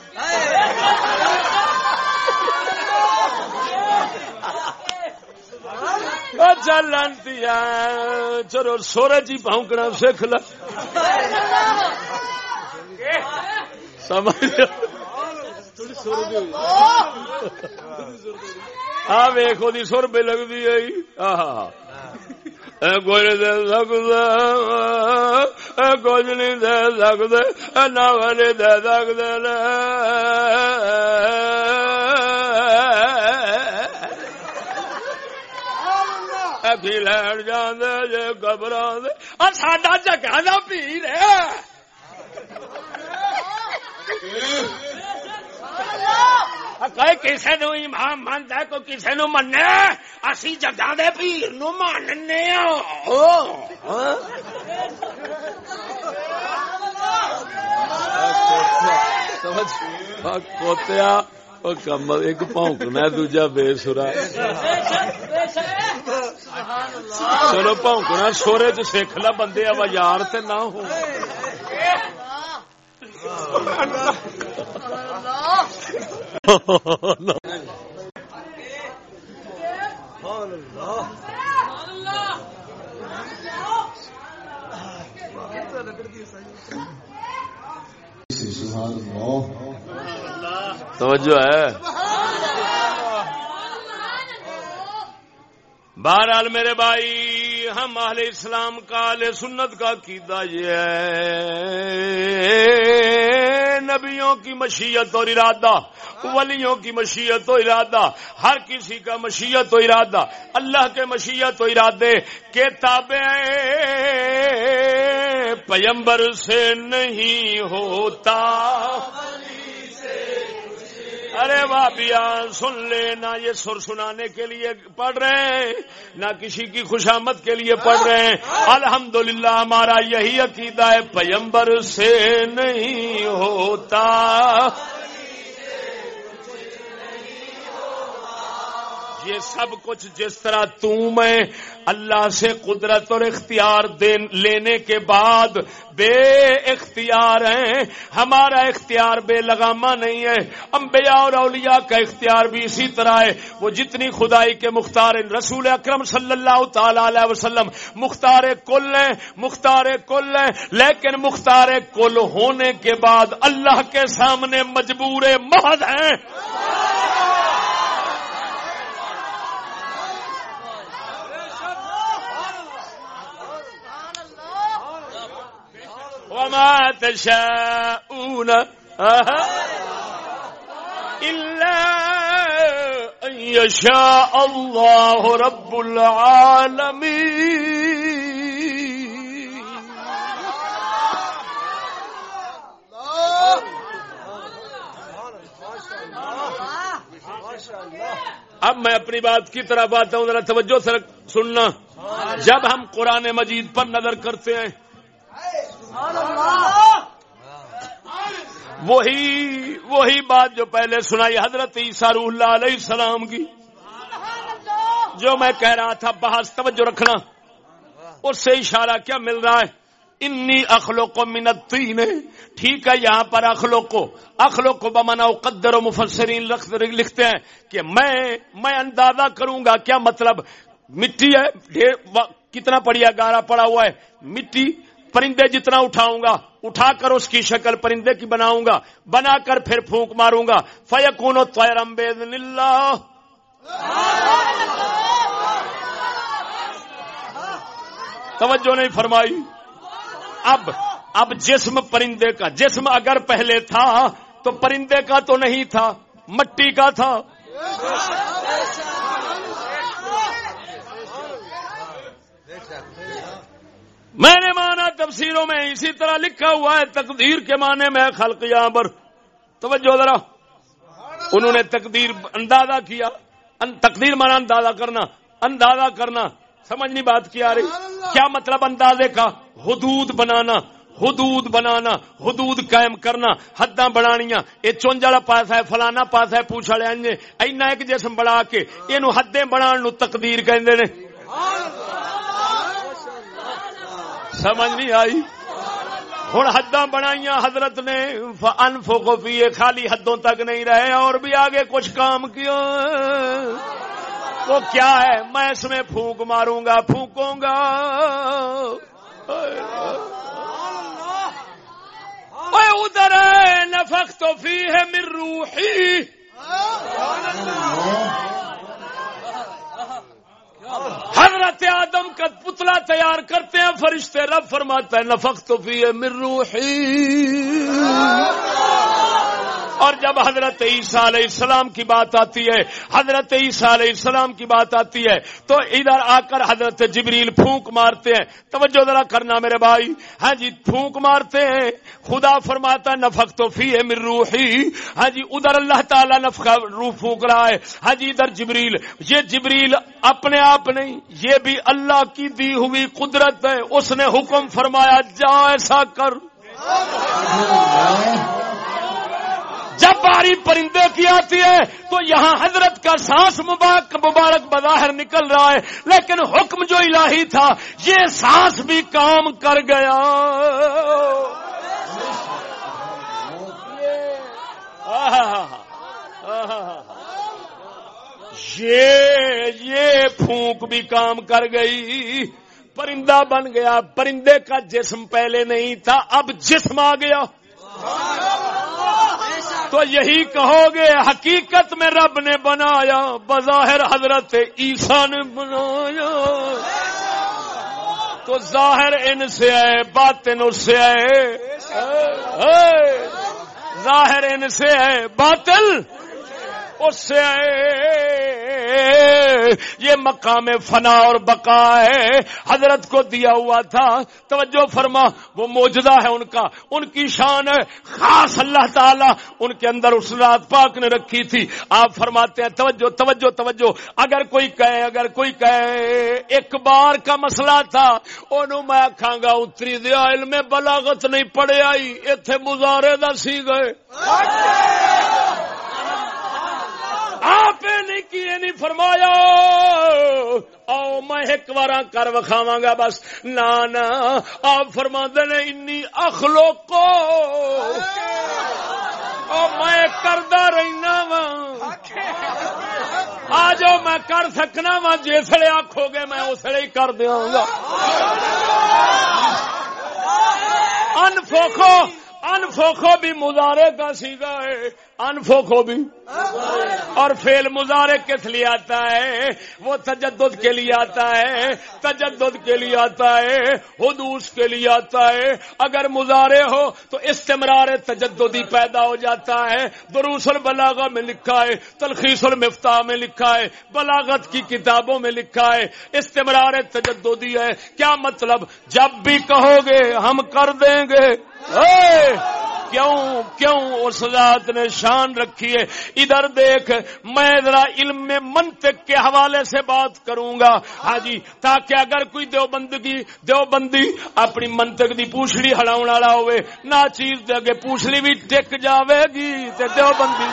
اچھا چل لانتی چلو سورج ہی پونکنا سیکھ ل سمجھ ہاں ویخو دی سر بھی لگتی ہے۔ نہیں دے سکتا کچھ نہیں دے سکتے نہ دے سکتے لین جانے گبرا ساڈا جگہ کا پیر ہے۔ کسی نو امام مند ہے، کوئی کسی نو من اسی جگہ دے پیر نو ماننے ہاں۔ ہاں؟ کوتیا کم ایک پونکنا دوجا بے سورا چلو پونکنا سورے چ سیکھ لا، بندے اب یار تے نہ ہو۔ توجہ ہے۔ بہرحال میرے بھائی ہم اہل اسلام کا، اہل سنت کا عقیدہ یہ ہے۔ نبیوں کی مشیت اور ارادہ، ولیوں کی مشیت و ارادہ، ہر کسی کا مشیت و ارادہ، اللہ کے مشیت و ارادے کے تابع پیمبر سے نہیں ہوتا۔ ارے بابیا سن لے، نہ یہ سر سنانے کے لیے پڑھ رہے ہیں، نہ کسی کی خوشامد کے لیے پڑھ رہے ہیں۔ الحمدللہ، ہمارا یہی عقیدہ ہے، پیمبر سے نہیں ہوتا۔ یہ سب کچھ جس طرح تو میں اللہ سے قدرت اور اختیار لینے کے بعد بے اختیار ہیں۔ ہمارا اختیار بے لگامہ نہیں ہے۔ انبیاء اور اولیاء کا اختیار بھی اسی طرح ہے۔ وہ جتنی خدائی کے مختار رسول اکرم صلی اللہ تعالی علیہ وسلم مختار کل ہیں، مختار کل ہیں۔ لیکن مختار کل ہونے کے بعد اللہ کے سامنے مجبور مہد ہیں۔ وما تشاءون. إلا أن يشاء الله رب العالمين. اب میں اپنی بات کی طرف آتا ہوں، ذرا توجہ سے سننا۔ جب ہم قرآن مجید پر نظر کرتے ہیں وہی وہی بات جو پہلے سنائی حضرت عیسیٰ روح اللہ علیہ السلام کی۔ جو میں کہہ رہا تھا، بحث توجہ رکھنا۔ اس سے اشارہ کیا مل رہا ہے؟ انی اخلو کو منتی نے ٹھیک ہے، یہاں پر اخلو کو اخلو کو بمانا قدر و مفسرین لکھتے ہیں کہ میں میں اندازہ کروں گا کیا مطلب۔ مٹی ہے کتنا پڑیا، گارا پڑا ہوا ہے۔ مٹی پرندے جتنا اٹھاؤں گا، اٹھا کر اس کی شکل پرندے کی بناؤں گا، بنا کر پھر پھونک ماروں گا۔ فیقون و تیرم اللہ توجہ نہیں فرمائی۔ اب اب جسم پرندے کا، جسم اگر پہلے تھا تو پرندے کا تو نہیں تھا، مٹی کا تھا۔ میں نے مانا تفسیروں میں اسی طرح لکھا ہوا ہے تقدیر کے معنی میں خلق یہاں پر۔ توجہ ذرا۔ انہوں نے تقدیر اندازہ کیا۔ تقدیر مانا اندازہ کرنا۔ اندازہ کرنا۔ سمجھنی بات کی آ رہی۔ کیا مطلب اندازے کا؟ حدود بنانا۔ حدود بنانا۔ حدود قائم کرنا۔ حداں بنانیاں۔ یہ چونج والا پاس ہے، فلانا پاس ہے، پوچھ والے جی۔ اینا ایک جسم بنا کے یہ حدیں بنا تقدیر کہندے نے۔ سمجھ نہیں آئی۔ ہوں حداں بنائی حضرت نے انفو کو پیے خالی حدوں تک نہیں رہے، اور بھی آگے کچھ کام کیا وہ کیا ہے؟ میں اس میں پھونک ماروں گا، پھونکوں گا۔ ادھر نفق تو فی ہے مر روحی۔ حضرت آدم کا پتلا تیار کرتے ہیں، فرشتے رب فرماتا ہے نفق تو پیے مر روحی۔ اور جب حضرت عیسیٰ علیہ السلام کی بات آتی ہے، حضرت عیسیٰ علیہ السلام کی بات آتی ہے، تو ادھر آ کر حضرت جبریل پھونک مارتے ہیں۔ توجہ ذرا کرنا میرے بھائی۔ ہاں جی پھونک مارتے ہیں۔ خدا فرماتا نفق تو فی ہے مر روحی۔ ہاں جی ادھر اللہ تعالیٰ نفق روح پھونک رہا ہے۔ ہاں جی ادھر جبریل۔ یہ جبریل اپنے آپ نہیں، یہ بھی اللہ کی دی ہوئی قدرت ہے۔ اس نے حکم فرمایا، جا ایسا کر۔ جب باری پرندے کی آتی ہے تو یہاں حضرت کا سانس مبارک مبارک بظاہر نکل رہا ہے۔ لیکن حکم جو الہی تھا، یہ سانس بھی کام کر گیا۔ یہ یہ پھونک بھی کام کر گئی۔ پرندہ بن گیا۔ پرندے کا جسم پہلے نہیں تھا، اب جسم آ گیا۔ تو یہی کہو گے، حقیقت میں رب نے بنایا، بظاہر حضرت عیسیٰ نے بنایا۔ تو ظاہر ان سے آئے باطن اس سے آئے ظاہر ان سے ہے، باطل اس سے یہ مقام فنا اور بقا ہے۔ حضرت کو دیا ہوا تھا۔ توجہ فرما، وہ موجدہ ہے ان کا۔ ان کی شان ہے۔ خاص اللہ تعالی ان کے اندر اس رات پاک نے رکھی تھی۔ آپ فرماتے ہیں، توجہ توجہ توجہ۔ اگر کوئی کہے، اگر کوئی کہے، ایک بار کا مسئلہ تھا۔ انہوں میں گا، اتری دیا علم بلاغت نہیں پڑے آئی۔ اتنے مزارے دا سی گئے آپ نہیں کیے نہیں فرمایا؟ آؤ میں ایک بار کر وکھاوا گا بس۔ نہ آپ فرما نے انی اخلو کو میں کردہ رہنا وا آ جاؤ میں کر سکنا وا جسے آخو گے میں اسے ہی کر دیا گا۔ انفوکھو انفوکھو بھی مزارے کا سیگا ہے۔ انفوکھو بھی۔ اور فیل مزارے کس لیے آتا ہے؟ وہ تجدد کے لیے آتا ہے۔ تجدد کے لیے آتا ہے۔ حدوس کے لیے آتا ہے۔ اگر مزارے ہو تو استمرار تجددی پیدا ہو جاتا ہے۔ دروس البلاغہ میں لکھا ہے تلخیص المفتاح میں لکھا ہے بلاغت کی کتابوں میں لکھا ہے۔ استمرار تجددی ہے۔ کیا مطلب؟ جب بھی کہو گے ہم کر دیں گے۔ کیوں کیوں اس ذات نے شان رکھی ہے؟ ادھر دیکھ، میں ذرا علم میں منطق کے حوالے سے بات کروں گا۔ ہاں جی تاکہ اگر کوئی دیوبندگی، دیوبندی اپنی منطق دی پوچھڑی ہلاؤ والا ہوئے، نہ چیز دے اگے پوچھڑی بھی ٹک جاوے گی تے دیوبندی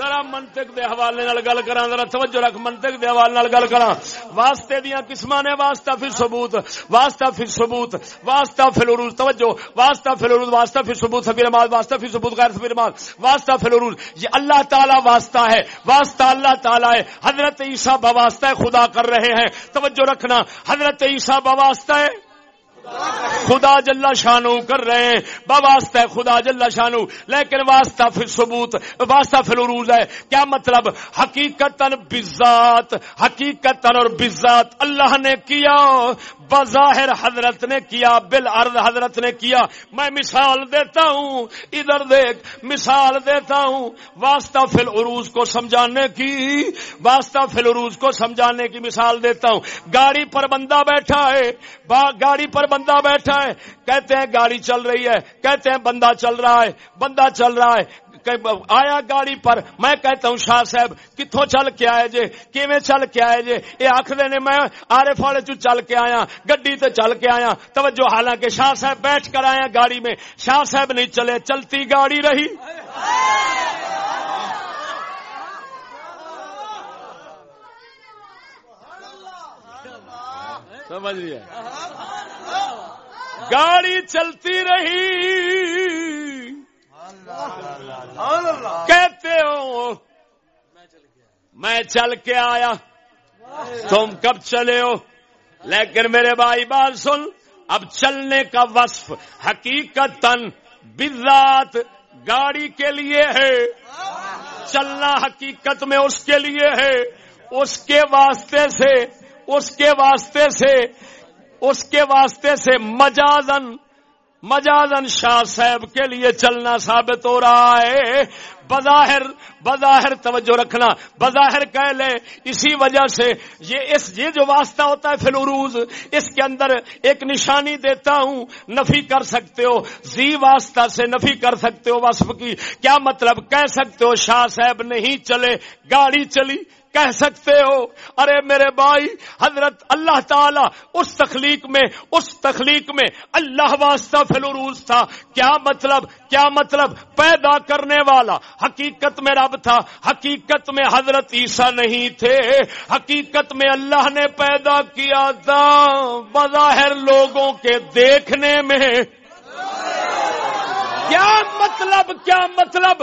ذرا منطق دے حوالے نال گل کراں، ذرا توجہ رکھ منطق دے حوالے نال گل کراں۔ واسطے دیاں قسماں نے، واسطہ پھر ثبوت، واسطہ پھر ثبوت، واسطہ پھر عروج۔ توجہ، واسطہ پھر عروج، واسطہ پھر ثبوت پھر مال واسطہ پھر ثبوت، غیر پھر مال واسطہ پھر عروج۔ یہ اللہ تعالی واسطہ ہے، واسطہ اللہ تعالی ہے۔ حضرت عیسی بواسطہ خدا کر رہے ہیں۔ توجہ رکھنا، حضرت عیسی بواسطہ ہے۔ خدا جلا شانو کر رہے ہیں۔ بواسطہ خدا جلا شانو لیکن واسطہ پھر ثبوت، واسطہ پھر عروج ہے۔ کیا مطلب؟ حقیقت بزات حقیقت اور بزات اللہ نے کیا۔ بظاہر حضرت نے کیا بل ارد حضرت نے کیا۔ میں مثال دیتا ہوں۔ ادھر دیکھ، مثال دیتا ہوں۔ واسطہ فل عروج کو سمجھانے کی، واسطہ فل عروج کو سمجھانے کی مثال دیتا ہوں۔ گاڑی پر بندہ بیٹھا ہے گاڑی پر بندہ بیٹھا ہے، کہتے ہیں گاڑی چل رہی ہے، کہتے ہیں بندہ چل رہا ہے، بندہ چل رہا ہے آیا گاڑی پر، میں کہتا ہوں شاہ صاحب کتوں چل کے آئے جے؟ کیویں چل کے آئے جے؟ یہ آخر نے میں آرے فاڑے چ چل کے آیا، گڈی تے چل کے آیا۔ توجہ، حالانکہ شاہ صاحب بیٹھ کر آیا گاڑی میں، شاہ صاحب نہیں چلے، چلتی گاڑی رہی۔ سمجھ لیا گاڑی چلتی رہی۔ کہتے ہو، میں چل کے آیا۔ تم کب چلے ہو؟ لیکن میرے بھائی، بات سن۔ اب چلنے کا وصف حقیقت تن بزات گاڑی کے لیے ہے۔ چلنا حقیقت میں اس کے لیے ہے۔ اس کے واسطے سے اس کے واسطے سے، اس کے واسطے سے مجازن مجازن شاہ صاحب کے لیے چلنا ثابت ہو رہا ہے۔ بظاہر بظاہر توجہ رکھنا، بظاہر کہہ لے، اسی وجہ سے یہ اس، یہ جو واسطہ ہوتا ہے فلوروز اس کے اندر ایک نشانی دیتا ہوں، نفی کر سکتے ہو۔ زی واسطہ سے نفی کر سکتے ہو وصف کی۔ کیا مطلب؟ کہہ سکتے ہو شاہ صاحب نہیں چلے، گاڑی چلی۔ کہہ سکتے ہو، ارے میرے بھائی، حضرت اللہ تعالی اس تخلیق میں، اس تخلیق میں اللہ واسطہ فلوروز تھا۔ کیا مطلب کیا مطلب؟ پیدا کرنے والا۔ حقیقت میں رب تھا۔ حقیقت میں حضرت عیسیٰ نہیں تھے۔ حقیقت میں اللہ نے پیدا کیا تھا۔ بظاہر لوگوں کے دیکھنے میں۔ کیا مطلب کیا مطلب؟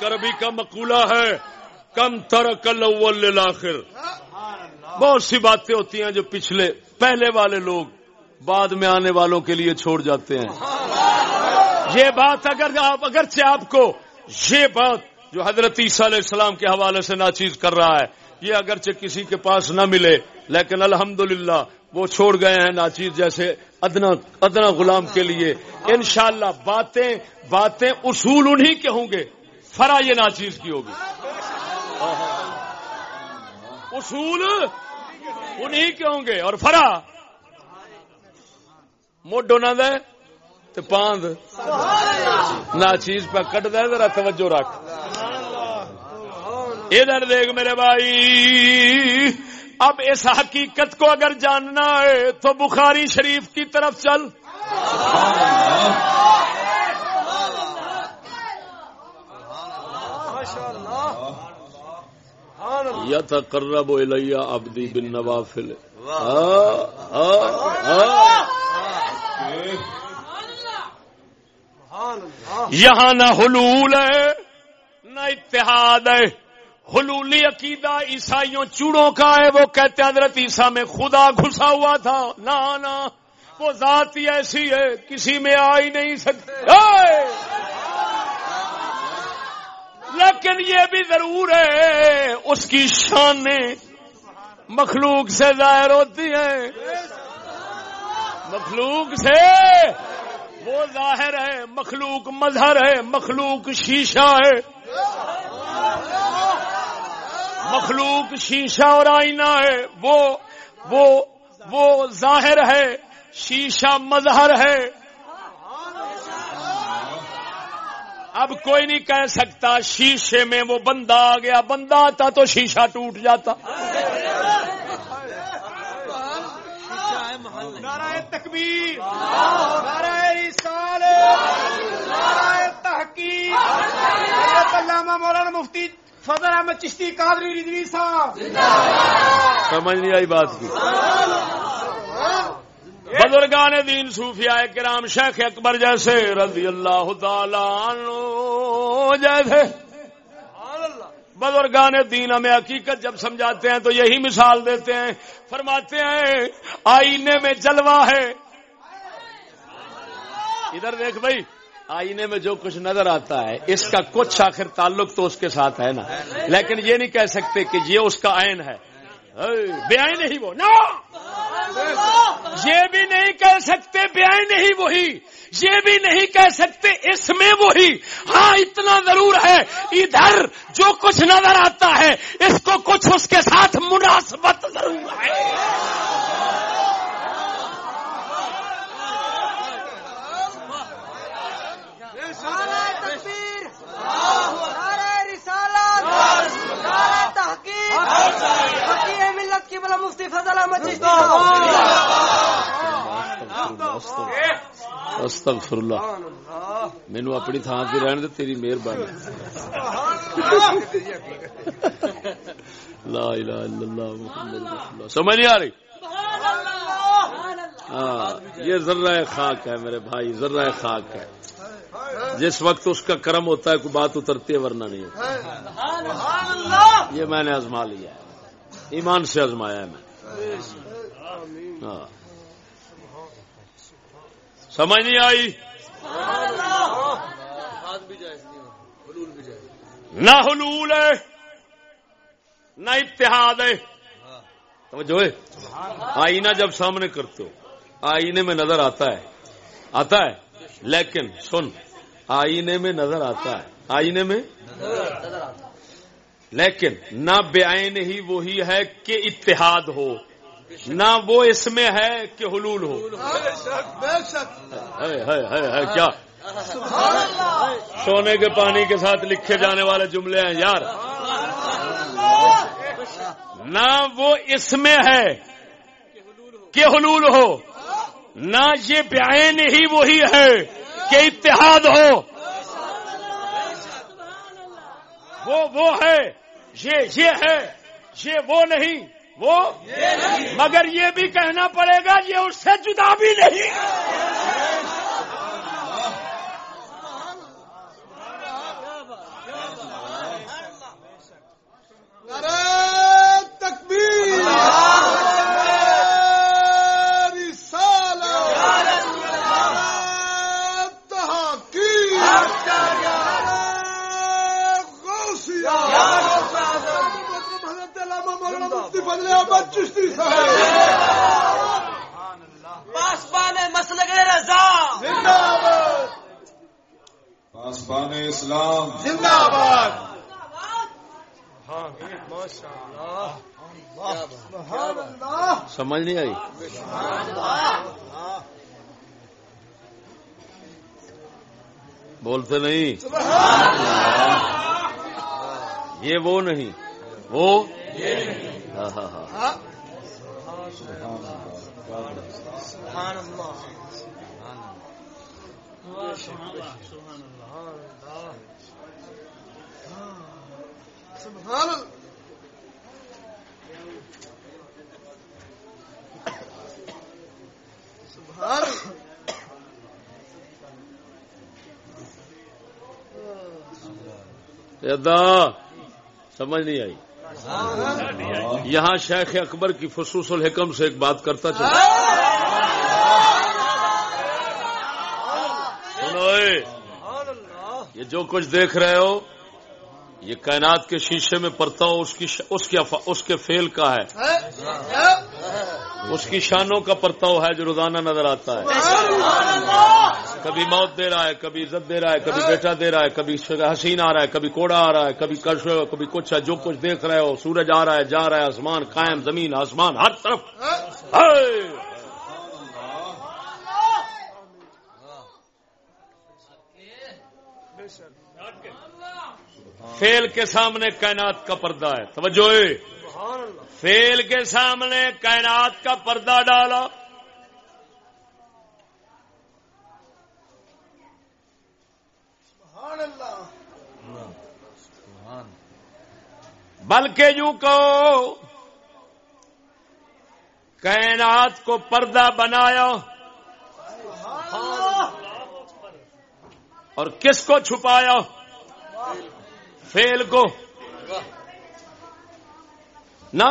عربی کا مقولہ ہے، کم ترک الاول للآخر۔ بہت سی باتیں ہوتی ہیں جو پچھلے، پہلے والے لوگ بعد میں آنے والوں کے لیے چھوڑ جاتے ہیں۔ یہ بات اگر آپ، اگرچہ آپ کو یہ بات جو حضرت عیسیٰ علیہ السلام کے حوالے سے ناچیز کر رہا ہے، یہ اگرچہ کسی کے پاس نہ ملے، لیکن الحمدللہ وہ چھوڑ گئے ہیں ناچیز جیسے ادنا ادنا غلام کے لیے۔ انشاءاللہ باتیں باتیں اصول انہی کے ہوں گے۔ فرا یہ ناچیز کی ہوگی۔ اصول انہی کے ہوں گے اور فرا۔ موڈو نہ دے تو پاند نہ چیز پہ کٹ دے، ذرا توجہ رکھ۔ ادھر دیکھ میرے بھائی، اب اس حقیقت کو اگر جاننا ہے تو بخاری شریف کی طرف چل۔ یا تقرب الیہ عبدی بن نوافل یہاں نہ حلول ہے نہ اتحاد ہے۔ حلولی عقیدہ عیسائیوں چوڑوں کا ہے وہ کہتے ہیں حضرت عیسیٰ میں خدا گھسا ہوا تھا۔ نہ نہ وہ ذات ہی ایسی ہے کسی میں آ ہی نہیں سکتے۔ لیکن یہ بھی ضرور ہے، اس کی شان مخلوق سے ظاہر ہوتی ہیں۔ مخلوق سے وہ ظاہر ہے، مخلوق مظہر ہے، مخلوق شیشہ ہے۔ مخلوق شیشہ اور آئینہ ہے، وہ وہ وہ ظاہر ہے، شیشہ مظہر ہے۔ اب کوئی نہیں کہہ سکتا شیشے میں وہ بندہ آ گیا بندہ آتا تو شیشہ ٹوٹ جاتا۔ نعرہ تکبیر نعرہ رسالت نعرہ تحقیق۔ حضرت علامہ مولانا مفتی فضل احمد چشتی قادری رضوی صاحب۔ سمجھ نہیں آئی بات کی۔ بزرگان دین صوفیاء کرام شیخ اکبر جیسے رضی اللہ تعالی عنہ جیسے۔ بزرگان دین ہمیں حقیقت جب سمجھاتے ہیں تو یہی مثال دیتے ہیں۔ فرماتے ہیں، آئینے میں جلوہ ہے۔ ادھر دیکھ بھائی، آئینے میں جو کچھ نظر آتا ہے، اس کا کچھ آخر تعلق تو اس کے ساتھ ہے نا۔ لیکن یہ نہیں کہہ سکتے کہ یہ اس کا عین ہے۔ بے آئی نہیں وہ۔ نو! یہ بھی نہیں کہہ سکتے بے نہیں وہی، یہ بھی نہیں کہہ سکتے اس میں وہی۔ ہاں اتنا ضرور ہے۔ ادھر جو کچھ نظر آتا ہے، اس کو کچھ اس کے ساتھ مناسبت ضرور ہے۔ تحقیق کی بلا مفتی فضل احمد چشتی استغفر اللہ مینو اپنی تھان سے رہن دے تیری مہربانی۔ لا الہ الا اللہ محمد رسول اللہ۔ سمجھ نہیں آ رہی؟ ہاں یہ ذرہ خاک ہے میرے بھائی ذرہ خاک ہے۔ جس وقت اس کا کرم ہوتا ہے کوئی بات اترتی ہے ورنہ نہیں ہوتی۔ یہ میں نے آزما لیا ہے۔ ایمان سے آزمایا ہے میں۔ ہاں۔ سمجھ نہیں آئی؟ نہ حلول ہے، نہ اتحاد ہے۔ توجہ ہے۔ آئینہ جب سامنے کرتے ہو، آئینے میں نظر آتا ہے۔ آتا ہے۔ لیکن سن، آئینے میں نظر آتا ہے۔ آئینے میں لیکن نہ بے آئین ہی وہی ہے کہ اتحاد ہو، نہ وہ اس میں ہے کہ حلول ہو۔ کیا؟ سونے کے پانی کے ساتھ لکھے جانے والے جملے ہیں، یار۔ نہ وہ اس میں ہے کہ حلول ہو، نہ یہ بیان ہی وہی ہے کہ اتحاد ہو۔ وہ وہ ہے یہ یہ ہے، یہ وہ نہیں، وہ مگر یہ بھی کہنا پڑے گا یہ اس سے جدا بھی نہیں۔ نعرہ! بدلے آباد چشتی صاحب۔ رضا۔ زندہ آباد۔ پاسبان اسلام۔ زندہ آباد۔ ہاں، سمجھ نہیں آئی؟ بولتے نہیں۔ یہ وہ نہیں۔ وہ ہاں ہاں ہاں۔ ادا سمجھ نہیں آئی۔ یہاں شیخ اکبر کی فصوص الحکم سے ایک بات کرتا چلا۔ یہ جو کچھ دیکھ رہے ہو، یہ کائنات کے شیشے میں پڑتا ہو، اس کی اس اس کے فیل کا ہے۔ اس کی شانوں کا پرتاؤ ہے جو روزانہ نظر آتا ہے۔ کبھی موت دے رہا ہے، کبھی عزت دے رہا ہے، کبھی بیٹا دے رہا ہے، کبھی حسین آ رہا ہے، کبھی کوڑا آ رہا ہے، کبھی کش کبھی کچھ ہے، جو کچھ دیکھ رہے ہو، سورج آ رہا ہے، جا رہا ہے، آسمان قائم، زمین، آسمان، ہر طرف۔ فیل کے سامنے کائنات کا پردہ ہے۔ توجہ! فیل کے سامنے کائنات کا پردہ ڈالا سبحان اللہ بلکہ یوں کہو کائنات کو پردہ بنایا۔ اور کس کو چھپایا؟ فیل کو۔ نہ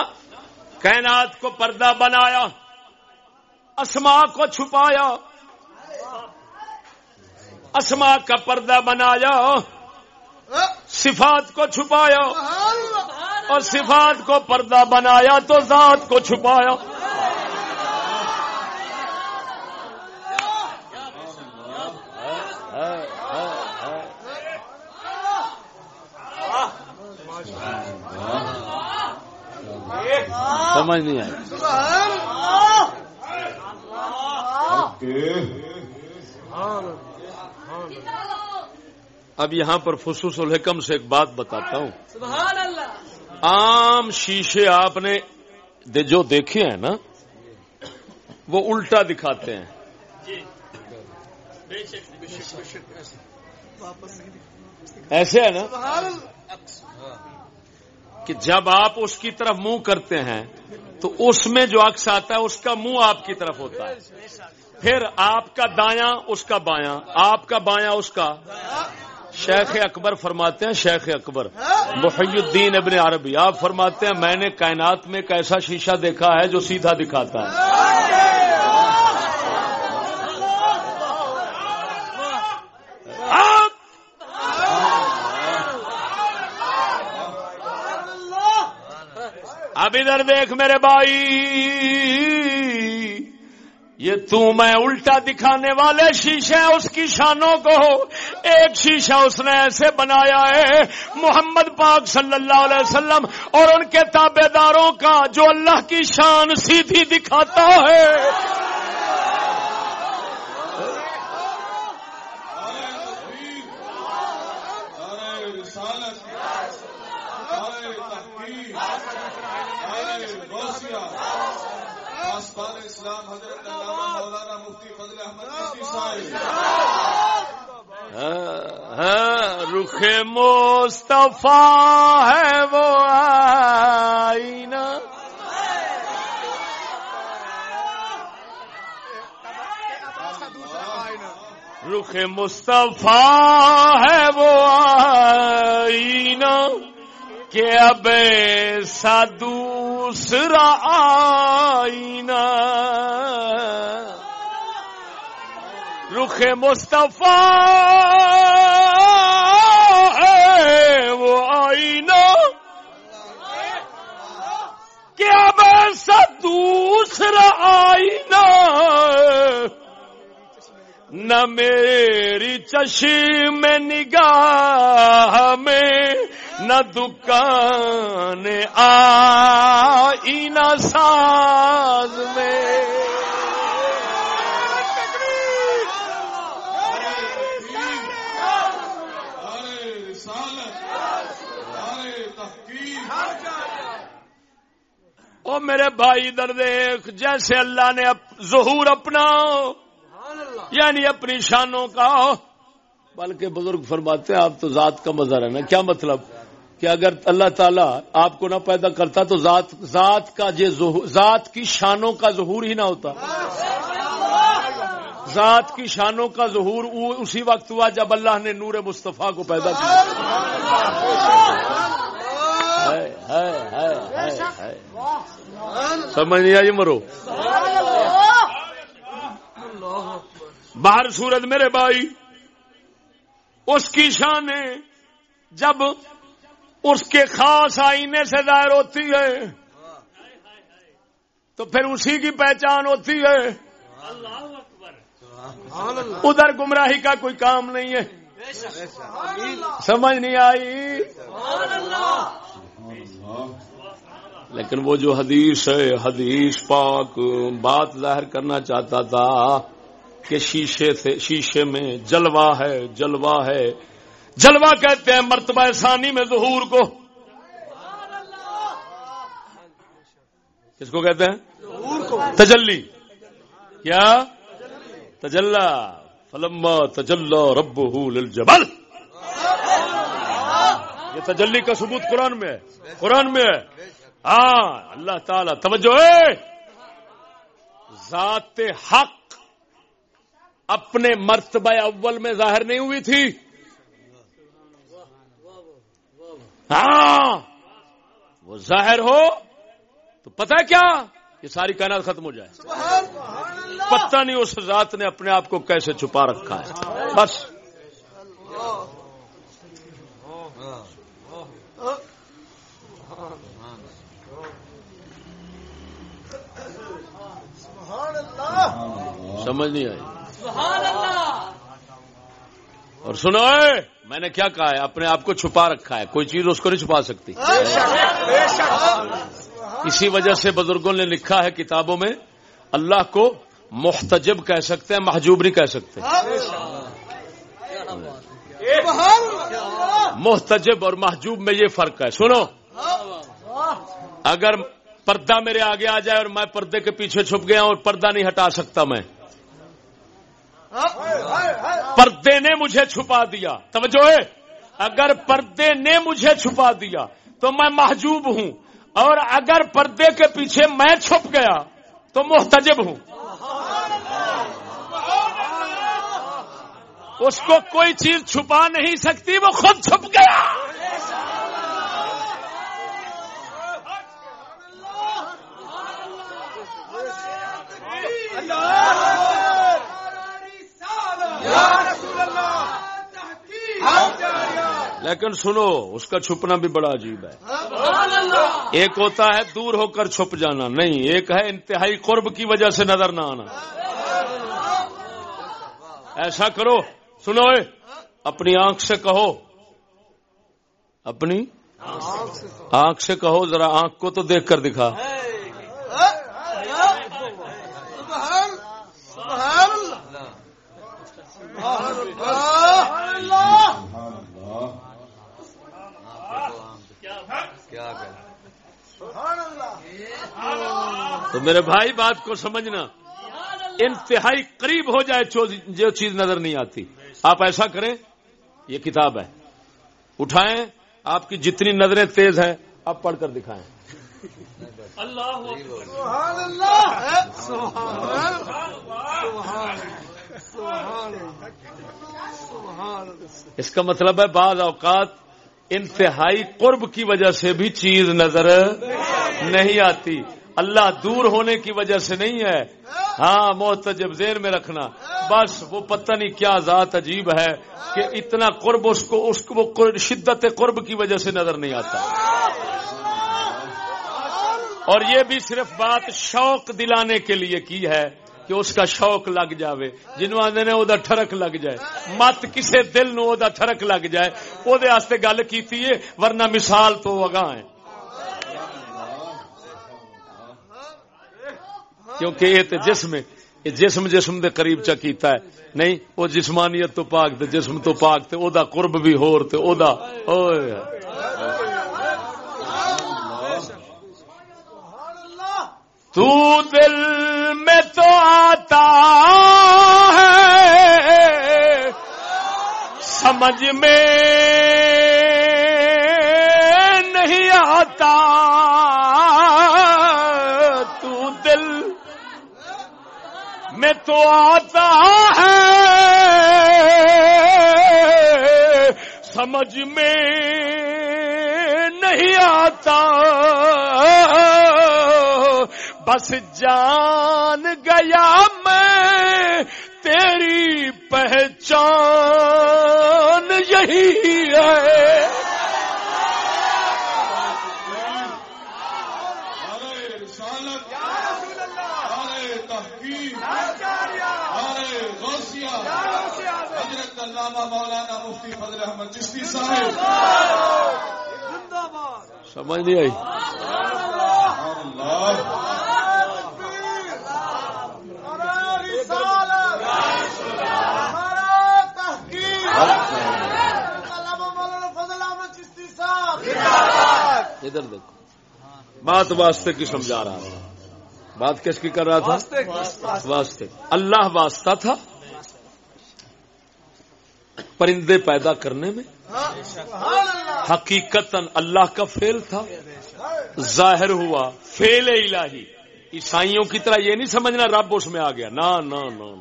کائنات کو پردہ بنایا اسما کو چھپایا۔ اسما کا پردہ بنایا صفات کو چھپایا۔ اور صفات کو پردہ بنایا تو ذات کو چھپایا۔ سمجھ نہیں آئی۔ سبحان اللہ! کہ اب یہاں پر فصوص الحکم سے ایک بات بتاتا ہوں۔ سبحان اللہ عام شیشے آپ نے دے- جو دیکھے ہیں نا وہ الٹا دکھاتے ہیں۔ ایسے ہے نا؟ کہ جب آپ اس کی طرف منہ کرتے ہیں، تو اس میں جو عکس آتا ہے، اس کا منہ آپ کی طرف ہوتا ہے۔ پھر آپ کا دایاں، اس کا بایاں۔ آپ کا بایاں، اس کا۔ شیخ اکبر فرماتے ہیں، شیخ اکبر۔ محی الدین ابن عربی۔ آپ فرماتے ہیں، میں نے کائنات میں ایک ایسا شیشہ دیکھا ہے جو سیدھا دکھاتا ہے۔ اب ادھر دیکھ میرے بھائی، یہ تو میں الٹا دکھانے والے شیشے ہیں اس کی شانوں کو ایک شیشہ اس نے ایسے بنایا ہے، محمد پاک صلی اللہ علیہ وسلم اور ان کے تابے داروں کا جو اللہ کی شان سیدھی دکھاتا ہے نعرہ رسالت نعرہ تحقیق نعرہ غوثیہ پاسبان اسلام حضرت علامہ مولانا مفتی فضل احمد چشتی صاحب ہاں، ہاں، رخ مصطفیٰ ہے وہ آئینہ۔ رخ مصطفیٰ ہے وہ آئینہ کہ اب ایسا دوسرا آئینہ۔ رخ مصطفیٰ کیا ویسا دوسرا آئینہ نہ میری چشی میں نگاہ میں، نہ دکان آئینہ ساز میں۔ او میرے بھائی در دیکھ جیسے اللہ نے ظہور اپنا یعنی اپنی شانوں کا۔ بلکہ بزرگ فرماتے ہیں آپ تو ذات کا مظہر ہے نا۔ کیا مطلب؟ کہ اگر اللہ تعالیٰ آپ کو نہ پیدا کرتا تو ذات ذات کا یہ ظہور- ذات کی شانوں کا ظہور ہی نہ ہوتا۔ ذات کی شانوں کا ظہور اسی وقت ہوا جب اللہ نے نور مصطفیٰ کو پیدا کیا۔ سمجھ نہیں آئی مرو؟ باہر سورج میرے بھائی اس کی شان ہے جب اس کے خاص آئینے سے ظاہر ہوتی ہے تو پھر اسی کی پہچان ہوتی ہے۔ ادھر گمراہی کا کوئی کام نہیں ہے۔ سمجھ نہیں آئی؟ لیکن وہ جو حدیث ہے، حدیث پاک بات ظاہر کرنا چاہتا تھا کہ شیشے سے، شیشے میں جلوہ ہے جلوہ ہے۔ جلوہ کہتے ہیں مرتبہ ثانی میں ظہور کو۔ کس کو کہتے ہیں؟ تجلی۔ کیا؟ تجلا۔ فلما تجلا رب للجبل۔ یہ تجلی کا ثبوت قرآن میں ہے۔ قرآن میں ہے۔ ہاں اللہ تعالی توجہ ہے۔ ذات حق اپنے مرتبہ اول میں ظاہر نہیں ہوئی تھی۔ ہاں وہ ظاہر ہو تو پتہ ہے کیا؟ یہ ساری کائنات ختم ہو جائے۔ پتہ نہیں اس ذات نے اپنے آپ کو کیسے چھپا رکھا ہے۔ بس۔ سمجھ نہیں آئی۔ اور سنو میں نے کیا کہا ہے؟ اپنے آپ کو چھپا رکھا ہے۔ کوئی چیز اس کو نہیں چھپا سکتی۔ اسی وجہ سے بزرگوں نے لکھا ہے کتابوں میں اللہ کو محتجب کہہ سکتے ہیں محجوب نہیں کہہ سکتے۔ محتجب اور محجوب میں یہ فرق ہے۔ سنو۔ اگر پردہ میرے آگے آ جائے اور میں پردے کے پیچھے چھپ گیا اور پردہ نہیں ہٹا سکتا میں۔ پردے نے مجھے چھپا دیا۔ توجہ ہے؟ اگر پردے نے مجھے چھپا دیا تو میں محجوب ہوں۔ اور اگر پردے کے پیچھے میں چھپ گیا تو محتجب ہوں۔ اس کو کوئی چیز چھپا نہیں سکتی، وہ خود چھپ گیا۔ لیکن سنو اس کا چھپنا بھی بڑا عجیب ہے۔ ایک ہوتا ہے دور ہو کر چھپ جانا نہیں ایک ہے انتہائی قرب کی وجہ سے نظر نہ آنا۔ ایسا کرو سنو اے، اپنی آنکھ سے کہو۔ اپنی؟ آنکھ سے کہو ذرا آنکھ کو تو دیکھ کر دکھا۔ تو میرے بھائی بات کو سمجھنا، انتہائی قریب ہو جائے جو- چیز نظر نہیں آتی۔ آپ ایسا کریں، یہ کتاب ہے۔ اٹھائیں، آپ کی جتنی نظریں تیز ہیں، آپ پڑھ کر دکھائیں۔ اس کا مطلب ہے بعض اوقات انتہائی قرب کی وجہ سے بھی چیز نظر نہیں آتی۔ اللہ دور ہونے کی وجہ سے نہیں ہے۔ ہاں محتجب زیر میں رکھنا۔ بس وہ پتہ نہیں کیا ذات عجیب ہے کہ اتنا قرب اس کو اس کو شدت قرب کی وجہ سے نظر نہیں آتا۔ اور یہ بھی صرف بات شوق دلانے کے لیے کی ہے۔ کہ اس کا شوق لگ جاوے۔ جنوں آدھے نے وہ ٹھرک لگ جائے۔ مت کسے دل نو دا ٹھرک لگ جائے۔ وہ گل کیتی ہے، ورنہ مثال تو اگاں ہے۔ کیونکہ یہ تے جسم ہے۔ یہ جسم جسم دے قریب چا کیتا ہے۔ نہیں، وہ جسمانیت تو پاک تے جسم تو پاک تے او دا قرب بھی ہور تے او دا اوئے۔ تو دل میں تو آتا ہے۔ سمجھ میں نہیں آتا۔ تو دل میں تو آتا ہے۔ سمجھ میں نہیں آتا۔ بس جان گیا میں تیری پہچان یہی ہے۔ علامہ مولانا مفتی فضل احمد چشتی صاحب سمجھ نہیں آئی؟ اللہ۔ ادھر دیکھو۔ بات واسطے کی سمجھا رہا تھا بات کس کی کر رہا تھا؟ واسطے اللہ واسطہ تھا۔ پرندے پیدا کرنے میں۔ حقیقت اللہ کا فیل تھا۔ ظاہر ہوا فیل الہی۔ عیسائیوں کی طرح یہ نہیں سمجھنا رب اس میں آ گیا۔ نہ نہ نہ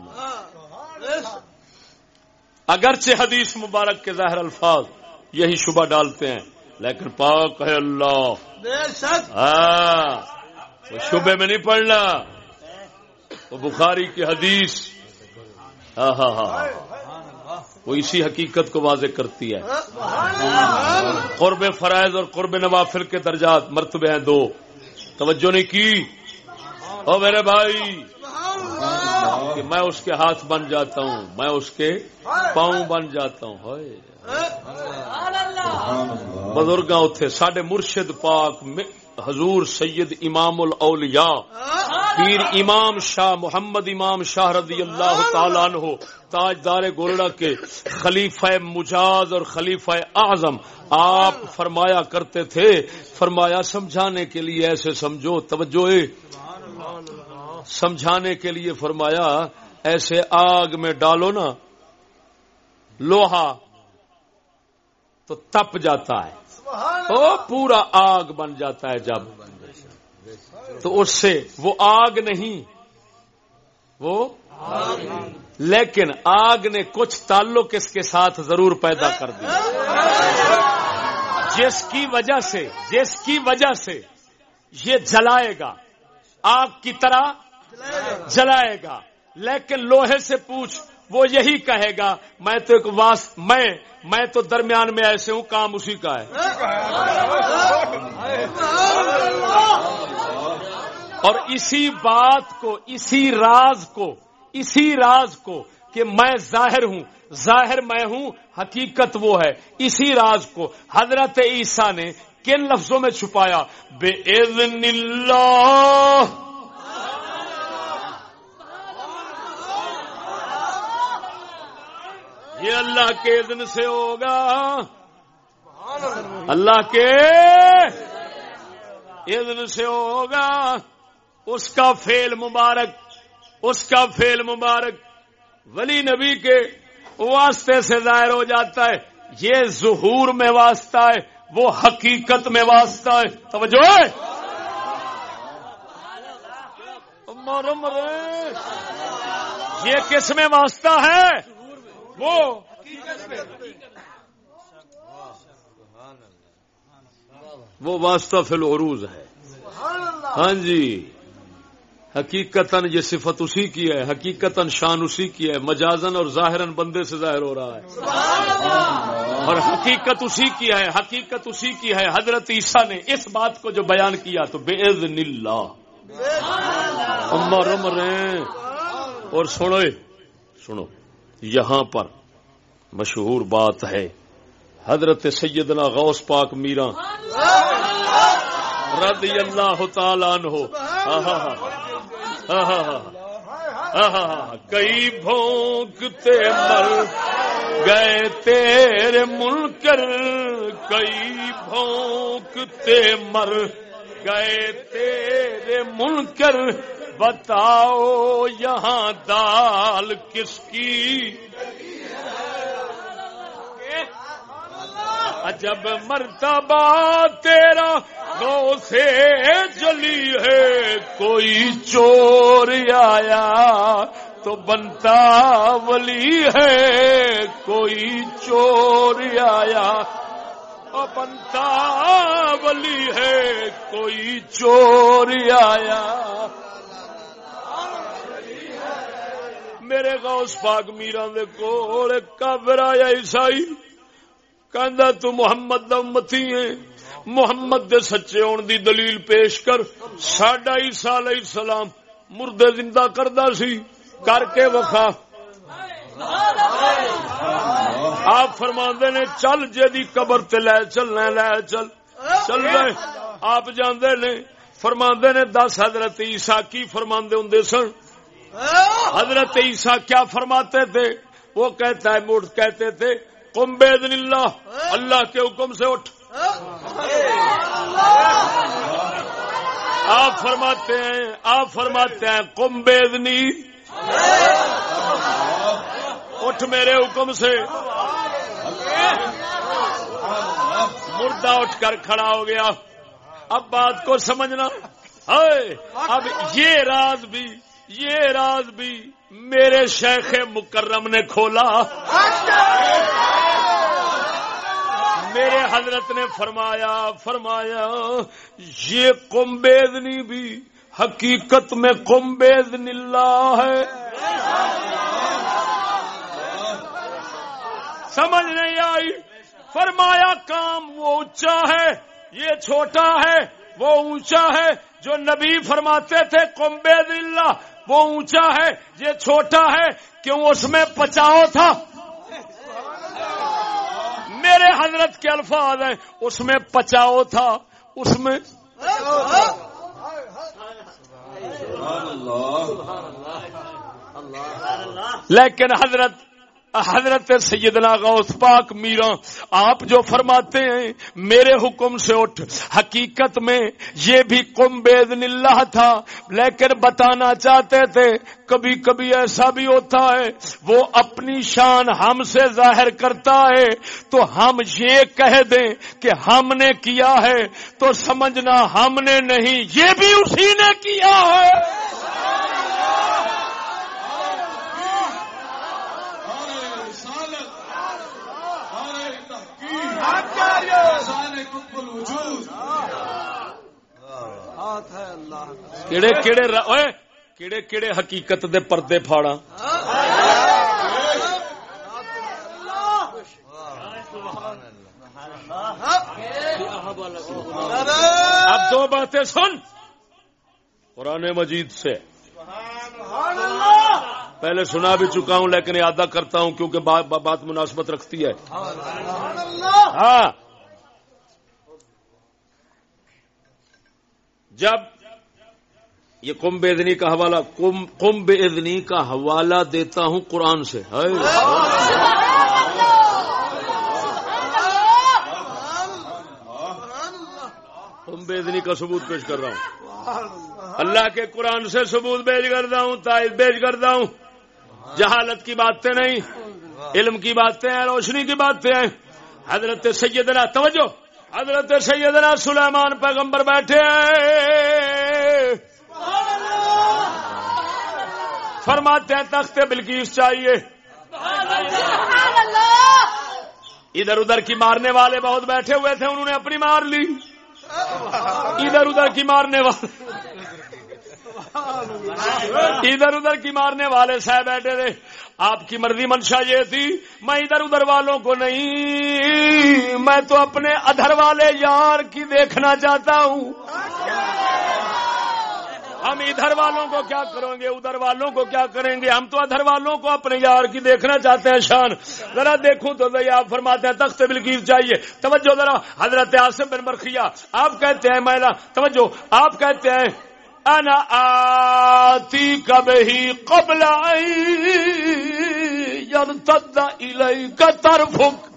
اگرچہ حدیث مبارک کے ظاہر الفاظ یہی شبہ ڈالتے ہیں لیکن پاک ہے اللہ۔ ہاں وہ شبے میں نہیں پڑھنا۔ وہ بخاری کی حدیث۔ ہاں ہاں ہاں وہ اسی حقیقت کو واضح کرتی ہے۔ قرب فرائض اور قرب نوافل کے درجات مرتبے ہیں دو۔ توجہ نہیں کی؟ او میرے بھائی۔ کہ میں اس کے ہاتھ بن جاتا ہوں، میں اس کے پاؤں بن جاتا ہوں۔ بزرگ اتے سڈے مرشد پاک حضور سید امام الاولیاء پیر امام شاہ محمد امام شاہ رضی اللہ تعالیٰ عنہ، تاجدار گولڑا کے خلیفہ مجاز اور خلیفہ اعظم۔ آپ فرمایا کرتے تھے، فرمایا سمجھانے کے لیے ایسے سمجھو، توجہ۔ سمجھانے کے لیے فرمایا ایسے آگ میں ڈالو نا لوہا تو تپ جاتا ہے۔ وہ پورا آگ بن جاتا ہے جب۔ تو اس سے وہ آگ نہیں وہ لیکن آگ نے کچھ تعلق اس کے ساتھ ضرور پیدا کر دیا۔ جس کی وجہ سے جس کی وجہ سے یہ جلائے گا۔ آگ کی طرح جلائے گا۔ لیکن لوہے سے پوچھ، وہ یہی کہے گا، میں تو ایک واس، میں میں تو درمیان میں ایسے ہوں، کام اسی کا ہے۔ اور اسی بات کو، اسی راز کو، اسی راز کو کہ میں ظاہر ہوں۔ ظاہر میں ہوں، حقیقت وہ ہے۔ اسی راز کو۔ حضرت عیسیٰ نے کن لفظوں میں چھپایا؟ بے اذن اللہ یہ اللہ کے اذن سے ہوگا۔ اللہ۔ کے اذن سے ہوگا۔ اس کا فیل مبارک اس کا فیل مبارک ولی نبی کے واسطے سے ظاہر ہو جاتا ہے۔ یہ ظہور میں واسطہ ہے وہ حقیقت میں واسطہ ہے۔ توجہ۔ ہے یہ کس میں واسطہ ہے؟ وہ وہ واسطہ فی العروج ہے۔ ہاں جی۔ حقیقت یہ صفت اسی کی ہے حقیقت شان اسی کی ہے۔ مجازن اور ظاہرن بندے سے ظاہر ہو رہا ہے۔ اور حقیقت اسی کی ہے حقیقت اسی کی ہے۔ حضرت عیسیٰ نے اس بات کو جو بیان کیا تو بے عز اللہ۔ عمر عمر اور سنو سنو۔ یہاں پر مشہور بات ہے حضرت سیدنا غوث پاک میرا رضی اللہ تعالیٰ عنہ. کئی بھونکتے مر گئے تیرے منکر کئی بھونکتے مر گئے تیرے منکر بتاؤ یہاں دال کس کی؟ جب مرتبہ تیرا گو سے جلی ہے، کوئی چور آیا تو بنتا ولی ہے، کوئی چور آیا بنتا ولی ہے، کوئی چور آیا میرے غوث پاک میرا دے کول کافر آیا عیسائی۔ کہندا تو محمد دا امتی ہے محمد دے سچے ہون دی دلیل پیش کر۔ ساڈا عیسیٰ علیہ السلام مردے زندہ کردا سی۔ کر کے وکھا آپ فرماندے نے، چل جی قبر تے لے چلنا لے چل۔ چل رہے۔ آپ جاندے نے۔ فرماندے نے، دس حضرت عیسیٰ کی فرماندے ہوں سن۔ حضرت عیسیٰ کیا فرماتے تھے؟ وہ کہتا ہے موٹ کہتے تھے کم بےدن اللہ اللہ کے حکم سے اٹھ۔ آپ فرماتے ہیں، آپ فرماتے ہیں کم بےدنی اٹھ میرے حکم سے۔ مردہ اٹھ کر کھڑا ہو گیا۔ اب بات کو سمجھنا۔ اب یہ راز بھی یہ راز بھی میرے شیخ مکرم نے کھولا۔ میرے حضرت نے فرمایا فرمایا، یہ کمبیدنی بھی حقیقت میں کمبید اللہ ہے۔ سمجھ نہیں آئی؟ فرمایا، کام وہ اونچا ہے، یہ چھوٹا ہے، وہ اونچا ہے۔ جو نبی فرماتے تھے، کمبید اللہ وہ اونچا ہے، یہ چھوٹا ہے، کیوں اس میں پچاؤ تھا؟ میرے حضرت کے الفاظ ہیں، اس میں پچاؤ تھا، اس میں لیکن حضرت حضرت سیدنا غوث پاک میرا، آپ جو فرماتے ہیں، میرے حکم سے اٹھ۔ حقیقت میں یہ بھی کم بےدن اللہ تھا، لیکن بتانا چاہتے تھے، کبھی کبھی ایسا بھی ہوتا ہے، وہ اپنی شان ہم سے ظاہر کرتا ہے۔ تو ہم یہ کہہ دیں کہ ہم نے کیا ہے، تو سمجھنا ہم نے نہیں، یہ بھی اسی نے کیا ہے۔ کیڑے کیڑے کیڑے کیڑے حقیقت دے پردے پھاڑا اب دو باتیں سن۔ قرآن مجید سے۔ پہلے سنا بھی چکا ہوں لیکن یادہ کرتا ہوں کیونکہ بات مناسبت رکھتی ہے۔ ہاں۔ جب یہ کم بےدنی کا حوالہ کم بےدنی کا حوالہ دیتا ہوں قرآن سے۔ کم بےدنی کا ثبوت پیش کر رہا ہوں۔ اللہ کے قرآن سے ثبوت بیچ کرتا ہوں تائز بیچ کرتا ہوں۔ جہالت کی باتیں نہیں، علم کی باتیں ہیں، روشنی کی باتیں ہیں۔ حضرت سیدنا، توجہ! حضرت سیدنا سلیمان پیغمبر بیٹھے فرماتے ہیں تخت بلکیس چاہیے۔ ادھر ادھر کی مارنے والے بہت بیٹھے ہوئے تھے، انہوں نے اپنی مار لی۔ ادھر ادھر کی مارنے والے ادھر ادھر کی مارنے والے سہ بیٹھے تھے۔ آپ کی مرضی منشا یہ تھی، میں ادھر ادھر والوں کو نہیں، میں تو اپنے ادھر والے یار کی دیکھنا چاہتا ہوں۔ ہم ادھر والوں کو کیا کریں گے، ادھر والوں کو کیا کریں گے؟ ہم تو ادھر والوں کو اپنے یار کی دیکھنا چاہتے ہیں، شان۔ ذرا دیکھوں تو آپ فرماتے ہیں، تخت بلکیر چاہیے توجہ ذرا، حضرت آصم بن مرخیا آپ کہتے ہیں میلا توجہ، آپ کہتے ہیں انا آتی کب قبل يرتد إليك طرفك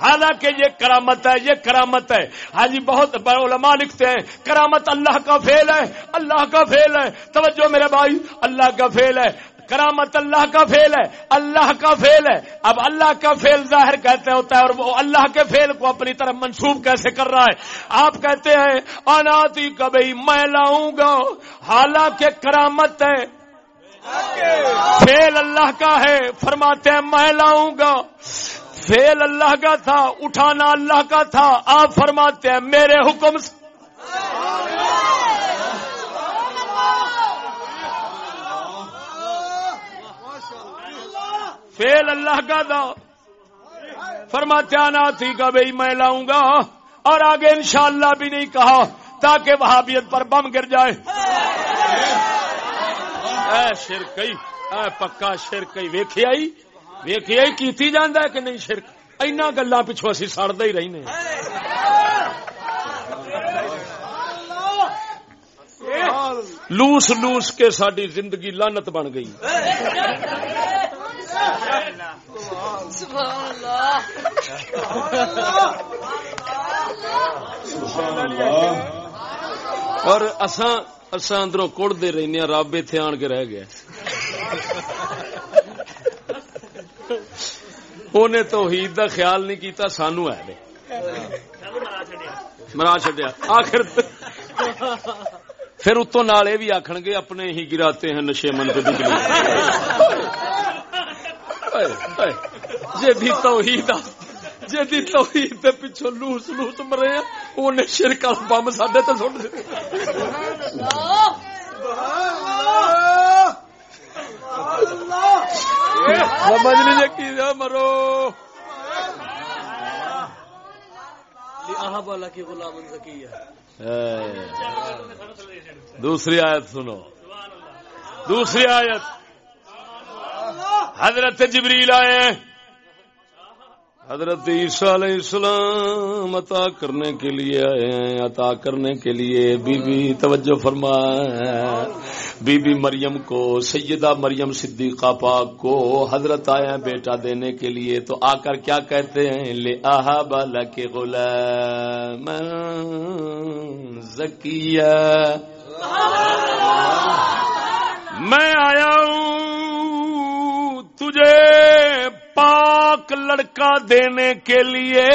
حالانکہ یہ کرامت ہے، یہ کرامت ہے۔ ہاں جی بہت علماء لکھتے ہیں، کرامت اللہ کا فیل ہے، اللہ کا فیل ہے۔ توجہ میرے بھائی، اللہ کا فیل ہے۔ کرامت اللہ کا فیل ہے، اللہ کا فیل ہے۔ اب اللہ کا فیل ظاہر کہتے ہوتا ہے اور وہ اللہ کے فیل کو اپنی طرف منسوخ کیسے کر رہا ہے؟ آپ کہتے ہیں، اناتی کبھی میں لاؤں گا، حالانکہ کرامت ہے۔ فیل اللہ کا ہے، فرماتے ہیں میں لاؤں گا۔ فیل اللہ کا تھا، اٹھانا اللہ کا تھا۔ آپ فرماتے ہیں، میرے حکم سے۔ فیل اللہ کا تھا فرماتے آنا تھی کا بھائی میں لاؤں گا۔ اور آگے انشاءاللہ بھی نہیں کہا، تاکہ وہابیت پر بم گر جائے۔ اے شرکئی اے پکا شرکئی ویکھی آئی؟ ویکھی آئی، کیتی جاندہ ہے کہ نہیں شرک؟ اینا گلا پچھو اسی سڑدہ ہی رہی نہیں لوس لوس کے ساری زندگی لانت بن گئی۔ اور اساں اساں اندروں کوڑ دے رہنے ہیں رب ایتھے آن کے رہ گیا۔ اونے توحید دا خیال نہیں کیتا، سانو ہے مرا چھڈیا۔ آخر پھر اتوں نالے بھی آخن گے، اپنے ہی گراتے ہیں نشے من پہ بجلی جی توحید جی توحید دے پیچھو لوس لوس مرے ہیں اونے شرک بم ساڈے تے سٹ دتے سمجھ نہیں مرو کی ہے دوسری آیت سنو دوسری آیت حضرت جبریل آئے حضرت عیسیٰ علیہ السلام عطا کرنے کے لیے آئے ہیں، عطا کرنے کے لیے۔ بی بی توجہ فرما بی بی مریم کو، سیدہ مریم صدیقہ پاک کو حضرت آئے ہیں بیٹا دینے کے لیے۔ تو آ کر کیا کہتے ہیں؟ لے آہا بالا کے غلام زکیہ۔ میں آیا ہوں تجھے پاک لڑکا دینے کے لیے۔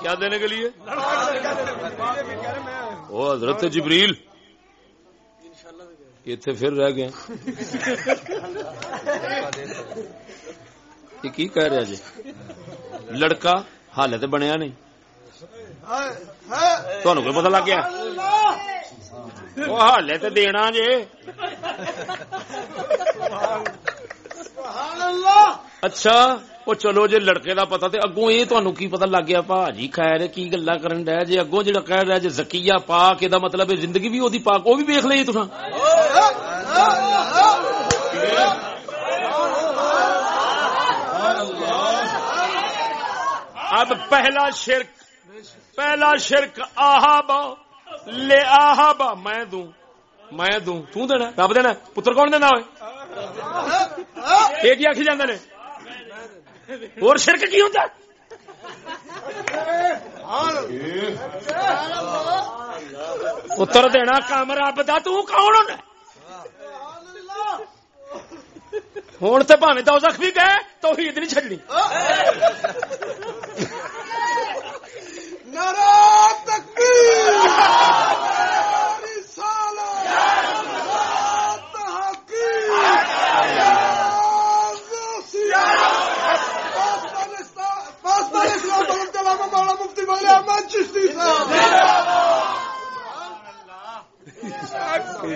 کیا دینے کے لیے؟ وہ حضرت جبریل۔ اتنے پھر رہ گئے۔ یہ کی کہہ رہا جی؟ لڑکا حال تو بنیا نہیں۔ تمہیں کوئی پتا لگ گیا وہ حالے تو دینا جی اچھا وہ چلو جی لڑکے دا پتا تے اگوں یہ تمہیں کی پتا لگ گیا جی خیر کی گلا کرن ڈے جی اگوں جہاں کہہ رہا جی زکیہ پاک یہ مطلب ہے زندگی بھی وہی پاک وہ بھی ویخ لی تسا اب پہلا شرک پہلا شرک آہابا لے آہابا میں دوں میں دوں تو دینا رب دینا پتر کون دینا ہوئے؟ ایک ہی آخی جاندے نے۔ اور شرک کی ہوتا پتر دینا کام رب دا تو کون ہونا؟ ہوں تو پاوے دو زخمی گئے تو عید نہیں چڈنی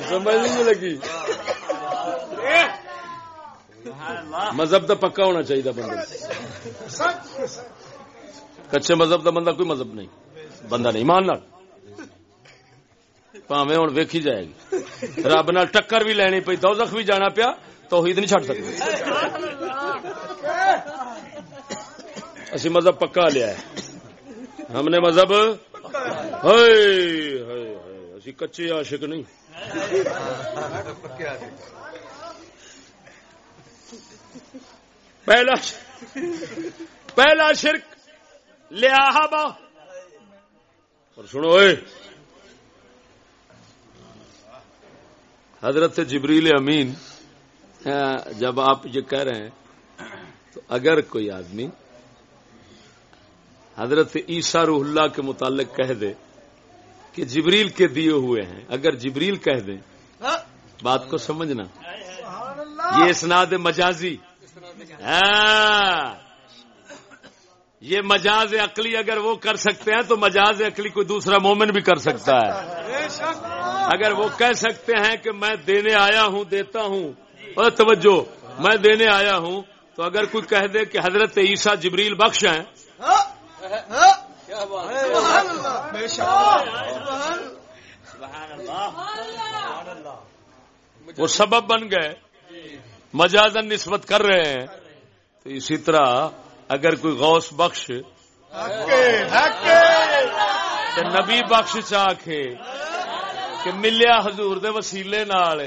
سمجھ نہیں لگی مذہب تو پکا ہونا چاہیے بندہ کچے مذہب کا بندہ کوئی مذہب نہیں، بندہ نہیں مان پاوے ہوں ویکھی جائے گی۔ رب نال ٹکر بھی لینی پی دوزخ بھی جانا پیا، توحید نہیں چڑ سکتے۔ اسی مذہب پکا لیا ہے۔ ہم نے مذہب اسی کچے عاشق نہیں۔ پہلا پہلا شرک لیا با اور سنو اے۔ حضرت جبریل امین جب آپ یہ کہہ رہے ہیں تو اگر کوئی آدمی حضرت عیسیٰ روح اللہ کے متعلق کہہ دے کہ جبریل کے دیے ہوئے ہیں اگر جبریل کہہ دیں بات کو سمجھنا۔ یہ اسناد مجازی۔ ہاں۔ یہ مجاز عقلی اگر وہ کر سکتے ہیں تو مجاز عقلی کوئی دوسرا مومن بھی کر سکتا ہے۔ اگر وہ کہہ سکتے ہیں کہ میں دینے آیا ہوں دیتا ہوں۔ اور توجہ میں دینے آیا ہوں۔ تو اگر کوئی کہہ دے کہ حضرت عیسیٰ جبریل بخش ہیں۔ وہ سبب بن گئے۔ مجازن نسبت کر رہے ہیں۔ تو اسی طرح اگر کوئی غوث بخش نبی بخش چاہے کہ ملیا حضور دے وسیلے نال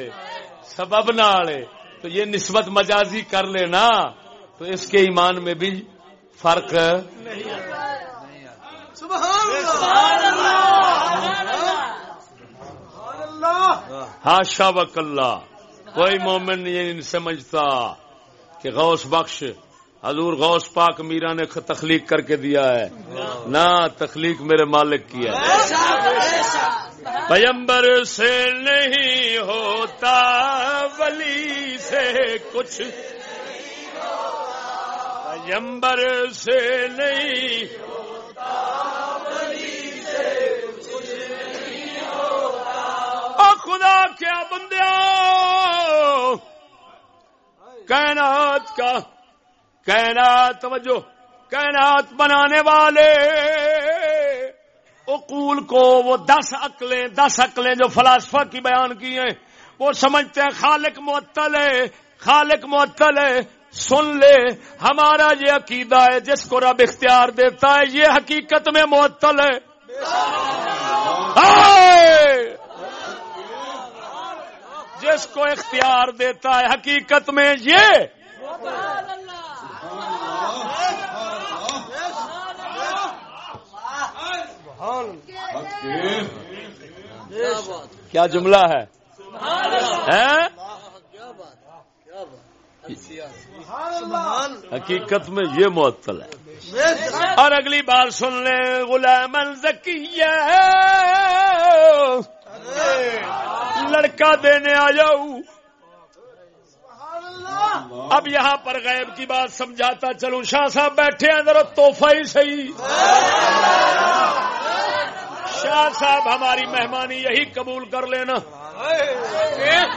سبب نال تو یہ نسبت مجازی کر لینا تو اس کے ایمان میں بھی فرق ہاشا وک اللہ۔ کوئی مومن یہ نہیں سمجھتا کہ غوث بخش حضور غوث پاک میرا نے تخلیق کر کے دیا ہے۔ نہ تخلیق میرے مالک کی ہے۔ پیمبر سے نہیں ہوتا، ولی سے کچھ۔ پیمبر سے نہیں خدا کیا بندیا کائنات کا کائنات، توجہ، کائنات بنانے والے۔ اقول کو، وہ دس عقلیں دس عقلیں جو فلاسفہ کی بیان کی ہیں، وہ سمجھتے ہیں خالق معطل ہے، خالق معطل ہے، سن لے، ہمارا یہ عقیدہ ہے، جس کو رب اختیار دیتا ہے، یہ حقیقت میں معطل ہے۔ جس کو اختیار دیتا ہے حقیقت میں یہ۔ کیا جملہ ہے؟ حقیقت میں یہ معطل ہے۔ اور اگلی بار سن لیں غلام الزکیہ۔ لڑکا دینے آ جاؤ۔ اب یہاں پر غیب کی بات سمجھاتا چلوں، شاہ صاحب بیٹھے ہیں ذرا توحفہ ہی صحیح۔ شاہ صاحب، ہماری مہمانی یہی قبول کر لینا۔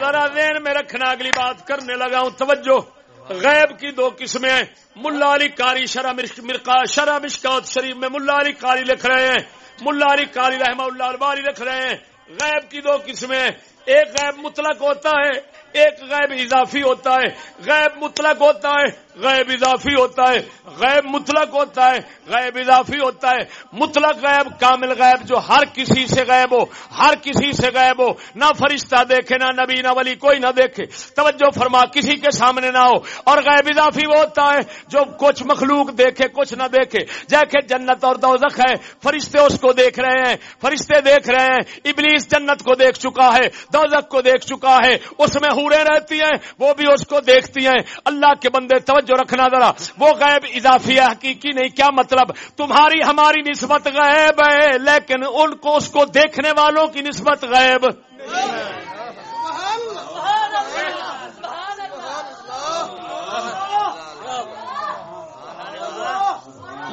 ذرا ذہن میں رکھنا، اگلی بات کرنے لگا ہوں۔ توجہ۔ غیب کی دو قسمیں ملا علی کاری شرح مرقا شرح مشکوت شریف میں ملا علی کاری لکھ رہے ہیں۔ ملا علی کاری رحمہ اللہ الباری لکھ رہے ہیں۔ غیب کی دو قسمیں ایک غیب مطلق ہوتا ہے ایک غیب اضافی ہوتا ہے، غیب مطلق ہوتا ہے، غیب اضافی ہوتا ہے، غیب مطلق ہوتا ہے، غیب اضافی ہوتا ہے۔ مطلق غیب، کامل غیب جو ہر کسی سے غیب ہو، ہر کسی سے غیب ہو۔ نہ فرشتہ دیکھے، نہ نبی، نہ ولی، کوئی نہ دیکھے۔ توجہ فرما، کسی کے سامنے نہ ہو۔ اور غیب اضافی وہ ہوتا ہے جو کچھ مخلوق دیکھے، کچھ نہ دیکھے۔ جیسے جنت اور دوزخ ہے، فرشتے اس کو دیکھ رہے ہیں، فرشتے دیکھ رہے ہیں۔ ابلیس جنت کو دیکھ چکا ہے، دوزخ کو دیکھ چکا ہے، اس میں ہورے رہتی ہیں، وہ بھی اس کو دیکھتی ہیں۔ اللہ کے بندے توجہ توجہ رکھنا ذرا، وہ غیب اضافی ہے، حقیقی نہیں، کیا مطلب؟ تمہاری ہماری نسبت غیب ہے، لیکن ان کو اس کو دیکھنے والوں کی نسبت غیب۔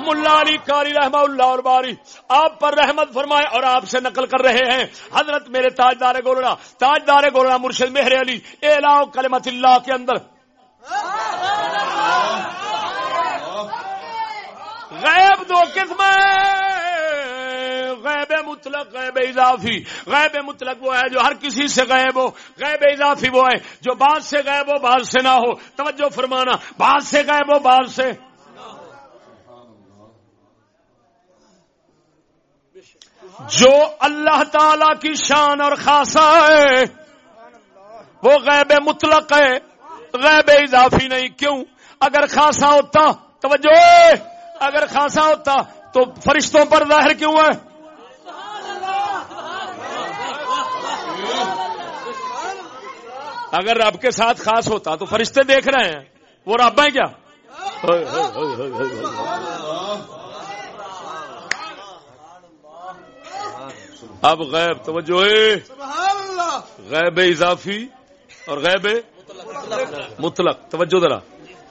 اللہ علی کاری رحمہ اللہ اور باری، آپ پر رحمت فرمائے اور آپ سے نقل کر رہے ہیں۔ حضرت میرے تاجدار گولڑا تاجدار گولڑا مرشد مہر علی، اے لاؤ کلمت اللہ کے اندر۔ غیب دو قسم غیب مطلق، غیب اضافی۔ غیب مطلق وہ ہے جو ہر کسی سے غیب ہو، غیب اضافی وہ ہے جو بعض سے غیب ہو، بعض سے نہ ہو۔ توجہ فرمانا، بعض سے غیب ہو، بعض سے۔ جو اللہ تعالی کی شان اور خاصا ہے، وہ غیب مطلق ہے۔ غیب اضافی نہیں، کیوں؟ اگر خاصا ہوتا، توجہ! اگر خاصا ہوتا، تو فرشتوں پر ظاہر کیوں ہے؟ اگر رب کے ساتھ خاص ہوتا، تو فرشتے دیکھ رہے ہیں۔ وہ رب ہیں کیا؟ اب غیب توجہ غیب اضافی اور غیب مطلق توجہ ذرا۔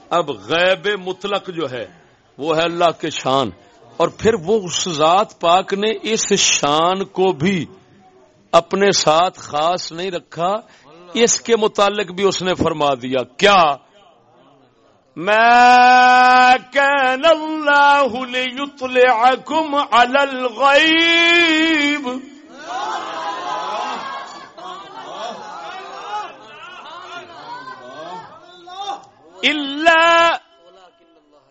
اب غیب مطلق جو ہے وہ ہے اللہ کے شان۔ اور پھر وہ اس ذات پاک نے اس شان کو بھی اپنے ساتھ خاص نہیں رکھا اس کے متعلق بھی اس نے فرما دیا۔ کیا؟ میں کین اللہ لیطلعکم علی الغیب اللہ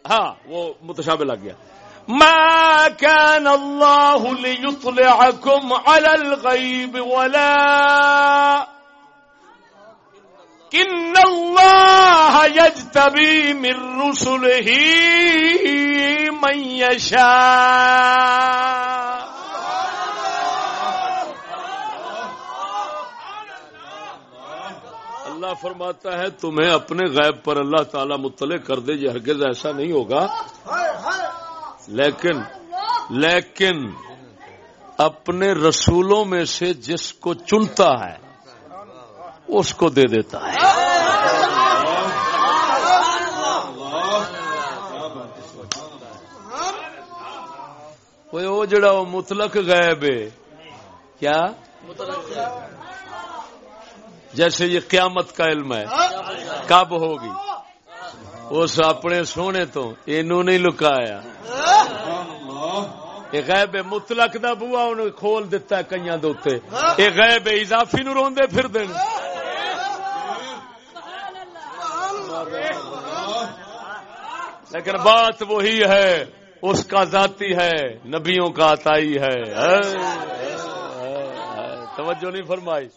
ہاں وہ متشابہ لگ گیا. ما كان الله ليطلعكم على الغيب ولا كن الله يجتبي من رسله من يشاء اللہ فرماتا ہے، تمہیں اپنے غیب پر اللہ تعالی مطلع کر دے، یہ ہرگز ایسا نہیں ہوگا۔ لیکن لیکن اپنے رسولوں میں سے جس کو چنتا ہے اس کو دے دیتا ہے۔ وہ جڑا وہ مطلق غیب ہے، کیا؟ جیسے یہ قیامت کا علم ہے، کب ہوگی؟ اس اپنے سونے تو اینو نہیں لکایا۔ یہ غیب مطلق دا بوا انہوں کھول دیتا ہے کئیاں دوتے یہ غیب اضافی نو روندے پھر دین لیکن بات وہی ہے، اس کا ذاتی ہے، نبیوں کا عطائی ہے۔ توجہ نہیں فرمائی۔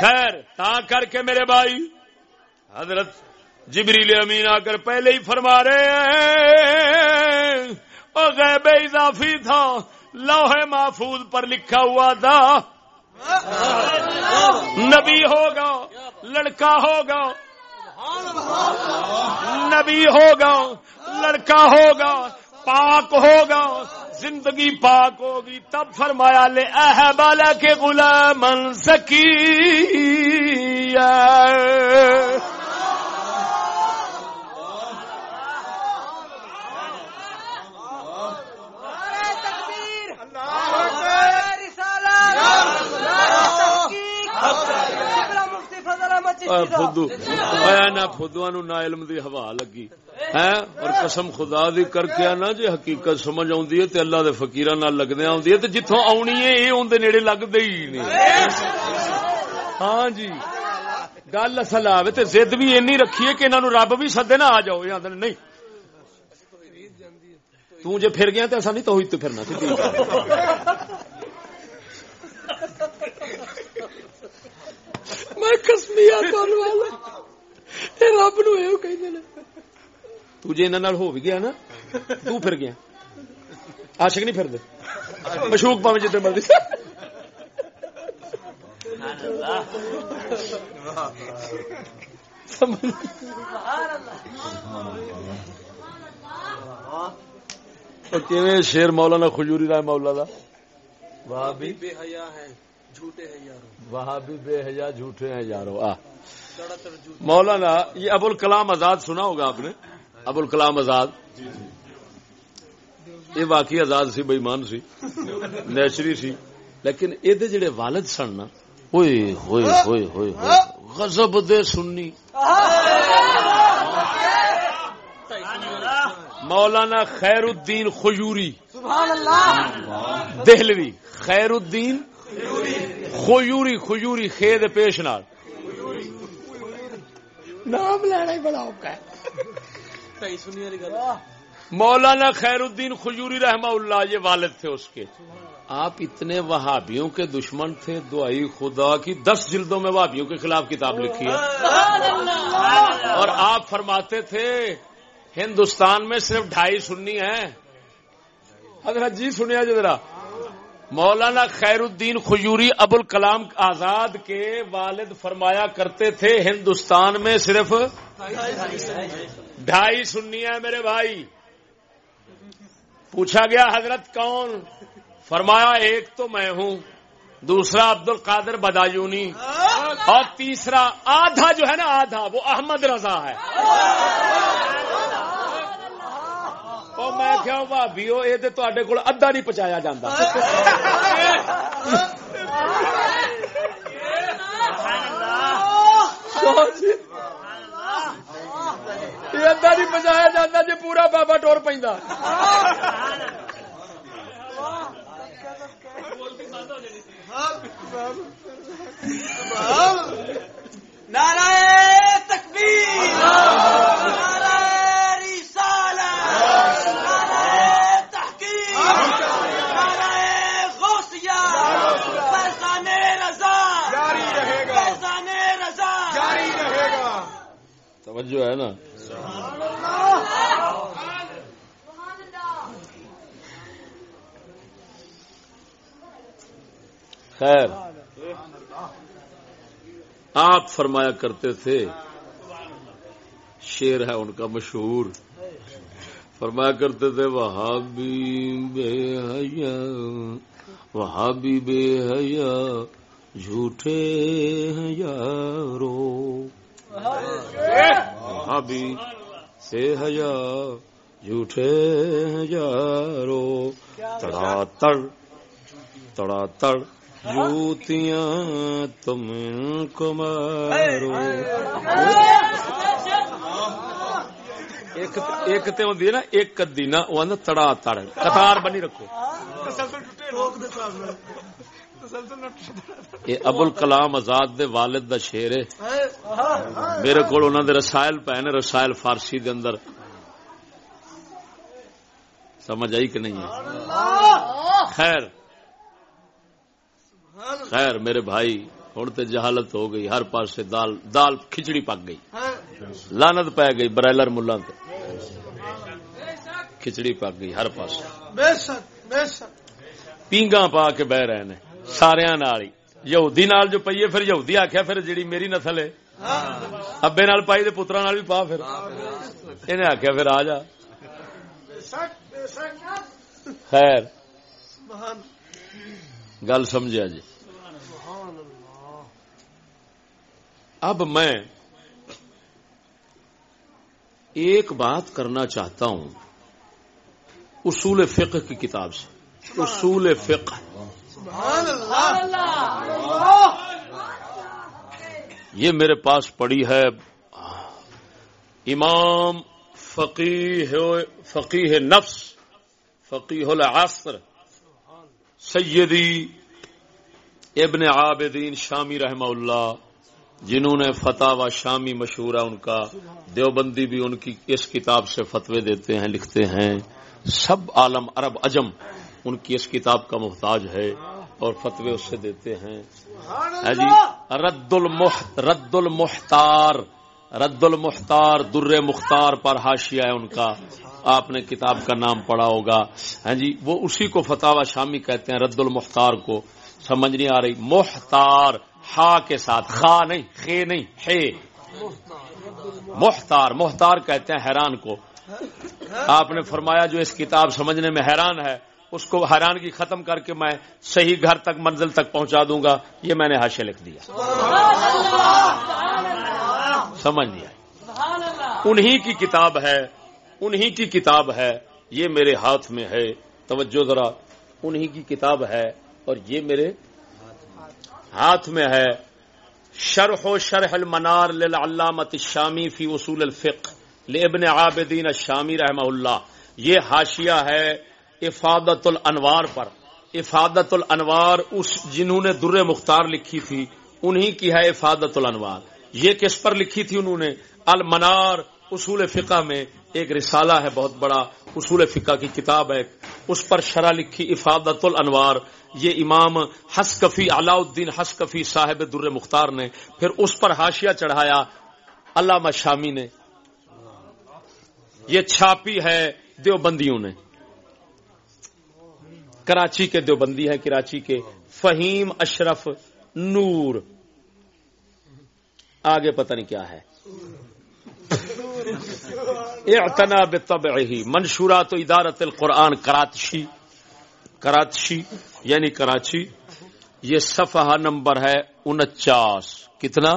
خیر، تا کر کے میرے بھائی، حضرت جبریل امین آ کر پہلے ہی فرما رہے ہیں اور غیب اضافی تھا لوہے محفوظ پر لکھا ہوا تھا۔ نبی ہوگا، لڑکا ہوگا نبی ہوگا، لڑکا ہوگا، پاک ہوگا، زندگی پاک ہوگی۔ تب فرمایا، لے اہ کے غلام سکی فدو نہ فدو نو نہ علم دی ہوا لگی۔ ہے؟ اور قسم خدا دی کر کے نا جی حقیقت سمجھ آندی ہے تے اللہ دے فقیراں نال لگدے آندی ہے تے جتھوں آونی ہے اے اون دے نیڑے لگدے ہی نہیں۔ ہاں جی۔ گل اصل آوے تے ضد بھی اینی رکھیے کہ انہاں نو رب بھی سدے نہ آ جاؤ۔ یہ آندے نہیں۔ تو جے پھر گیا تے اساں نہیں توحید تے پھرنا سیدھی میں کسمیا والا اے رب نو یہ کہ تجھے انہوں ہو بھی گیا نا تو پھر گیا عاشق نہیں پھر دے مشوق پاوے جتنے مرضی شیر مولانا کھجوری رائے مولا دا واہ بھی بے حیا ہے جھوٹے ہیں یارو۔ وہاں بھی بے حیا جھوٹے ہیں یارو آ مولانا یہ ابو الکلام آزاد سنا ہوگا آپ نے؟ ابو الکلام آزاد۔ یہ واقعی آزاد سی بےمان سی نیچری سی۔ لیکن یہ جڑے والد سن نا ہوئے ہوئے ہوئے ہوئے۔ غضب دے سننی مولانا خیر الدین خجوری سبحان اللہ۔ دہلوی خیر الدین خویوری خویوری خے پیش نال۔ نام لینا ہی بڑا اوکا ہے۔ مولانا خیر الدین خجوری رحمہ اللہ یہ والد تھے اس کے۔ آپ اتنے وہابیوں کے دشمن تھے دعائی خدا کی۔ دس جلدوں میں وہابیوں کے خلاف کتاب لکھی ہے۔ اور آپ فرماتے تھے ہندوستان میں صرف ڈھائی سنی ہیں۔ حضرت جی سنیا جی ذرا۔ مولانا خیر الدین خجوری ابو الکلام آزاد کے والد فرمایا کرتے تھے، ہندوستان میں صرف ڈھائی سنی ہیں میرے بھائی۔ پوچھا گیا، حضرت کون؟ فرمایا، ایک تو میں ہوں، دوسرا عبد القادر بدایونی اور تیسرا آدھا جو ہے نا آدھا، وہ احمد رضا ہے۔ میں کیا بھابی ہو یہ تو کول ادھا نہیں پہنچایا جاتا یہ ادھا نہیں پہنچایا جاتا جی پورا بابا ٹور پہ نعرہ تکبیر نعرہ رسالت نعرہ تحقیق نعرہ غوثیہ فیضان رضا جاری رہے گا فیضان رضا جاری رہے گا توجہ ہے نا؟ خیر۔ آپ فرمایا کرتے تھے، شیر ہے ان کا مشہور۔ فرمایا کرتے تھے، وہابی بے حیا، وہابی بے حیا، جھوٹے ہیں یارو۔ وہابی بے حیا جھوٹے ہیں یارو تڑا تڑ تڑا تڑ جوتیاں تم ان کو مارو ایک ایک تے ہوندی ہے نا ایک کدی نا وہ تڑا تڑ قطار بنی رکھو یہ ابول کلام آزاد دے والد دا شیر ہے۔ میرے کو انہوں دے رسائل پے نے رسائل فارسی دے اندر۔ سمجھ آئی کہ نہیں ہے؟ خیر۔ خیر میرے بھائی ہوں تو جہالت ہو گئی ہر پاس سے دال دال کھچڑی پک گئی۔ لانت پی گئی برائلر ملا کھچڑی پک گئی ہر پاس پیگا پا کے بہ رہے ہیں سارا نال ہی یہودی نال جو پئیے پھر یہودی آخیا پھر جیڑی میری نسل ہے ابے نال پائی تو پترا نال بھی پا پھر انہیں آخیا پھر آ جا خیر گل سمجھا جی اب میں ایک بات کرنا چاہتا ہوں اصول فقہ کی کتاب سے اصول فقہ یہ میرے پاس پڑی ہے۔ امام فقیح فقیح نفس فقیح العصر، سیدی ابن عابدین شامی رحمہ اللہ، جنہوں نے فتح و شامی مشہور ہے ان کا، دیوبندی بھی ان کی اس کتاب سے فتوے دیتے ہیں، لکھتے ہیں۔ سب عالم عرب اجم ان کی اس کتاب کا محتاج ہے اور فتوے اس سے دیتے ہیں۔ جی؟ رد المح رد المختار رد المختار در مختار پر حاشیہ ہے ان کا۔ آپ نے کتاب کا نام پڑھا ہوگا۔ ہاں جی؟ وہ اسی کو فتح شامی کہتے ہیں رد المختار کو۔ سمجھ نہیں آ رہی۔ محتار ہا کے ساتھ۔ خا نہیں خے نہیں ہے محتار محتار کہتے ہیں حیران کو۔ آپ نے فرمایا جو اس کتاب سمجھنے میں حیران ہے اس کو حیران کی ختم کر کے میں صحیح گھر تک منزل تک پہنچا دوں گا، یہ میں نے حاشے لکھ دیا۔ سمجھ نہیں آئی۔ انہی کی کتاب ہے، انہی کی کتاب ہے، یہ میرے ہاتھ میں ہے۔ توجہ ذرا، انہی کی کتاب ہے اور یہ میرے ہاتھ میں ہے۔ شرح و شرح المنار للعلامت الشامی فی اصول الفقہ لابن عابدین الشامی رحمہ اللہ۔ یہ حاشیہ ہے افادت الانوار پر۔ افادت الانوار اس جنہوں نے در مختار لکھی تھی، انہی کی ہے افادت الانوار یہ کس پر لکھی تھی انہوں نے؟ المنار اصول فقہ میں ایک رسالہ ہے بہت بڑا، اصول فقہ کی کتاب ہے اس پر شرح لکھی افادت الانوار یہ امام حسکفی علاء الدین حسکفی صاحب در مختار نے پھر اس پر حاشیہ چڑھایا۔ علامہ شامی نے۔ یہ چھاپی ہے دیوبندیوں نے۔ کراچی کے دیوبندی ہے کراچی کے فہیم اشرف نور۔ آگے پتہ نہیں کیا ہے۔ اعتنا بطبعه منشورات و ادارت القرآن، کراچی کراچی یعنی کراچی۔ یہ صفحہ نمبر ہے انچاس۔ کتنا؟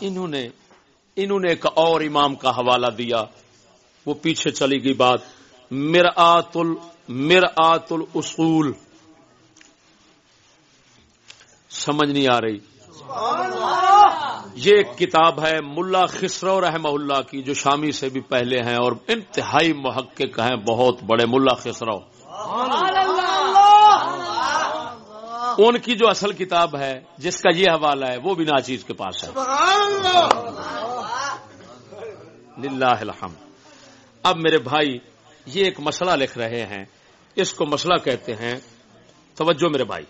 انہوں نے انہوں نے ایک اور امام کا حوالہ دیا۔ وہ پیچھے چلی گئی بات۔ مرآت ال مرآت الاصول سمجھ نہیں آ رہی۔ یہ ایک کتاب ہے ملا خسرو رحمہ اللہ کی، جو شامی سے بھی پہلے ہیں اور انتہائی محقق ہیں، بہت بڑے ملا خسرو۔ ان کی جو اصل کتاب ہے، جس کا یہ حوالہ ہے، وہ بھی ناچیز کے پاس ہے۔ للہ الحمد۔ اب میرے بھائی یہ ایک مسئلہ لکھ رہے ہیں۔ اس کو مسئلہ کہتے ہیں۔ توجہ میرے بھائی۔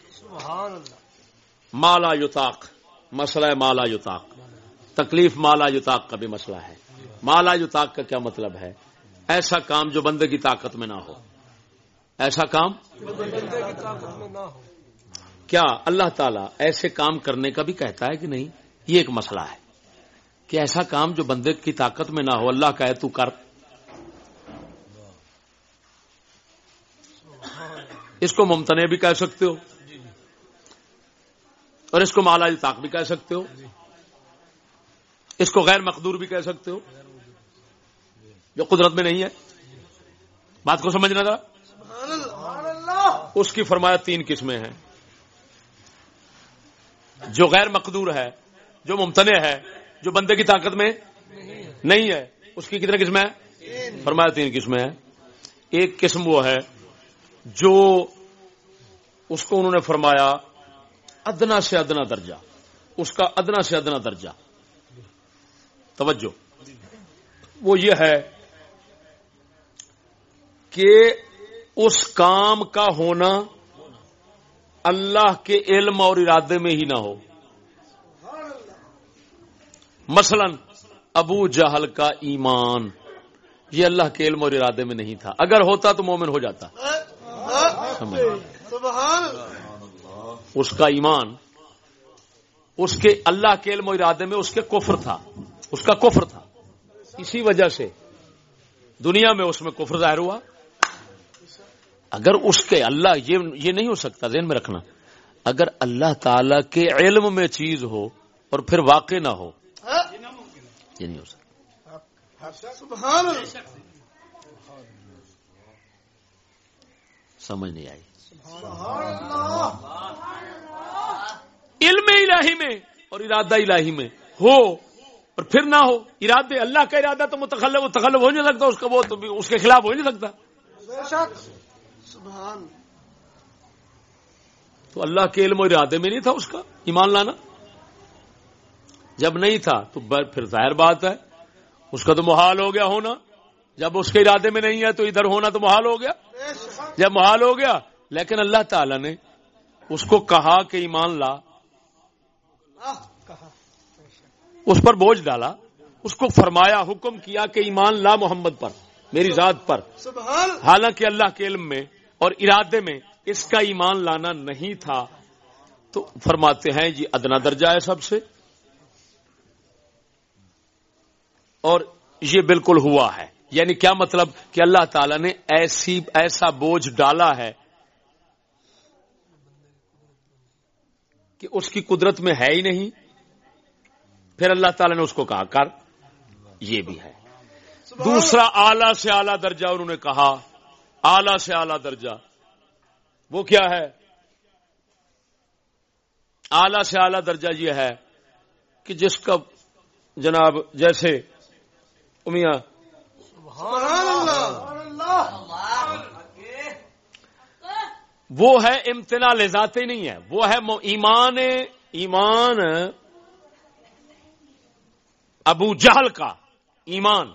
مالا یوتاق مسئلہ ہے مالا یوتاق تکلیف مالا یوتاق کا بھی مسئلہ ہے۔ مالا یوتاق کا کیا مطلب ہے؟ ایسا کام جو بندے کی طاقت میں نہ ہو۔ ایسا کام؟ کیا اللہ تعالیٰ ایسے کام کرنے کا بھی کہتا ہے کہ نہیں؟ یہ ایک مسئلہ ہے کہ ایسا کام جو بندے کی طاقت میں نہ ہو اللہ کہے تو کر۔ اس کو ممتنے بھی کہہ سکتے ہو اور اس کو مالا طاق بھی کہہ سکتے ہو اس کو غیر مقدور بھی کہہ سکتے ہو جو قدرت میں نہیں ہے۔ بات کو سمجھنا تھا؟ اس کی فرمایا تین قسمیں ہیں۔ جو غیر مقدور ہے جو ممتنع ہے جو بندے کی طاقت میں نہیں ہے اس کی کتنے قسمیں ہیں؟ فرمایا تین قسمیں ہیں۔ ایک قسم وہ ہے جو اس کو انہوں نے فرمایا، ادنا سے ادنا درجہ۔ اس کا ادنا سے ادنا درجہ۔ توجہ۔ وہ یہ ہے کہ اس کام کا ہونا اللہ کے علم اور ارادے میں ہی نہ ہو۔ مثلا، ابو جہل کا ایمان یہ اللہ کے علم اور ارادے میں نہیں تھا۔ اگر ہوتا تو مومن ہو جاتا۔ اس کا ایمان اس کے اللہ کے علم و ارادے میں اس کے کفر تھا۔ اس کا کفر تھا۔ اسی وجہ سے دنیا میں اس میں کفر ظاہر ہوا۔ اگر اس کے اللہ یہ یہ نہیں ہو سکتا ذہن میں رکھنا۔ اگر اللہ تعالی کے علم میں چیز ہو اور پھر واقع نہ ہو یہ نہیں ہو سکتا۔ سمجھ نہیں آئی۔ علم الہی میں اور ارادہ الہی میں ہو اور پھر نہ ہو۔ ارادے اللہ کا ارادہ تو متخلف وہ تخلف ہو نہیں سکتا، اس کا وہ تو اس کے خلاف ہو نہیں سکتا۔ تو اللہ کے علم و ارادے میں نہیں تھا اس کا؟ ایمان لانا۔ جب نہیں تھا تو پھر ظاہر بات ہے، اس کا تو محال ہو گیا ہونا۔ جب اس کے ارادے میں نہیں ہے تو ادھر ہونا تو محال ہو گیا۔ جب محال ہو گیا؟ لیکن اللہ تعالی نے اس کو کہا کہ ایمان لا۔ اس پر بوجھ ڈالا۔ اس کو فرمایا حکم کیا کہ ایمان لا محمد پر میری ذات پر۔ حالانکہ اللہ کے علم میں اور ارادے میں اس کا ایمان لانا نہیں تھا۔ تو فرماتے ہیں جی ادنا درجہ ہے سب سے۔ اور یہ بالکل ہوا ہے۔ یعنی کیا مطلب کہ اللہ تعالی نے ایسی ایسا بوجھ ڈالا ہے کہ اس کی قدرت میں ہے ہی نہیں؟ پھر اللہ تعالی نے اس کو کہا، کر، یہ بھی ہے۔ دوسرا، اعلی سے اعلی درجہ، انہوں نے کہا، اعلی سے اعلی درجہ۔ وہ کیا ہے؟ اعلی سے اعلی درجہ یہ ہے کہ جس کا جناب، جیسے امیاں وہ ہے امتنا لذاتے نہیں ہے وہ ہے ایمان ایمان ابو جہل کا ایمان۔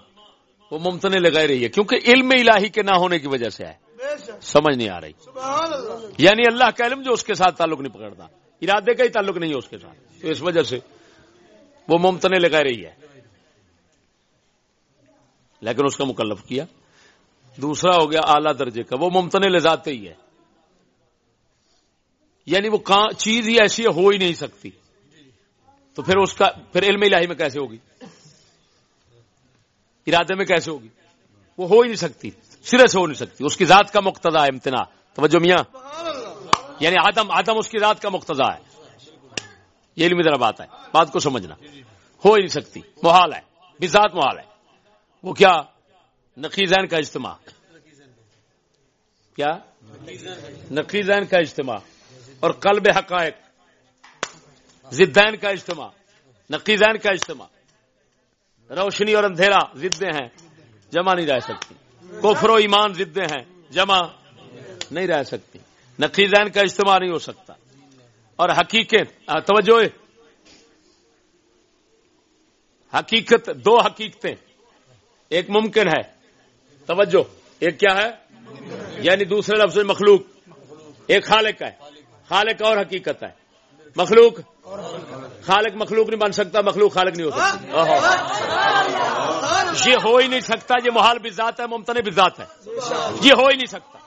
وہ ممتنے لگائی رہی ہے کیونکہ علم الہی کے نہ ہونے کی وجہ سے ہے۔ سمجھ نہیں آ رہی۔ اللہ! یعنی اللہ کا علم جو اس کے ساتھ تعلق نہیں پکڑتا ارادے کا ہی تعلق نہیں ہے اس کے ساتھ۔ تو اس وجہ سے وہ ممتنے لگا رہی ہے۔ لیکن اس کا مکلف کیا۔ دوسرا ہو گیا اعلی درجے کا، وہ ممتنے لے ہی ہے۔ یعنی وہ چیز ہی ایسی ہو ہی نہیں سکتی۔ تو پھر اس کا، پھر علم الہی میں کیسے ہوگی؟ ارادے میں کیسے ہوگی؟ وہ ہو ہی نہیں سکتی، سرے سے ہو نہیں سکتی۔ اس کی ذات کا مقتضا ہے امتنا توجہ میاں۔ یعنی آدم آدم اس کی ذات کا مقتضا ہے۔ یہ علمی ذرا بات ہے، بات کو سمجھنا۔ ہو ہی نہیں سکتی، محال ہے بذات محال ہے۔ وہ کیا؟ نقیزین کا اجتماع۔ کیا؟ نقیزین کا اجتماع۔ اور قلب حقائق۔ زدین کا اجتماع۔ نقیزین کا اجتماع۔ روشنی اور اندھیرا زدیں ہیں، جمع نہیں رہ سکتی۔ کفر و ایمان زدیں ہیں، جمع نہیں رہ سکتی۔ نقیزین کا اجتماع نہیں ہو سکتا۔ اور حقیقت توجہ۔ حقیقت، دو حقیقتیں۔ ایک ممکن ہے۔ توجہ، ایک کیا ہے؟ یعنی دوسرے لفظ مخلوق۔ ایک خالق ہے۔ خالق اور حقیقت ہے۔ مخلوق؟ خالق مخلوق نہیں بن سکتا، مخلوق خالق نہیں ہو سکتا۔ یہ ہو ہی نہیں سکتا، یہ محال بھی ذات ہے ممتن بھی ذات ہے۔ یہ ہو ہی نہیں سکتا۔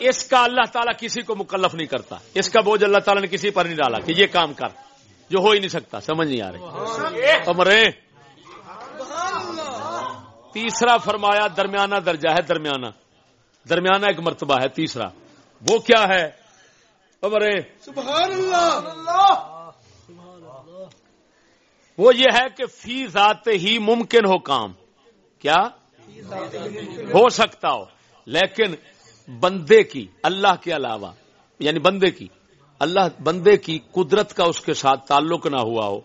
اس کا اللہ تعالیٰ کسی کو مکلف نہیں کرتا۔ اس کا بوجھ اللہ تعالیٰ نے کسی پر نہیں ڈالا کہ یہ کام کر۔ جو ہو ہی نہیں سکتا، سمجھ نہیں آ رہی۔ عمرے تیسرا فرمایا، درمیانہ درجہ ہے، درمیانہ۔ درمیانہ ایک مرتبہ ہے، تیسرا۔ وہ کیا ہے؟ عمرے سبحان اللہ وہ یہ ہے کہ فی ذات ہی ممکن ہو کام۔ کیا؟ ہو سکتا ہو۔ لیکن بندے کی، اللہ کے علاوہ یعنی بندے کی۔ اللہ بندے کی قدرت کا اس کے ساتھ تعلق نہ ہوا ہو۔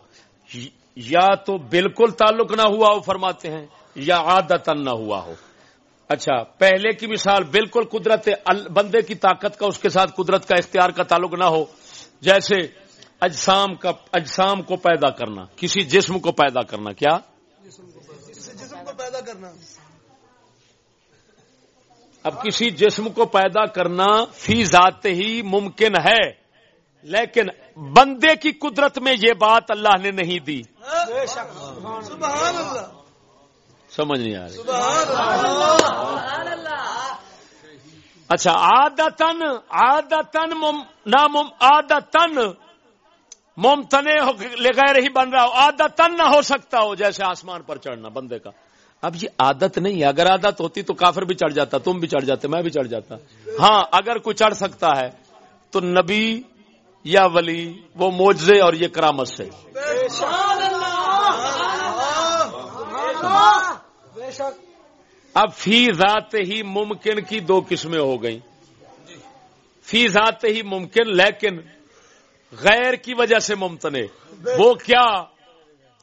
یا تو بالکل تعلق نہ ہوا ہو فرماتے ہیں یا عادت نہ ہوا ہو۔ اچھا پہلے کی مثال بالکل قدرت بندے کی طاقت کا اس کے ساتھ قدرت کا اختیار کا تعلق نہ ہو۔ جیسے اجسام کا اجسام کو پیدا کرنا کسی جسم کو پیدا کرنا کیا؟ اس جسم کو پیدا کرنا۔ اب کسی جسم کو پیدا کرنا فی ذات ہی ممکن ہے۔ لیکن بندے کی قدرت میں یہ بات اللہ نے نہیں دی۔ سبحان اللہ۔ سمجھ نہیں آ رہی۔ اچھا آدتن آدتن مم نامم آدتن ممتنے لگائے رہی بن رہا ہو۔ آدتن نہ ہو سکتا ہو جیسے آسمان پر چڑھنا بندے کا۔ اب یہ عادت نہیں ہے اگر عادت ہوتی تو کافر بھی چڑھ جاتا تم بھی چڑھ جاتے میں بھی چڑھ جاتا۔ ہاں اگر کوئی چڑھ سکتا ہے تو نبی یا ولی، وہ موجزے اور یہ کرامت سے۔ اب فی ذات ہی ممکن کی دو قسمیں ہو گئیں۔ فی ذات ہی ممکن لیکن غیر کی وجہ سے ممتنے وہ کیا؟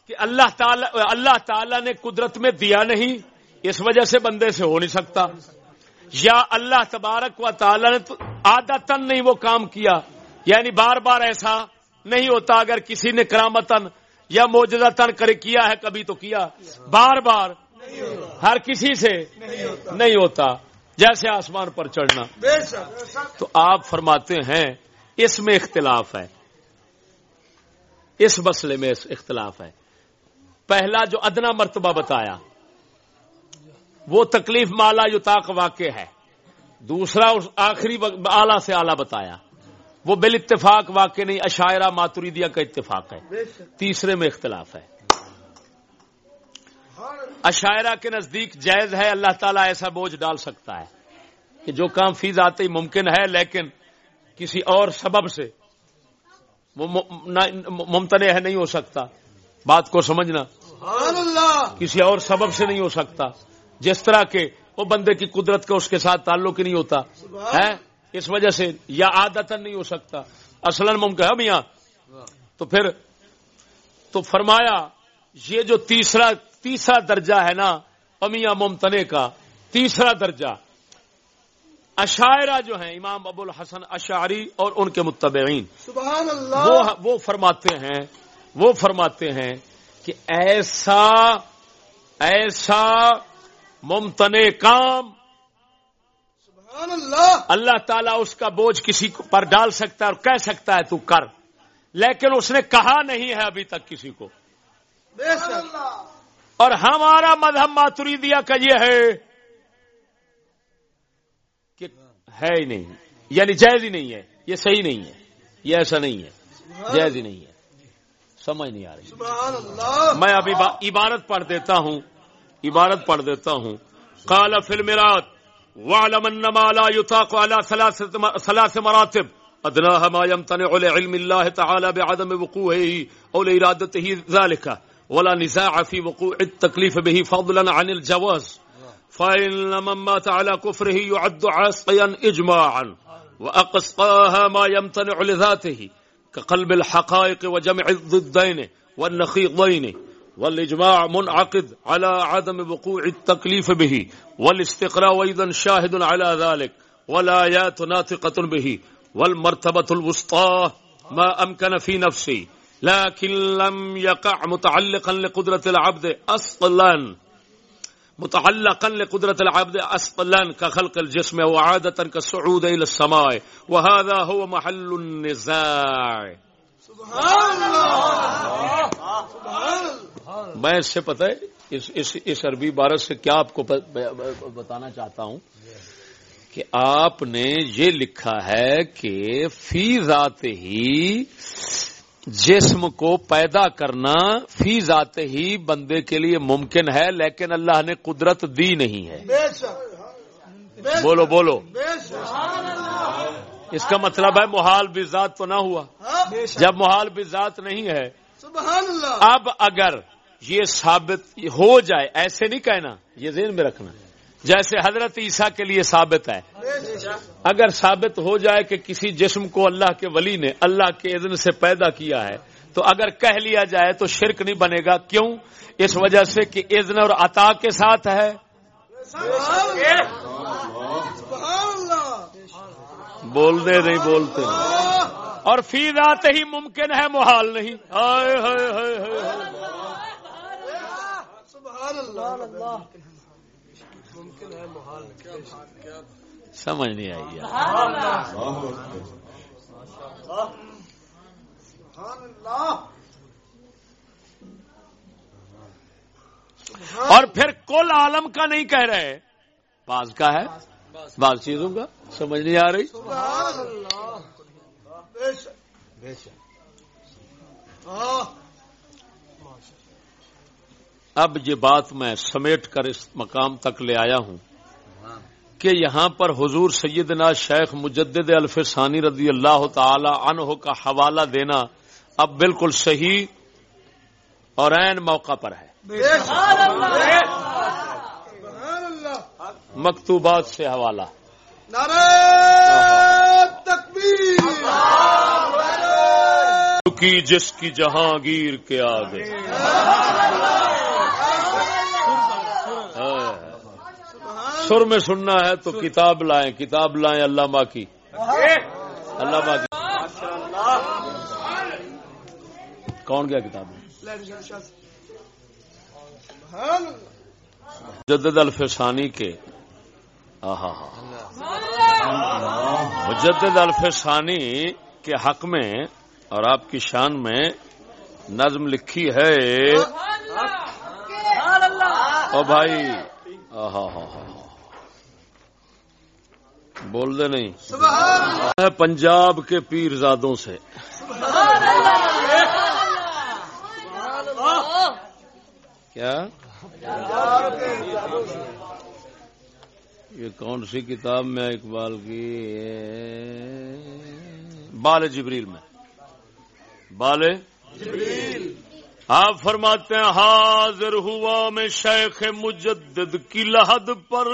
کہ اللہ تعالی اللہ تعالی نے قدرت میں دیا نہیں، اس وجہ سے بندے سے ہو نہیں سکتا۔ یا اللہ تبارک و تعالی نے تو عادتن نہیں وہ کام کیا۔ یعنی بار بار ایسا نہیں ہوتا اگر کسی نے کرامتن یا موجودہ تن کر کیا ہے کبھی تو کیا۔ بار بار ہر کسی سے نہیں ہوتا جیسے آسمان پر چڑھنا۔ تو آپ فرماتے ہیں اس میں اختلاف ہے۔ اس مسئلے میں اختلاف ہے۔ پہلا جو ادنا مرتبہ بتایا وہ تکلیف مالا یتاق واقع ہے۔ دوسرا آخری اعلی سے اعلی بتایا۔ وہ بال اتفاق واقع نہیں اشاعرہ ماتریدیا کا اتفاق ہے۔ تیسرے میں اختلاف ہے۔ اشاعرہ کے نزدیک جائز ہے اللہ تعالیٰ ایسا بوجھ ڈال سکتا ہے کہ جو کام فیض آتے ہی ممکن ہے لیکن کسی اور سبب سے وہ ممتنع ہے نہیں ہو سکتا۔ بات کو سمجھنا۔ اللہ۔ کسی اور سبب سے نہیں ہو سکتا۔ جس طرح کے وہ بندے کی قدرت کا اس کے ساتھ تعلق ہی نہیں ہوتا۔ ہے اس وجہ سے یا عادت نہیں ہو سکتا۔ اصلا ممکن ہے میاں تو پھر تو فرمایا یہ جو تیسرا تیسرا درجہ ہے نا امیاں ممتنے کا تیسرا درجہ۔ اشاعرہ جو ہیں امام ابو الحسن اشعری اور ان کے متبعین سبحان وہ اللہ وہ فرماتے ہیں وہ فرماتے ہیں کہ ایسا ایسا ممتنے کام اللہ! اللہ تعالیٰ اس کا بوجھ کسی پر ڈال سکتا ہے اور کہہ سکتا ہے تو کر۔ لیکن اس نے کہا نہیں ہے ابھی تک کسی کو۔ بے شک۔ اور ہمارا مذہب ماتریدیا کا یہ ہے کہ ہے ہی نہیں۔ یعنی جائز ہی نہیں ہے۔ یہ صحیح نہیں ہے۔ یہ ایسا نہیں ہے۔ جائز ہی نہیں ہے۔ سمجھ نہیں آ رہی۔ سبحان اللہ! میں ابھی عبارت پڑھ دیتا ہوں۔ عبارت پڑھ دیتا ہوں۔ قال فی المرات وعلم انما لا يطاق على ثلاث مراتب. ادناها ما يمتنع لعلم الله تعالى بعدم وقوعه او لارادته ذلك. ولا نزاع في وقوع التكليف به فضلا عن الجواز. فإن من مات على كفره يعد عاصيا إجماعا. وأقصاها ما يمتنع لذاته. كقلب الحقائق وجمع الضدين والنخيضين والإجماع منعقد على عدم وقوع التكليف به. والاستقراء أيضا شاهد على ذلك والآيات ناطقة به والمرتبة الوسطى ما أمكن في نفسي لكن لم يقع متعلقا لقدرة العبد أصلا. متعلقا لقدرة العبد أصلا كخلق الجسم وعادة كالصعود إلى السماء وهذا هو محل النزاع. سبحان اللہ میں اس سے پتہ ہے؟ اس, اس, اس عربی عبارت سے کیا آپ کو بتانا چاہتا ہوں کہ آپ نے یہ لکھا ہے کہ فی ذات ہی جسم کو پیدا کرنا فی ذات ہی بندے کے لیے ممکن ہے لیکن اللہ نے قدرت دی نہیں ہے۔ بے شک۔ بے شک۔ بولو بولو۔ بے شک۔ اس کا مطلب ہے محال بھی ذات تو نہ ہوا۔ ہاں، جب محال بھی ذات نہیں ہے سبحان اللہ۔ اب اگر یہ ثابت ہو جائے، ایسے نہیں کہنا، یہ ذہن میں رکھنا۔ جیسے حضرت عیسیٰ کے لیے ثابت ہے۔ اگر ثابت ہو جائے کہ کسی جسم کو اللہ کے ولی نے اللہ کے اذن سے پیدا کیا ہے، تو اگر کہہ لیا جائے تو شرک نہیں بنے گا۔ کیوں؟ اس وجہ سے کہ اذن اور عطا کے ساتھ ہے۔ بول دے نہیں، بولتے اور فی ذات ہی ممکن ہے، محال نہیں۔ ہائے ہائے ہائے ہائے سمجھ نہیں آئی یار. سبحان اللہ. اور پھر کل عالم کا نہیں کہہ رہے. بعض کا ہے بعض چیزوں کا سمجھ نہیں آ رہی سبحان اللہ بے شک بے شک ہاں اب یہ بات میں سمیٹ کر اس مقام تک لے آیا ہوں کہ یہاں پر حضور سیدنا شیخ مجدد الفسانی رضی اللہ تعالی عنہ کا حوالہ دینا اب بالکل صحیح اور عین موقع پر ہے۔ مکتوبات سے حوالہ۔ تکبیر۔ کی جس کی جہانگیر کے آگے ہاں۔ سر میں سننا ہے تو کتاب لائیں کتاب لائیں علامہ کی۔ علامہ کی۔ کون گیا کتاب مجدد الفسانی کے۔ آہا ہا مجدد الفسانی کے حق میں اور آپ کی شان میں نظم لکھی ہے۔ او بھائی آہا ہا ہا بول دے نہیں۔ سبحان ہے پنجاب کے پیر زادوں سے۔ کیا؟ یہ کون سی کتاب میں اقبال کی؟ بال جبریل میں۔ بال آپ فرماتے ہیں حاضر ہوا میں شیخ مجدد کی لحد پر۔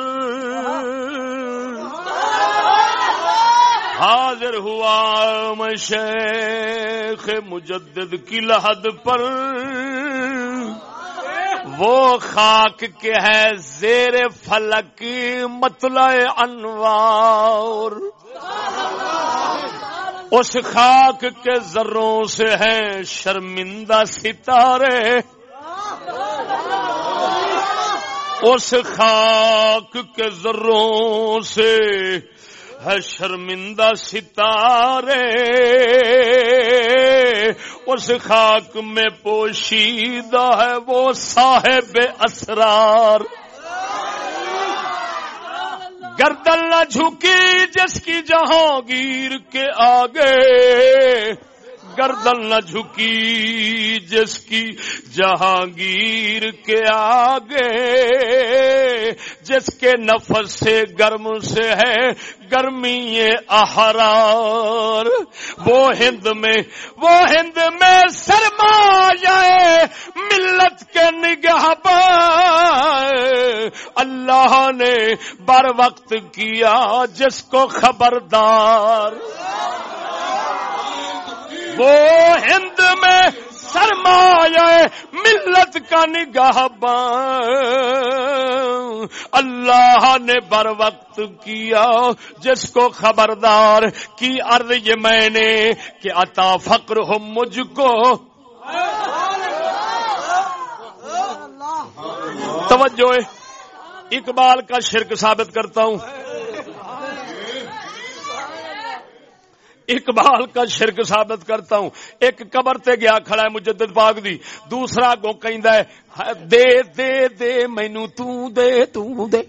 حاضر ہوا میں شیخ مجدد کی لحد پر۔ وہ خاک کے ہے زیر فلک مطلع انوار۔ اس خاک کے ذروں سے ہیں شرمندہ ستارے۔ اس خاک کے ذروں سے ہے شرمندہ ستارے۔ اس خاک میں پوشیدہ ہے وہ صاحب اسرار۔ گردن نہ جھکی جس کی جہانگیر کے آگے۔ گردن نہ جھکی، جس کی جہانگیر کے آگے، جس کے نفس سے گرم سے ہے گرمی احرار۔ وہ ہند میں، وہ ہند میں سرما جائے ملت کے نگاہ اللہ نے بر وقت کیا جس کو خبردار۔ وہ ہند میں سرمایہ ملت کا نگاہ اللہ نے بر وقت کیا جس کو خبردار کی عرض یہ میں نے کہ عطا فقر ہو مجھ کو۔ توجہ، اقبال کا شرک ثابت کرتا ہوں۔ اقبال کا شرک ثابت کرتا ہوں۔ ایک قبر تے گیا کھڑا ہے مجدد پاک دی۔ دوسرا گو کہندا ہے دے دے دے مینو تو دے تو دے۔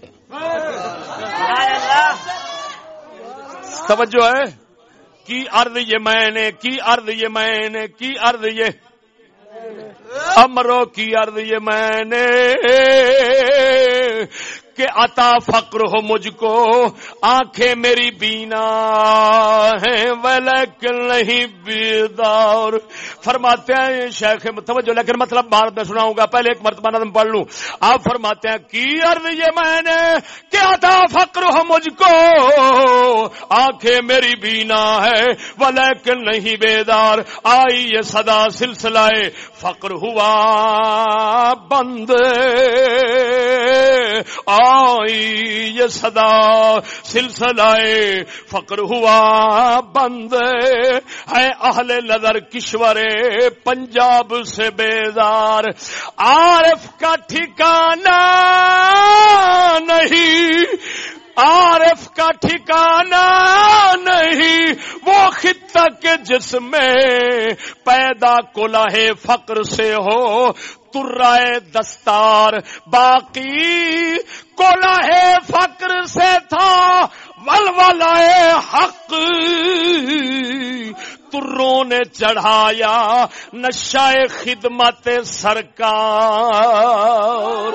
توجہ ہے۔ کی عرض یہ میں نے کی عرض یہ میں نے کی عرض یہ امرو کی عرض یہ میں نے۔ کہ عطا فقر ہو مجھ کو، آنکھیں میری بینا ہیں، ولیکن نہیں بیدار۔ فرماتے ہیں شیخ، توجہ لیکن مطلب بعد میں سناؤں گا، پہلے ایک مرتبہ نظم پڑھ لوں۔ آپ فرماتے ہیں، کی عرض یہ میں نے کہ عطا فقر ہو مجھ کو؟ آنکھیں میری بینا ہے ولیکن نہیں بیدار۔ آئی یہ صدا سلسلہ فقر ہوا بند آئی یہ صدا سلسلہ فقر ہوا بند ہے۔ اہل نظر کشور پنجاب سے بیدار عارف کا ٹھکانہ نہیں۔ عارف کا ٹھکانہ نہیں، وہ خطہ کے جس میں پیدا کلاہ فقر سے ہو، ترائے دستار باقی کولاہ فقر سے تھا ولولائے حق۔ تروں نے چڑھایا نشائے خدمت سرکار۔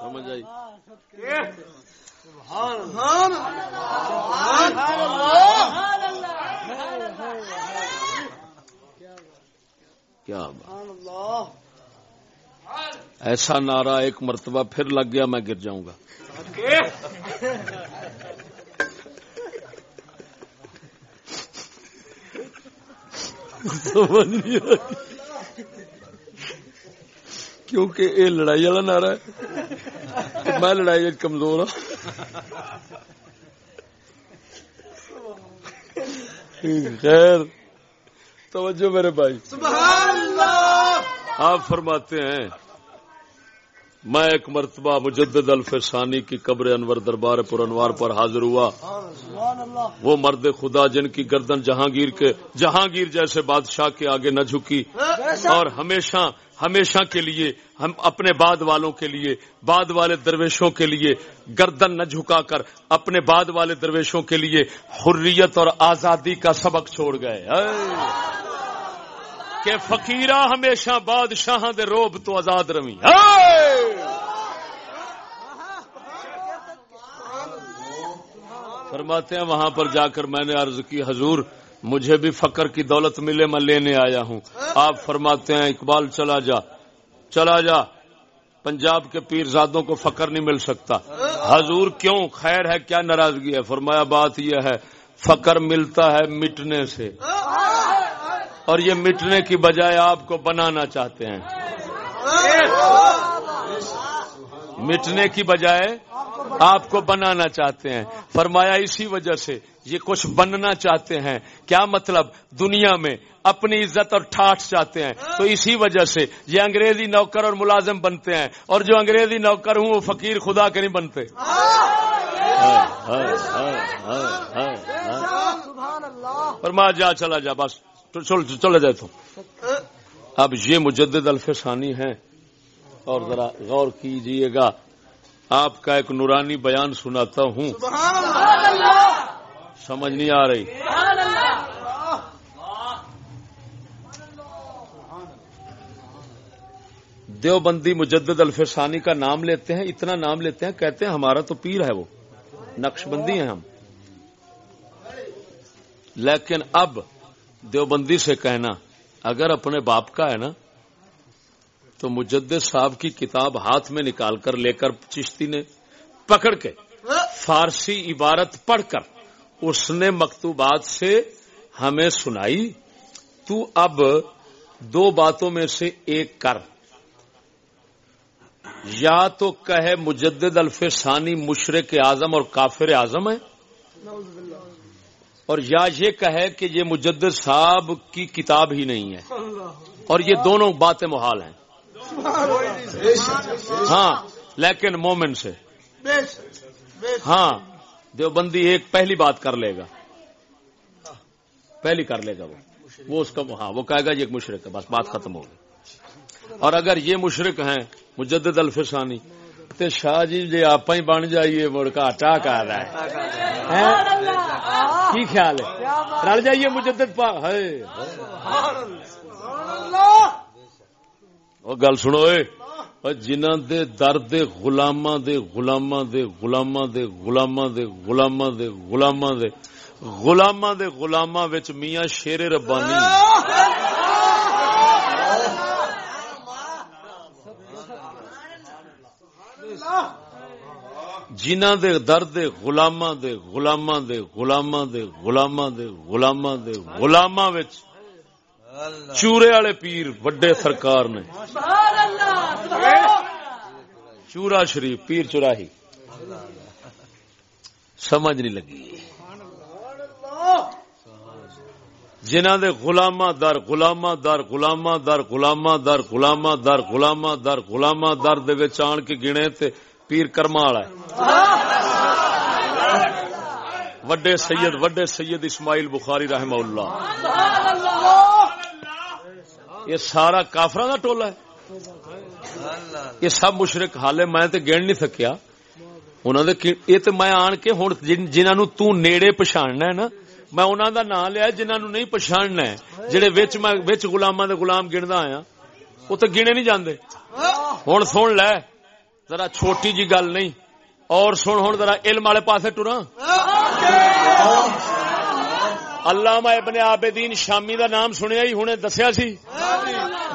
سمجھ آئی؟ کیا ایسا نعرہ ایک مرتبہ پھر لگ گیا میں گر جاؤں گا۔ کیونکہ یہ لڑائی والا نعرہ ہے میں لڑائی کمزور ہوں خیر۔ توجہ میرے بھائی۔ آپ فرماتے ہیں میں ایک مرتبہ مجدد الفسانی کی قبر انور دربار پر انوار پر حاضر ہوا۔ وہ مرد خدا جن کی گردن جہانگیر کے جہانگیر جیسے بادشاہ کے آگے نہ جھکی۔ اور ہمیشہ ہمیشہ کے لیے، ہم اپنے بعد والوں کے لیے، بعد والے درویشوں کے لیے گردن نہ جھکا کر اپنے بعد والے درویشوں کے لیے حریت اور آزادی کا سبق چھوڑ گئے۔ کہ فقیرہ ہمیشہ بادشاہ دے روب تو آزاد روی فرماتے ہیں وہاں پر جا کر میں نے عرض کی، حضور مجھے بھی فقر کی دولت ملے، میں لینے آیا ہوں۔ آپ فرماتے ہیں، اقبال چلا جا چلا جا۔ پنجاب کے پیرزادوں کو فقر نہیں مل سکتا۔ حضور کیوں؟ خیر ہے، کیا ناراضگی ہے؟ فرمایا، بات یہ ہے، فقر ملتا ہے مٹنے سے۔ اور یہ مٹنے کی بجائے آپ کو بنانا چاہتے ہیں۔ مٹنے کی بجائے آپ کو بنانا چاہتے ہیں۔ فرمایا اسی وجہ سے یہ کچھ بننا چاہتے ہیں۔ کیا مطلب؟ دنیا میں اپنی عزت اور ٹھاٹ چاہتے ہیں۔ تو اسی وجہ سے یہ انگریزی نوکر اور ملازم بنتے ہیں۔ اور جو انگریزی نوکر ہوں، وہ فقیر خدا کے نہیں بنتے۔ فرمایا جا، چلا جا، بس۔ چلے جائے تو۔ اب یہ مجدد الفسانی ہے اور ذرا غور کیجیے گا۔ آپ کا ایک نورانی بیان سناتا ہوں۔ سمجھ نہیں آ رہی۔ دیوبندی مجدد الفسانی کا نام لیتے ہیں، اتنا نام لیتے ہیں، کہتے ہیں ہمارا تو پیر ہے وہ۔ نقش بندی ہیں ہم۔ لیکن اب دیوبندی سے کہنا، اگر اپنے باپ کا ہے نا تو مجدد صاحب کی کتاب ہاتھ میں نکال کر لے کر چشتی نے پکڑ کے فارسی عبارت پڑھ کر اس نے مکتوبات سے ہمیں سنائی۔ تو اب دو باتوں میں سے ایک کر۔ یا تو کہے مجدد الفسانی مشرق اعظم اور کافر اعظم ہے اور یا یہ کہے کہ یہ مجدد صاحب کی کتاب ہی نہیں ہے۔ اور یہ دونوں باتیں محال ہیں۔ ہاں لیکن مومن سے۔ ہاں دیوبندی ایک پہلی بات کر لے گا۔ پہلی کر لے گا وہ۔ وہ اس کا ہاں وہ کہے گا یہ ایک مشرق ہے بس بات ختم ہوگی اور اگر یہ مشرق ہیں مجدد الفسانی تو شاہ جی جی آپ ہی بن جائیے مڑ کا ٹا کر رہا ہے۔ کی خیال ہے؟ رل جائیے مجدد پا ہے وہ گل سنو جنہ دے درد غلاماں دے غلاماں دے غلاماں دے غلاماں دے غلاماں دے غلاماں دے غلاماں دے غلاماں وچ میاں شیر ربانی جنہ دے درد غلاماں دے غلاماں دے غلاماں دے غلاماں دے غلاماں دے غلاماں وچ چورے والے پیر، وڈے سرکار نے۔ چورا شریف، پیر چوراہی۔ سمجھ نہیں لگی۔ جنہ دے غلامہ در غلامہ در غلامہ در غلامہ در غلامہ در غلامہ در غلامہ در دے وچ آن کے گنے تے پیر کرما والا ہے۔ وڈے سید وڈے سید اسماعیل بخاری رحمہ اللہ۔ یہ سارا کافر کا ٹولا ہے۔ یہ سب مشرق حالے میں تے گن نہیں سکیا۔ انہوں نے یہ تو میں آن کے ہوں جنہوں تو نیڑے پچھاڑنا ہے نا، میں انہوں دا نام لیا جنہوں نہیں پچھاڑنا ہے۔ جہے وچ گلاما دے غلام گندا آیا، وہ تو گنے نہیں جاندے۔ ہوں سن لے، ذرا چھوٹی جی گل نہیں۔ اور سن ہوں ذرا علم والے پاسے ٹرا علامہ ابن عابدین شامی دا نام سنیا ہی ہوں دسیا سی۔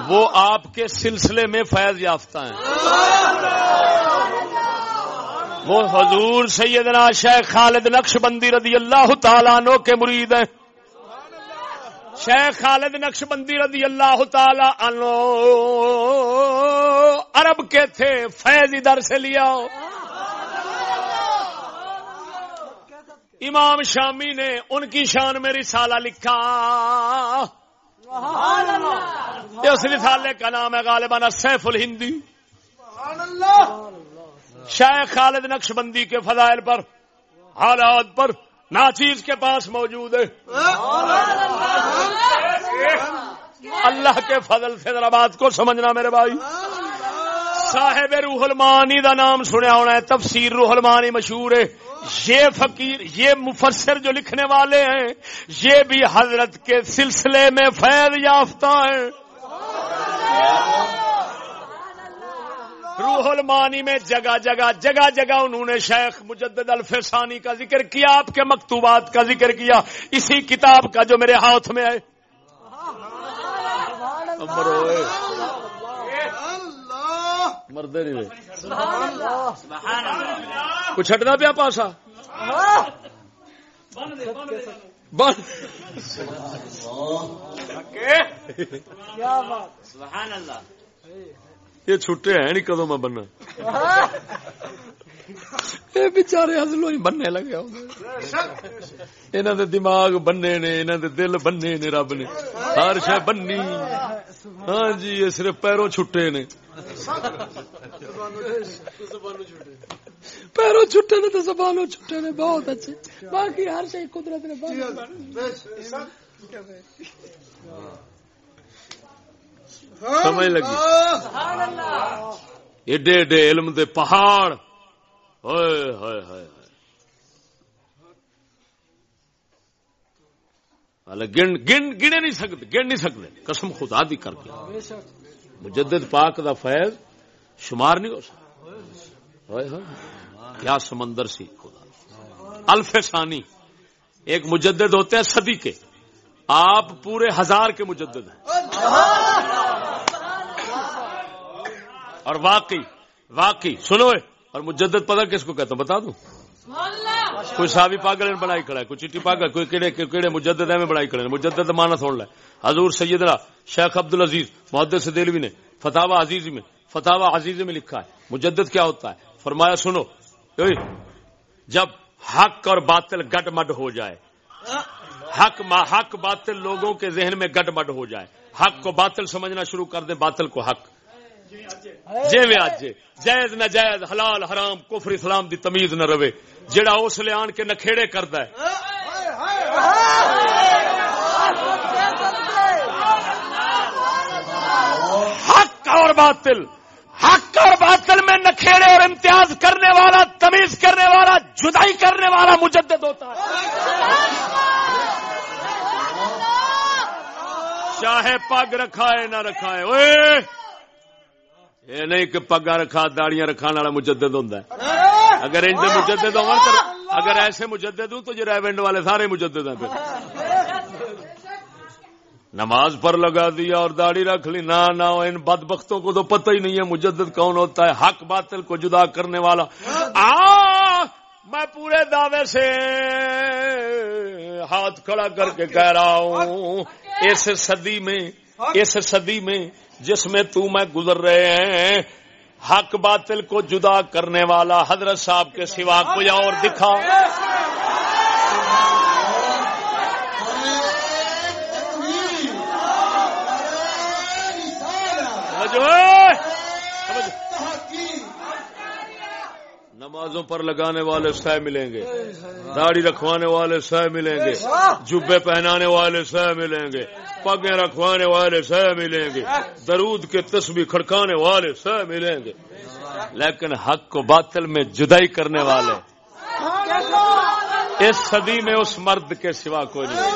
وہ آپ کے سلسلے میں فیض یافتہ ہیں۔ وہ حضور سیدنا شیخ خالد نقش بندی رضی اللہ تعالیٰ عنہ کے مرید ہیں۔ شیخ خالد نقش بندی رضی اللہ تعالی عنہ عرب کے تھے، فیض ادھر سے لیا امام شامی نے ان کی شان میں رسالہ لکھا۔ اس رسالے کا نام ہے غالباً سیف الہندی۔ شیخ خالد نقش بندی کے فضائل پر حالات پر ناچیز کے پاس موجود ہے۔ اللہ کے فضل سے ذرا بات کو سمجھنا میرے بھائی۔ صاحب روح المانی دا نام سنیا ہونا ہے تفسیر روح المانی مشہور ہے۔ یہ فقیر یہ مفسر جو لکھنے والے ہیں یہ بھی حضرت کے سلسلے میں فیض یافتہ ہیں۔ روح المانی میں جگہ جگہ جگہ جگہ انہوں نے شیخ مجدد الفسانی کا ذکر کیا آپ کے مکتوبات کا ذکر کیا۔ اسی کتاب کا جو میرے ہاتھ میں ہے۔ مردے نہیں رہے۔ کچھ چھٹنا پیا پاسا؟ یہ چھٹے ہیں نہیں کدو میں بننا۔ یہ بچارے ہزلو ہی بننے لگے انہوں دے دماغ بننے نے انہوں دے دل بننے نے رب نے۔ ہر شہ بننی۔ ہاں جی یہ صرف پیروں چھٹے نے۔ پیروں چھٹے نے تو زبانوں چھٹے نے بہت اچھے۔ باقی ہر شے قدرت نے بنائی۔ سمجھ لگی؟ ایڈے ایڈے علم دے پہاڑ۔ ہوئے ہوئے ہوئے ہوئے حالانکہ گن گن گنے نہیں سکتے گن نہیں سکتے۔ قسم خدا دی کر کے۔ مجدد پاک دا فیض شمار نہیں ہو سکتا۔ کیا سمندر سی، خدا۔ الف ثانی۔ ایک مجدد ہوتے ہیں صدی کے۔ آپ پورے ہزار کے مجدد ہیں۔ اور واقعی واقعی، سنو۔ اور مجدد پتہ کس کو کہتا ہوں؟ بتا دوں۔ کوئی صحابی پاگل نے بنائی کھڑا ہے، کوئی چٹی پاگل، کوئی کیڑے کیڑے مجدد ہے میں بنائی کھڑے مجدد مانا سن لے۔ حضور سیدنا شیخ عبد العزیز محدث دلوی نے فتح عزیز میں فتح عزیز میں لکھا ہے۔ مجدد کیا ہوتا ہے؟ فرمایا، سنو جب حق اور باطل گٹ مڈ ہو جائے، حق ما- حق باطل لوگوں کے ذہن میں گٹ مڈ ہو جائے۔ حق کو باطل سمجھنا شروع کر دے باطل کو حق۔ جے میں آج جائز نہ جائز، حلال، حرام، کفر، اسلام دی تمیز نہ رہے جڑا اس لے آن کے نکھےڑے کردا ہے۔ حق اور باطل، حق اور باطل میں نکھےڑے اور امتیاز کرنے والا، تمیز کرنے والا، جدائی کرنے والا مجدد ہوتا ہے۔ چاہے پگ رکھائے، نہ رکھائے۔ اوئے! یہ نہیں کہ پگا رکھا داڑیاں رکھانے والا مجدد ہے۔ اگر ان مجدد ہوں تو اگر ایسے مجدد ہوں تو جو ریونڈ والے سارے مجدد ہیں پھر۔ نماز پر لگا دیا اور داڑھی رکھ لی۔ نہ نہ ان بدبختوں کو تو پتہ ہی نہیں ہے مجدد کون ہوتا ہے۔ حق باطل کو جدا کرنے والا۔ آ میں پورے دعوے سے ہاتھ کھڑا کر کے کہہ رہا ہوں اس صدی میں اس صدی میں جس میں تو میں گزر رہے ہیں حق باطل کو جدا کرنے والا حضرت صاحب کے سوا کوئی اور دکھا سمجھو نمازوں پر لگانے والے سہ ملیں گے۔ داڑھی رکھوانے والے سہ ملیں گے۔ جبے پہنانے والے سہ ملیں گے۔ پگیں رکھوانے والے سہ ملیں گے۔ درود کے تسبیح کھڑکانے والے سہ ملیں گے۔ لیکن حق کو باطل میں جدائی کرنے والے۔ اس صدی میں اس مرد کے سوا کوئی نہیں۔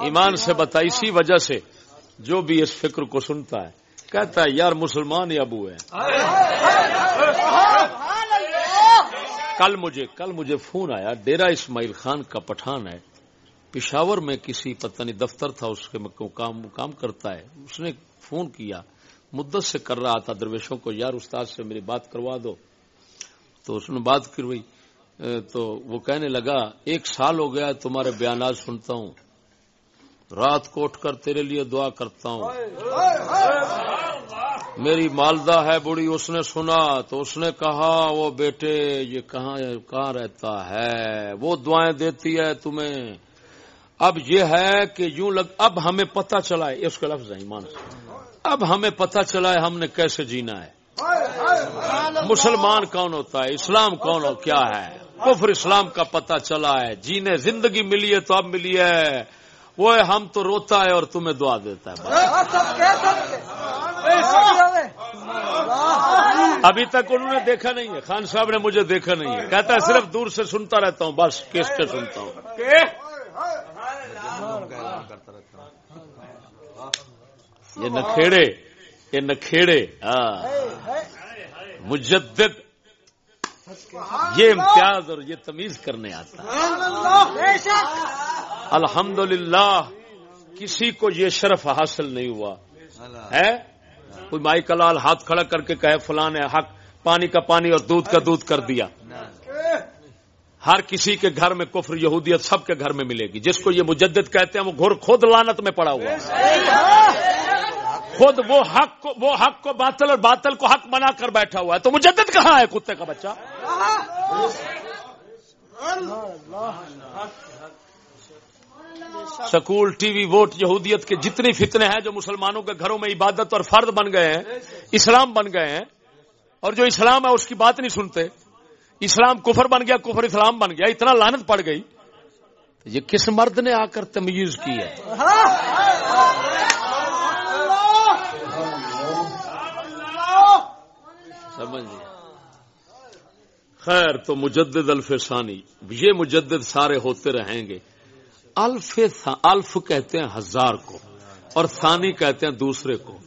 ایمان سے بتا اسی وجہ سے جو بھی اس فکر کو سنتا ہے۔ کہتا ہے، یار مسلمان ہی ابو ہے کل مجھے کل مجھے فون آیا ڈیرا اسماعیل خان کا پٹھان ہے۔ پشاور میں کسی پتہ نہیں دفتر تھا، اس کے کام کام کرتا ہے۔ اس نے فون کیا۔ مدت سے کر رہا تھا، درویشوں کو، یار استاد سے میری بات کروا دو. تو اس نے بات کروائی تو وہ کہنے لگا، ایک سال ہو گیا تمہارے بیانات سنتا ہوں۔ رات کو اٹھ کر تیرے لیے دعا کرتا ہوں۔ میری مالدہ ہے بڑی اس نے سنا تو اس نے کہا وہ بیٹے یہ کہاں کہاں رہتا ہے؟ وہ دعائیں دیتی ہے تمہیں۔ اب یہ ہے کہ یوں لگ اب ہمیں پتہ چلا ہے اس کا لفظ ہے ایمان سے۔ اب ہمیں پتہ چلا ہے ہم نے کیسے جینا ہے۔ مسلمان کون ہوتا ہے؟ اسلام کون ہو کیا ہے؟ کفر اسلام کا پتہ چلا ہے۔ جینے زندگی ملی ہے تو اب ملی ہے۔ وہ ہے ہم تو روتا ہے اور تمہیں دعا دیتا ہے۔ ابھی تک انہوں نے دیکھا نہیں ہے۔ خان صاحب نے مجھے دیکھا نہیں ہے۔ کہتا ہے صرف دور سے سنتا رہتا ہوں بس کس کے سنتا ہوں؟ یہ نکھیڑے یہ نکھیڑے ہاں۔ مجدد یہ امتیاز اور یہ تمیز کرنے آتا ہے۔ الحمدللہ، کسی کو یہ شرف حاصل نہیں ہوا۔ ہے؟ کوئی مائی کلال ہاتھ کھڑا کر کے کہے فلاں نے حق، پانی کا پانی اور دودھ کا دودھ کر دیا۔ ہر کسی کے گھر میں کفر، یہودیت سب کے گھر میں ملے گی۔ جس کو یہ مجدد کہتے ہیں، وہ گھر خود لانت میں پڑا ہوا۔ ہے خود وہ حق کو وہ حق کو باطل اور باطل کو حق بنا کر بیٹھا ہوا ہے۔ تو مجدد کہاں ہے کتے کا بچہ؟ سکول، ٹی وی، ووٹ، یہودیت کے جتنی فتنے ہیں جو مسلمانوں کے گھروں میں عبادت اور فرد بن گئے ہیں، اسلام بن گئے ہیں، اور جو اسلام ہے اس کی بات نہیں سنتے۔ اسلام کفر بن گیا، کفر اسلام بن گیا، اتنا لانت پڑ گئی۔ یہ کس مرد نے آ کر تمیز کی ہے؟ سمجھ خیر تو مجدد الف ثانی یہ مجدد سارے ہوتے رہیں گے۔ الف الف کہتے ہیں ہزار کو اور ثانی کہتے ہیں دوسرے کو۔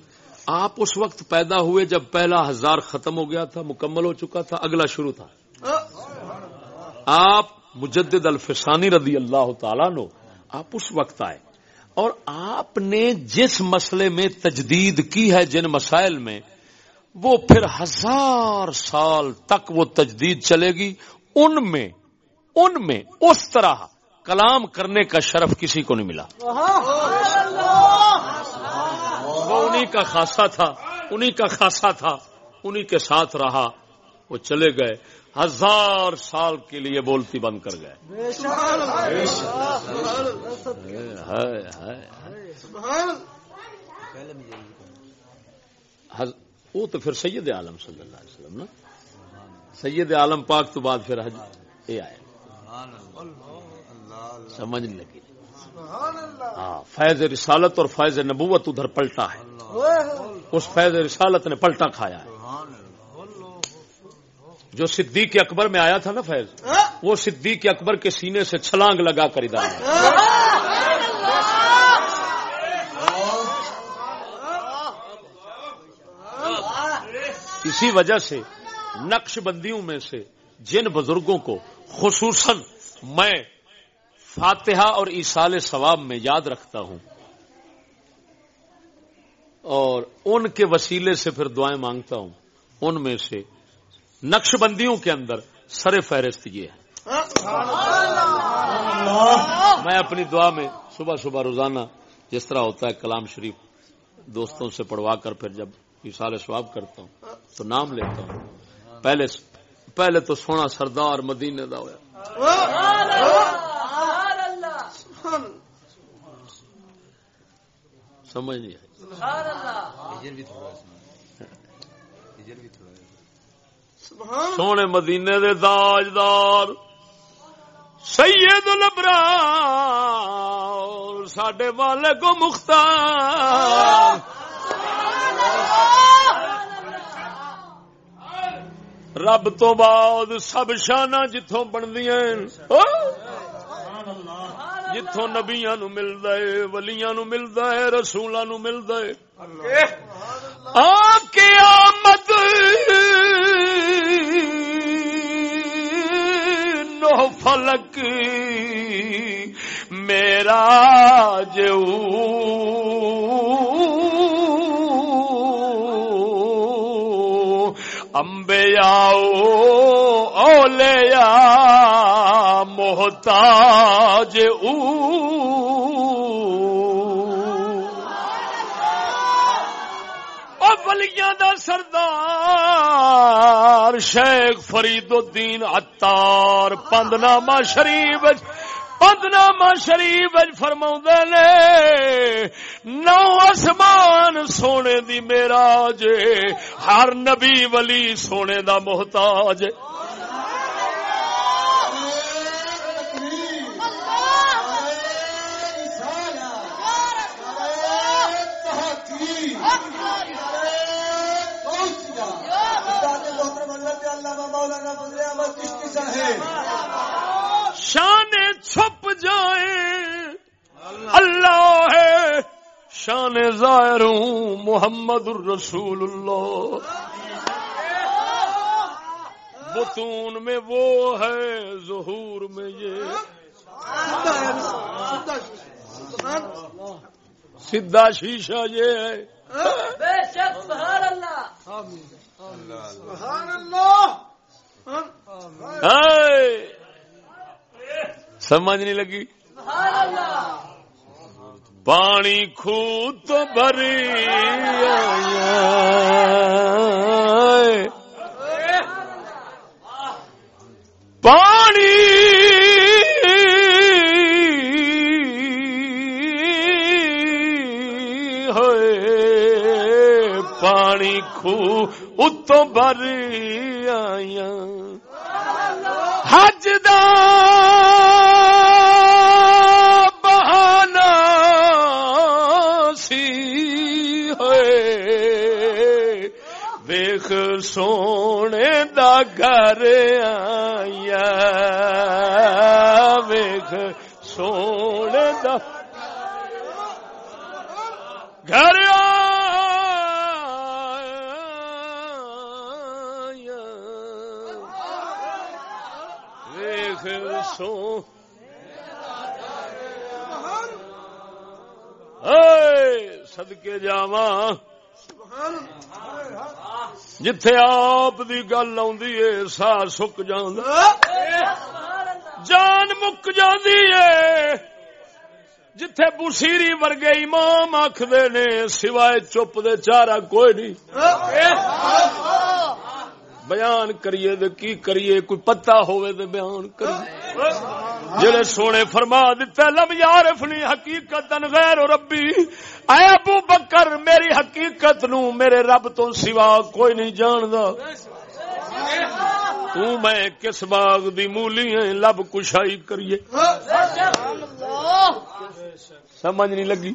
آپ اس وقت پیدا ہوئے جب پہلا ہزار ختم ہو گیا تھا، مکمل ہو چکا تھا، اگلا شروع تھا۔ آپ مجدد الفسانی رضی اللہ تعالیٰ نو آپ اس وقت آئے۔ اور آپ نے جس مسئلے میں تجدید کی ہے جن مسائل میں وہ پھر ہزار سال تک وہ تجدید چلے گی ان میں ان میں اس طرح کلام کرنے کا شرف کسی کو نہیں ملا۔ وہ انہی کا خاصا تھا انہی کا خاصا تھا انہی کے ساتھ رہا وہ چلے گئے۔ ہزار سال کے لیے بولتی بند کر گئے۔ حض- وہ تو پھر سید عالم صلی اللہ علیہ وسلم نا۔ سید عالم پاک تو بعد پھر حج یہ آئے۔ سمجھ لگی۔ ہاں فیض رسالت اور فیض نبوت ادھر پلٹا ہے۔ اس فیض رسالت نے پلٹا کھایا ہے۔ جو صدیق اکبر میں آیا تھا نا فیض وہ صدیق اکبر کے سینے سے چھلانگ لگا کر ادھر آیا اسی وجہ سے نقش بندیوں میں سے جن بزرگوں کو خصوصاً میں فاتحہ اور ایسال ثواب میں یاد رکھتا ہوں اور ان کے وسیلے سے پھر دعائیں مانگتا ہوں، ان میں سے نقش بندیوں کے اندر سر فہرست یہ ہے۔ میں اپنی دعا میں صبح صبح روزانہ جس طرح ہوتا ہے کلام شریف دوستوں سے پڑھوا کر پھر جب اشار سواب کرتا ہوں تو نام لیتا ہوں۔ پہلے پہلے تو سونا سردار مدینے دا ہوا سمجھ نہیں آئی۔ سونے مدینے دے تاجدار سید الابرار، ساڈے والے کو مختار۔ رب تو بعد سب شانہ جتوں بندیاں ہاں؟ جتوں نبیاں نو ملدا ہے، ولیاں نو ملدا ہے، رسولاں نو ملدا ہے۔ آمد نو فلک میرا جو امبیا اولیا محتاج او۔ ولیاں دا سردار شیخ فرید الدین عطار پندنامہ شریف پندنامہ شریف فرما نے نو آسمان سونے دی میرا جے ہر نبی ولی سونے دا محتاج۔ شان چھپ جائیں۔ اللہ ہے شان ظاہر ہوں محمد الرسول اللہ۔ بتون میں وہ ہے ظہور میں یہ۔ سیدھا شیشہ یہ ہے۔ بے شک سبحان اللہ۔ سبحان اللہ۔ ہائے! سمجھ نہیں لگی؟ پانی خو تو بھری پانی ہوئے۔ پانی خو اتو بھری آیا حج دا بہانا سی ہوئے ویخ سونے دا گھر آیا۔ ویخ سونے دا گھر آیا۔ سو سدکے جاوا جتھے آپ دی گل ہے سا سک جان جان مک جاندی ہے۔ جتھے بسیری ورگے امام آخدے نے سوائے چپ دے چارا کوئی نہیں۔ بیان کریے دے کی کریے؟ کوئی پتہ ہوئے دے بیان کریے۔ جڑے سونے فرما دیتے لم یارفنی حقیقت غیر ربی۔ اے ابو بکر میری حقیقت نو میرے رب تو سوا کوئی نہیں جاندا۔ تو میں کس باغ دی مولی ہیں لب کشائی کریے۔ سمجھ نہیں لگی؟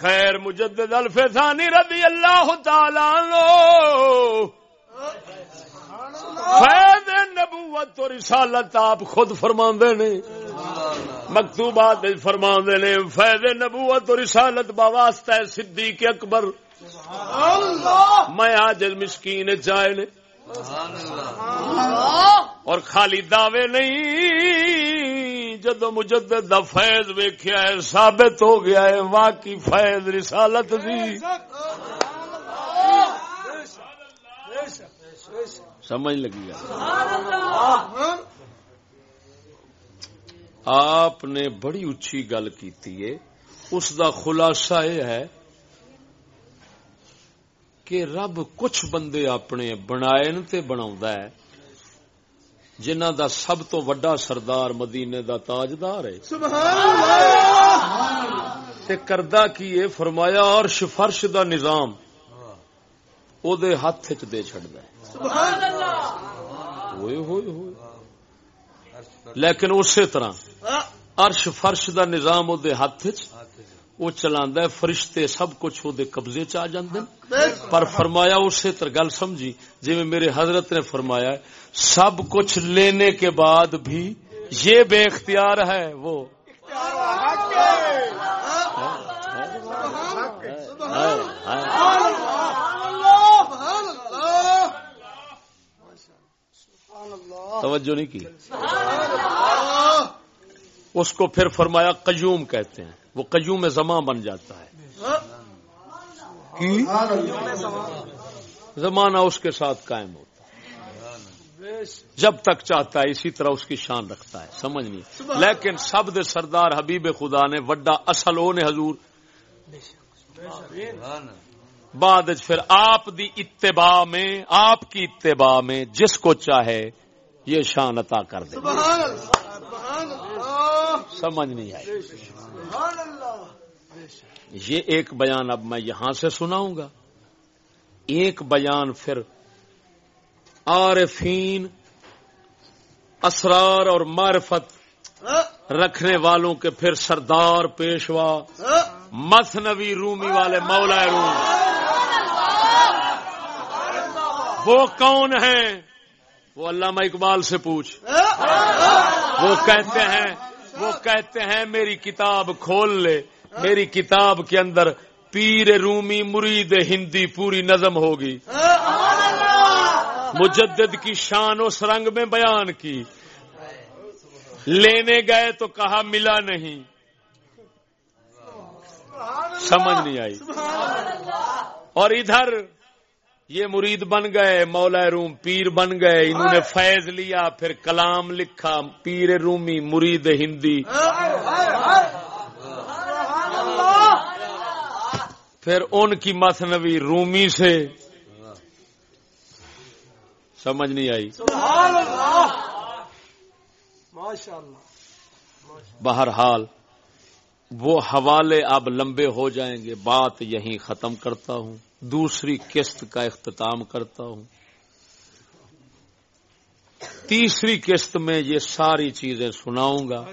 خیر مجدد الفسانی رضی اللہ تعالی عنہ۔ فیض نبوت اور رسالت آپ خود فرما نے، مکتوبات فرما نے، فیض نبوت اور رسالت باواستہ ہے صدیق اکبر، میں آج مسکین چائے نے اور خالی دعوے نہیں جدو مجدد دا فیض ویکھیا ہے، ثابت ہو گیا ہے، واقعی فیض رسالت دی۔ سمجھ لگی آپ نے بڑی اچھی گل کی اس دا خلاصہ یہ ہے کہ رب کچھ بندے اپنے بنائے تے بنا ہے جنہ دا سب تو وڈا سردار مدینے دا تاجدار ہے۔ تے کردہ کی فرمایا اور فرش دا نظام۔ او دے ہاتھ چ دے ہے ہوئے ہوئے ہوئے لیکن اسی طرح عرش فرش دا نظام وہ ہاتھ وہ چلا فرشتے سب کچھ وہ قبضے چ آ جاندے پر فرمایا اسی طرح گل سمجھی جی میرے حضرت نے فرمایا سب کچھ لینے کے بعد بھی یہ بے اختیار ہے وہ توجہ نہیں کی؟ اس کو پھر فرمایا قیوم کہتے ہیں۔ وہ قیوم زماں بن جاتا ہے۔ زمانہ اس کے ساتھ قائم ہوتا ہے۔ جب تک چاہتا ہے اسی طرح اس کی شان رکھتا ہے۔ سمجھ نہیں۔ لیکن سب دے سردار حبیب خدا نے وڈا اصل نے حضور۔ بعد پھر آپ دی اتباع میں آپ کی اتباع میں جس کو چاہے یہ شان عطا کر دے۔ سمجھ نہیں آئی۔ یہ ایک بیان اب میں یہاں سے سناؤں گا۔ ایک بیان پھر عارفین اسرار اور معرفت رکھنے والوں کے پھر سردار پیشوا مثنوی رومی والے مولا روم۔ وہ کون ہیں؟ وہ علامہ اقبال سے پوچھ۔ وہ کہتے ہیں، وہ کہتے ہیں میری کتاب کھول لے۔ میری کتاب کے اندر پیر رومی مرید ہندی پوری نظم ہوگی۔ مجدد کی شان اس رنگ میں بیان کی۔ لینے گئے تو کہا ملا نہیں۔ سمجھ نہیں آئی۔ اور ادھر یہ مرید بن گئے مولا روم پیر بن گئے انہوں نے فیض لیا پھر کلام لکھا پیر رومی مرید ہندی۔ پھر ان کی مثنوی رومی سے۔ سمجھ نہیں آئی۔ بہرحال وہ حوالے اب لمبے ہو جائیں گے بات یہیں ختم کرتا ہوں۔ دوسری قسط کا اختتام کرتا ہوں۔ تیسری قسط میں یہ ساری چیزیں سناؤں گا۔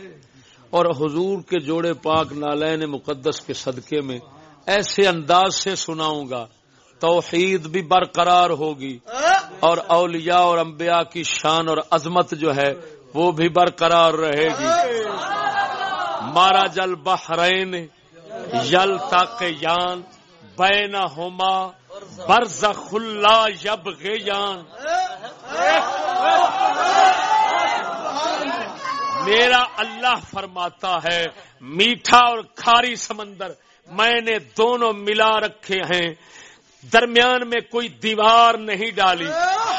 اور حضور کے جوڑے پاک نالین مقدس کے صدقے میں ایسے انداز سے سناؤں گا، توحید بھی برقرار ہوگی اور اولیاء اور انبیاء کی شان اور عظمت جو ہے وہ بھی برقرار رہے گی۔ مارا جل بحرین یل تاک یان بین ہوما برز خلا یب گیان میرا اللہ فرماتا ہے، میٹھا اور کھاری سمندر، میں نے دونوں ملا رکھے ہیں۔ درمیان میں کوئی دیوار نہیں ڈالی،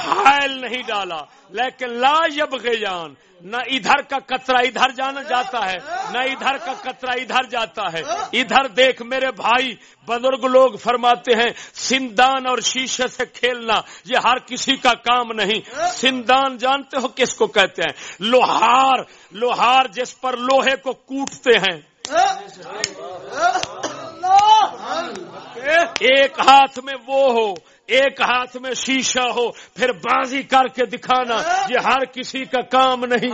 حائل نہیں ڈالا، لیکن لا یب جان نہ ادھر کا کترا ادھر جانا جاتا ہے، نہ ادھر کا کترا ادھر جاتا ہے۔ ادھر دیکھ میرے بھائی، بزرگ لوگ فرماتے ہیں، سندان اور شیشے سے کھیلنا، یہ ہر کسی کا کام نہیں۔ سندان جانتے ہو کس کو کہتے ہیں؟ لوہار لوہار جس پر لوہے کو کوٹتے ہیں۔ ایک ہاتھ میں وہ ہو ایک ہاتھ میں شیشہ ہو پھر بازی کر کے دکھانا یہ ہر کسی کا کام نہیں۔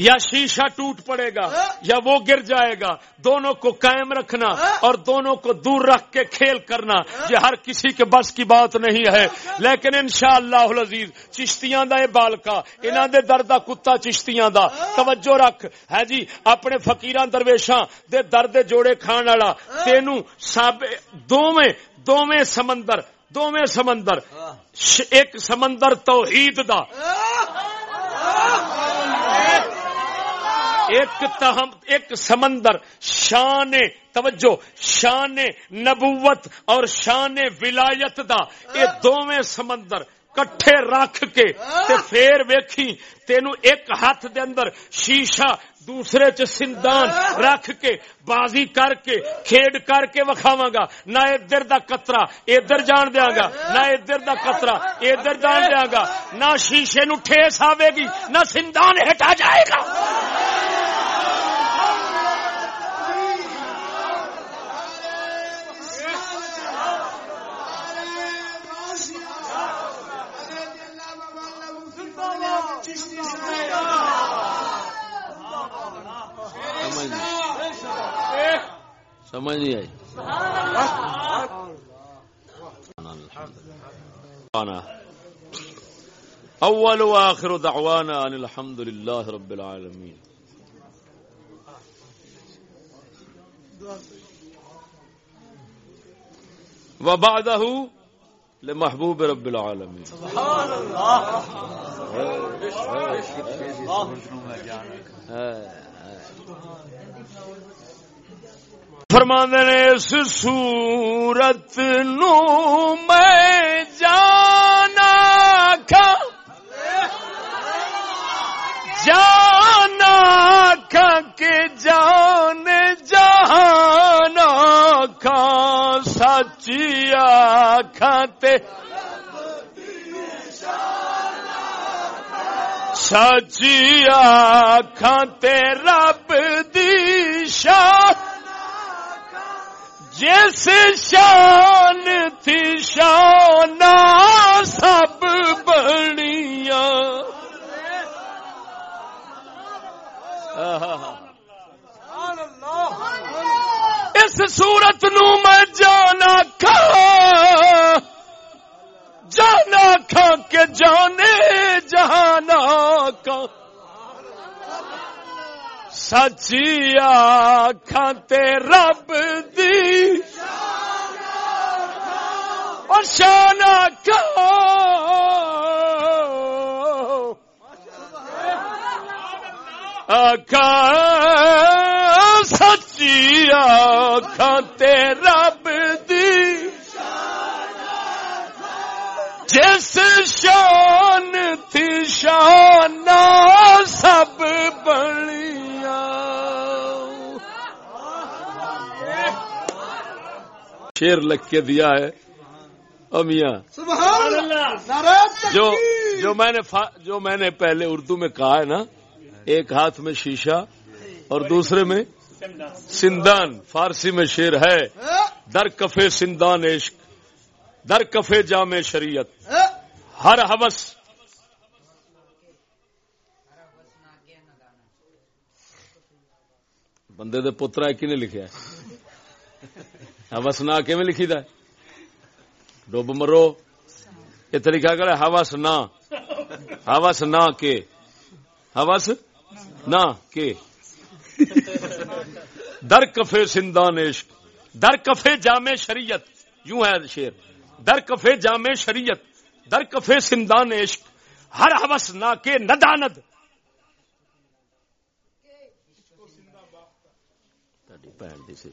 یا شیشہ ٹوٹ پڑے گا یا وہ گر جائے گا دونوں کو قائم رکھنا اور دونوں کو دور رکھ کے کھیل کرنا یہ ہر کسی کے بس کی بات نہیں ہے۔ لیکن انشاءاللہ شاء اللہ چشتیاں دا بال کا انہوں دے درد کتا چشتیاں دا۔ توجہ رکھ۔ ہے جی اپنے فقیران درویشاں دے درد جوڑے کھان والا۔ تینو سب دوویں دوویں سمندر دوویں سمندر۔ ایک سمندر توحید دا۔ ایک تہم ایک سمندر، شان توجہ، شان نبوت اور شان ولایت دا۔ یہ دونوں سمندر کٹھے رکھ کے تے پھر ویکھی، تینو ایک ہاتھ دے اندر شیشہ، دوسرے چ سندان رکھ کے، بازی کر کے، کھیڈ کر کے وکھاواں گا۔ نہ ادھر دا قطرہ ادھر جان دیاں گا، نہ ادھر دا قطرہ ادھر جان دیاں گا۔ نہ شیشے نو ٹھیس آوے گی، نہ سندان ہٹا جائے گا۔ سمجھ نہیں آئی۔ اول واخر دعوانا ان الحمد لله رب العالمين وبعده لمحبوب رب العالمين سبحان الله فرماند نے، اس سورت نو میں جانا کھا جانا کھا کے جان جانا کھا سچیا کھاتے سچیا کھاتے رب دی شاہ جس شان تھی شان سب بڑیا اس سورت نو میں جانا کھا جانا کھا کے جانے جانا کا سچیا کھاتے رب دی۔ اور شانا کھاتے رب دی۔ جس شان تھی شان سب بڑیا شیر لکھ کے دیا ہے۔ امیاں جو جو میں نے جو میں نے پہلے اردو میں کہا ہے نا ایک ہاتھ میں شیشہ اور دوسرے میں سندان۔ فارسی میں شیر ہے۔ در کفے سندان عشق در کفے جامع شریعت۔ ہر حوث۔ بندے دے پترا کی نے لکھیا ہے حوث نہ کیویں لکھی دا ہے؟ ڈوب مرو۔ یہ طریقہ کر حوث نہ حوث نہ کے۔ حوث نہ کے۔ در کفے سندان عشق۔ در کفے جامع شریعت۔ یوں ہے شیر در کفے جامع شریعت۔ در کفے سندان عشق۔ ہر حوث نہ کے نداند تہاڈی بھੈਣ دی سی۔